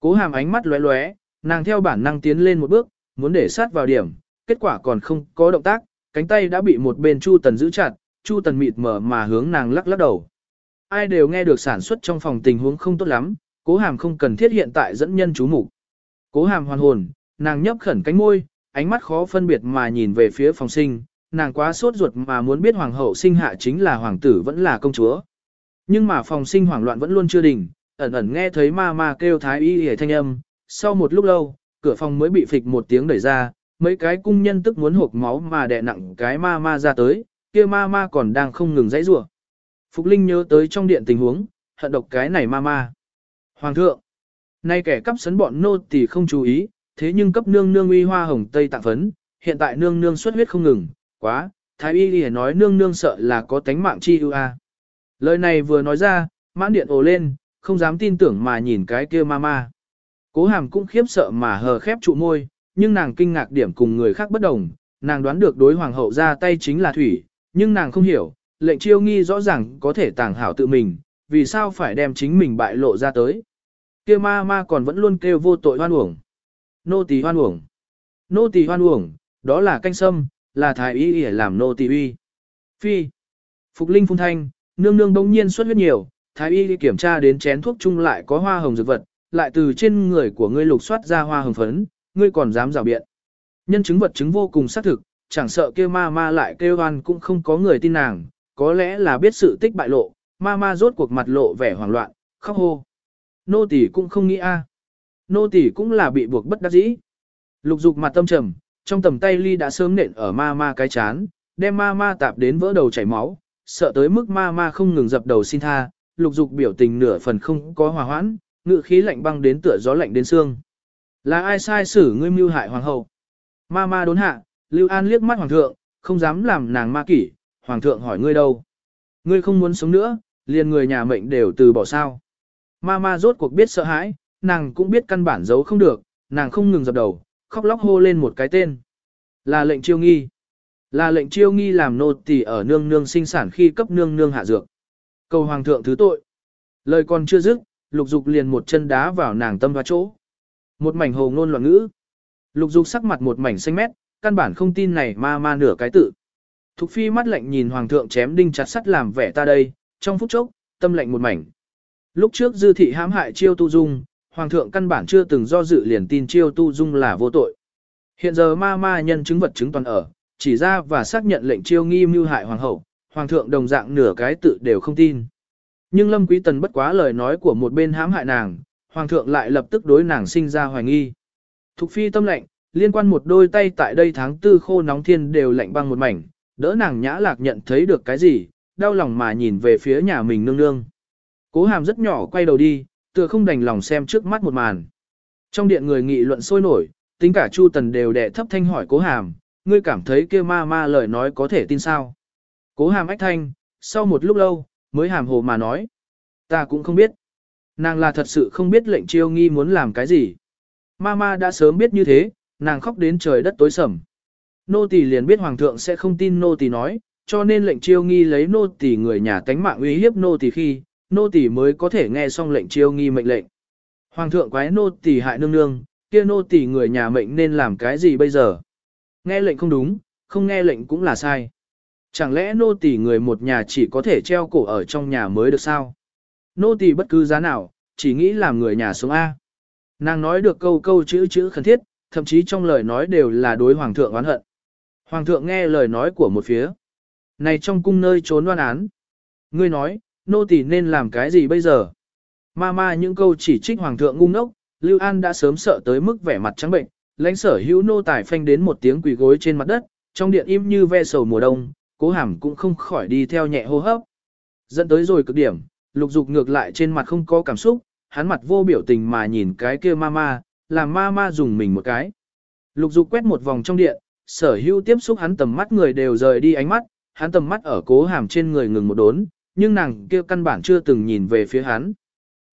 Cố hàm ánh mắt lóe lóe, nàng theo bản năng tiến lên một bước, muốn để sát vào điểm, kết quả còn không có động tác, cánh tay đã bị một bên Chu Tần giữ chặt, Chu Tần mịt mở mà hướng nàng lắc lắc đầu. Ai đều nghe được sản xuất trong phòng tình huống không tốt lắm, cố hàm không cần thiết hiện tại dẫn nhân chú mục Cố hàm hoàn hồn, nàng nhấp khẩn cánh môi, ánh mắt khó phân biệt mà nhìn về phía phòng sinh, nàng quá sốt ruột mà muốn biết hoàng hậu sinh hạ chính là hoàng tử vẫn là công chúa. Nhưng mà phòng sinh hoảng loạn vẫn luôn chưa đỉnh, ẩn ẩn nghe thấy ma ma kêu thái y hề thanh âm, sau một lúc lâu, cửa phòng mới bị phịch một tiếng đẩy ra, mấy cái cung nhân tức muốn hộp máu mà đè nặng cái ma ma ra tới, kia ma ma còn đang không ngừng dãy rủa. Phục Linh nhớ tới trong điện tình huống, hận độc cái này ma ma. Hoàng thượng, nay kẻ cắp sấn bọn nô tỳ không chú ý, thế nhưng cấp nương nương uy hoa hồng tây tạng phấn, hiện tại nương nương xuất huyết không ngừng, quá, thái y lìa nói nương nương sợ là có tánh mạng chi ưu a. Lời này vừa nói ra, mãn điện ồ lên, không dám tin tưởng mà nhìn cái kia ma ma. Cố hàm cũng khiếp sợ mà hờ khép trụ môi, nhưng nàng kinh ngạc điểm cùng người khác bất đồng, nàng đoán được đối hoàng hậu ra tay chính là thủy, nhưng nàng không hiểu, lệnh chiêu nghi rõ ràng có thể tàng hảo tự mình, vì sao phải đem chính mình bại lộ ra tới. kia ma ma còn vẫn luôn kêu vô tội hoan uổng. Nô tỳ hoan uổng. Nô tỳ hoan uổng, đó là canh sâm, là thái y để làm nô tỳ uy. Phi. Phục linh phun thanh, nương nương đông nhiên xuất huyết nhiều, thái y đi kiểm tra đến chén thuốc chung lại có hoa hồng dược vật, lại từ trên người của ngươi lục soát ra hoa hồng phấn, ngươi còn dám rào biện. Nhân chứng vật chứng vô cùng xác thực, chẳng sợ kêu ma ma lại kêu oan cũng không có người tin nàng, có lẽ là biết sự tích bại lộ, ma ma rốt cuộc mặt lộ vẻ hoảng loạn, khóc hô. Nô tỷ cũng không nghĩ a, à. Nô tỷ cũng là bị buộc bất đắc dĩ. Lục dục mặt tâm trầm, trong tầm tay ly đã sớm nện ở ma ma cái chán, đem ma ma tạp đến vỡ đầu chảy máu, sợ tới mức ma ma không ngừng dập đầu xin tha, lục dục biểu tình nửa phần không có hòa hoãn, ngự khí lạnh băng đến tựa gió lạnh đến xương. Là ai sai xử ngươi mưu hại hoàng hậu? Ma ma đốn hạ, Lưu An liếc mắt hoàng thượng, không dám làm nàng ma kỷ, hoàng thượng hỏi ngươi đâu? Ngươi không muốn sống nữa, liền người nhà mệnh đều từ bỏ sao. Ma ma rốt cuộc biết sợ hãi, nàng cũng biết căn bản giấu không được, nàng không ngừng dập đầu, khóc lóc hô lên một cái tên. Là lệnh chiêu nghi. Là lệnh chiêu nghi làm nô tỳ ở nương nương sinh sản khi cấp nương nương hạ dược. Cầu hoàng thượng thứ tội. Lời còn chưa dứt, lục dục liền một chân đá vào nàng tâm và chỗ. Một mảnh hồ ngôn loạn ngữ. Lục dục sắc mặt một mảnh xanh mét, căn bản không tin này ma ma nửa cái tự. Thục phi mắt lạnh nhìn hoàng thượng chém đinh chặt sắt làm vẻ ta đây, trong phút chốc, tâm lạnh một mảnh. Lúc trước dư thị hãm hại chiêu tu dung, hoàng thượng căn bản chưa từng do dự liền tin chiêu tu dung là vô tội. Hiện giờ ma ma nhân chứng vật chứng toàn ở, chỉ ra và xác nhận lệnh chiêu nghi mưu hại hoàng hậu, hoàng thượng đồng dạng nửa cái tự đều không tin. Nhưng lâm quý tần bất quá lời nói của một bên hãm hại nàng, hoàng thượng lại lập tức đối nàng sinh ra hoài nghi. Thục phi tâm lệnh, liên quan một đôi tay tại đây tháng tư khô nóng thiên đều lạnh băng một mảnh, đỡ nàng nhã lạc nhận thấy được cái gì, đau lòng mà nhìn về phía nhà mình nương nương. Cố hàm rất nhỏ quay đầu đi, tựa không đành lòng xem trước mắt một màn. Trong điện người nghị luận sôi nổi, tính cả Chu Tần đều đệ thấp thanh hỏi cố hàm, ngươi cảm thấy kia ma ma lời nói có thể tin sao? Cố hàm ách thanh, sau một lúc lâu, mới hàm hồ mà nói. Ta cũng không biết. Nàng là thật sự không biết lệnh chiêu nghi muốn làm cái gì. Mama đã sớm biết như thế, nàng khóc đến trời đất tối sầm. Nô tỳ liền biết hoàng thượng sẽ không tin nô tỳ nói, cho nên lệnh chiêu nghi lấy nô tỳ người nhà tánh mạng uy hiếp nô tỳ khi, nô tỳ mới có thể nghe xong lệnh chiêu nghi mệnh lệnh. Hoàng thượng quái nô tỳ hại nương nương, kia nô tỳ người nhà mệnh nên làm cái gì bây giờ? Nghe lệnh không đúng, không nghe lệnh cũng là sai. Chẳng lẽ nô tỳ người một nhà chỉ có thể treo cổ ở trong nhà mới được sao? Nô tỳ bất cứ giá nào, chỉ nghĩ làm người nhà sống A. Nàng nói được câu câu chữ chữ khẩn thiết, thậm chí trong lời nói đều là đối hoàng thượng oán hận. Hoàng thượng nghe lời nói của một phía. Này trong cung nơi trốn đoan án. Ngươi nói, nô tỳ nên làm cái gì bây giờ? Ma ma những câu chỉ trích hoàng thượng ngu ngốc, Lưu An đã sớm sợ tới mức vẻ mặt trắng bệnh, lãnh sở hữu nô tài phanh đến một tiếng quỳ gối trên mặt đất, trong điện im như ve sầu mùa đông, cố hàm cũng không khỏi đi theo nhẹ hô hấp. Dẫn tới rồi cực điểm, lục dục ngược lại trên mặt không có cảm xúc, hắn mặt vô biểu tình mà nhìn cái kia mama, làm mama dùng mình một cái. Lục dục quét một vòng trong điện, sở hữu tiếp xúc hắn tầm mắt người đều rời đi ánh mắt, hắn tầm mắt ở cố hàm trên người ngừng một đốn, nhưng nàng kia căn bản chưa từng nhìn về phía hắn.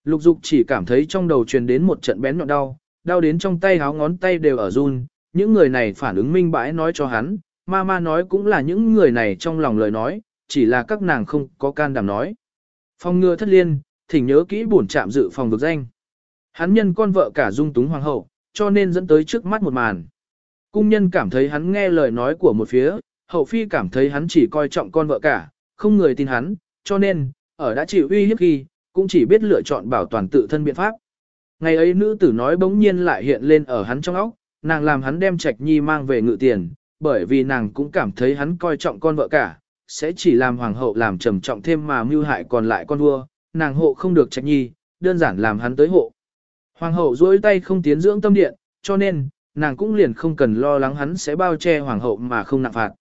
Lục dục chỉ cảm thấy trong đầu truyền đến một trận bén nhọn đau, đau đến trong tay háo ngón tay đều ở run, những người này phản ứng minh bãi nói cho hắn, ma ma nói cũng là những người này trong lòng lời nói, chỉ là các nàng không có can đảm nói. Phong ngừa thất liên, thỉnh nhớ kỹ bổn trạm dự phòng vực danh. Hắn nhân con vợ cả dung túng hoàng hậu, cho nên dẫn tới trước mắt một màn. Cung nhân cảm thấy hắn nghe lời nói của một phía, hậu phi cảm thấy hắn chỉ coi trọng con vợ cả, không người tin hắn, cho nên, ở đã chịu uy hiếp khi, cũng chỉ biết lựa chọn bảo toàn tự thân biện pháp. Ngày ấy nữ tử nói bỗng nhiên lại hiện lên ở hắn trong óc, nàng làm hắn đem Trạch Nhi mang về ngự tiền, bởi vì nàng cũng cảm thấy hắn coi trọng con vợ cả, sẽ chỉ làm hoàng hậu làm trầm trọng thêm mà mưu hại còn lại con vua, nàng hộ không được Trạch Nhi, đơn giản làm hắn tới hộ. Hoàng hậu duỗi tay không tiến dưỡng tâm điện, cho nên, nàng cũng liền không cần lo lắng hắn sẽ bao che hoàng hậu mà không nặng phạt.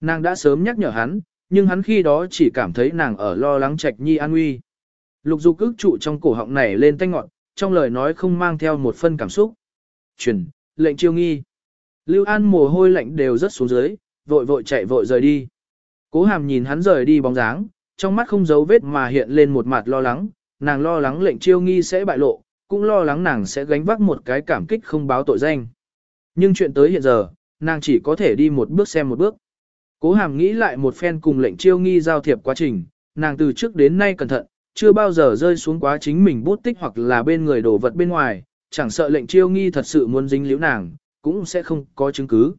Nàng đã sớm nhắc nhở hắn, nhưng hắn khi đó chỉ cảm thấy nàng ở lo lắng Trạch Nhi an nguy. Lục dục ức trụ trong cổ họng này lên tanh ngọn, trong lời nói không mang theo một phân cảm xúc. Chuyển, lệnh chiêu nghi. Lưu An mồ hôi lạnh đều rất xuống dưới, vội vội chạy vội rời đi. Cố hàm nhìn hắn rời đi bóng dáng, trong mắt không giấu vết mà hiện lên một mặt lo lắng, nàng lo lắng lệnh chiêu nghi sẽ bại lộ, cũng lo lắng nàng sẽ gánh vác một cái cảm kích không báo tội danh. Nhưng chuyện tới hiện giờ, nàng chỉ có thể đi một bước xem một bước. Cố hàm nghĩ lại một phen cùng lệnh chiêu nghi giao thiệp quá trình, nàng từ trước đến nay cẩn thận, chưa bao giờ rơi xuống quá chính mình bút tích hoặc là bên người đổ vật bên ngoài, chẳng sợ lệnh chiêu nghi thật sự muốn dính liễu nàng, cũng sẽ không có chứng cứ.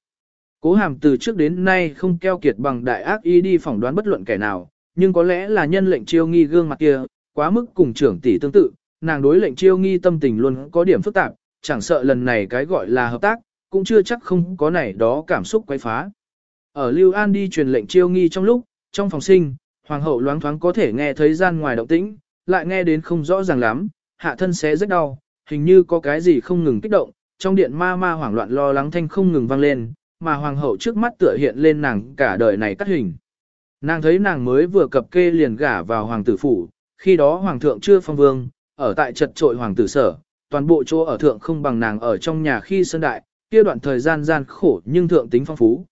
Cố hàm từ trước đến nay không keo kiệt bằng đại ác ý đi phỏng đoán bất luận kẻ nào, nhưng có lẽ là nhân lệnh chiêu nghi gương mặt kia, quá mức cùng trưởng tỷ tương tự, nàng đối lệnh chiêu nghi tâm tình luôn có điểm phức tạp, chẳng sợ lần này cái gọi là hợp tác, cũng chưa chắc không có này đó cảm xúc quấy phá. Ở Lưu An đi truyền lệnh chiêu nghi trong lúc, trong phòng sinh, hoàng hậu loáng thoáng có thể nghe thấy gian ngoài động tĩnh, lại nghe đến không rõ ràng lắm, hạ thân xé rất đau, hình như có cái gì không ngừng kích động, trong điện ma ma hoảng loạn lo lắng thanh không ngừng vang lên, mà hoàng hậu trước mắt tựa hiện lên nàng cả đời này cắt hình. Nàng thấy nàng mới vừa cập kê liền gả vào hoàng tử phủ, khi đó hoàng thượng chưa phong vương, ở tại trật trội hoàng tử sở, toàn bộ chỗ ở thượng không bằng nàng ở trong nhà khi sơn đại, kia đoạn thời gian gian khổ nhưng thượng tính phong phú,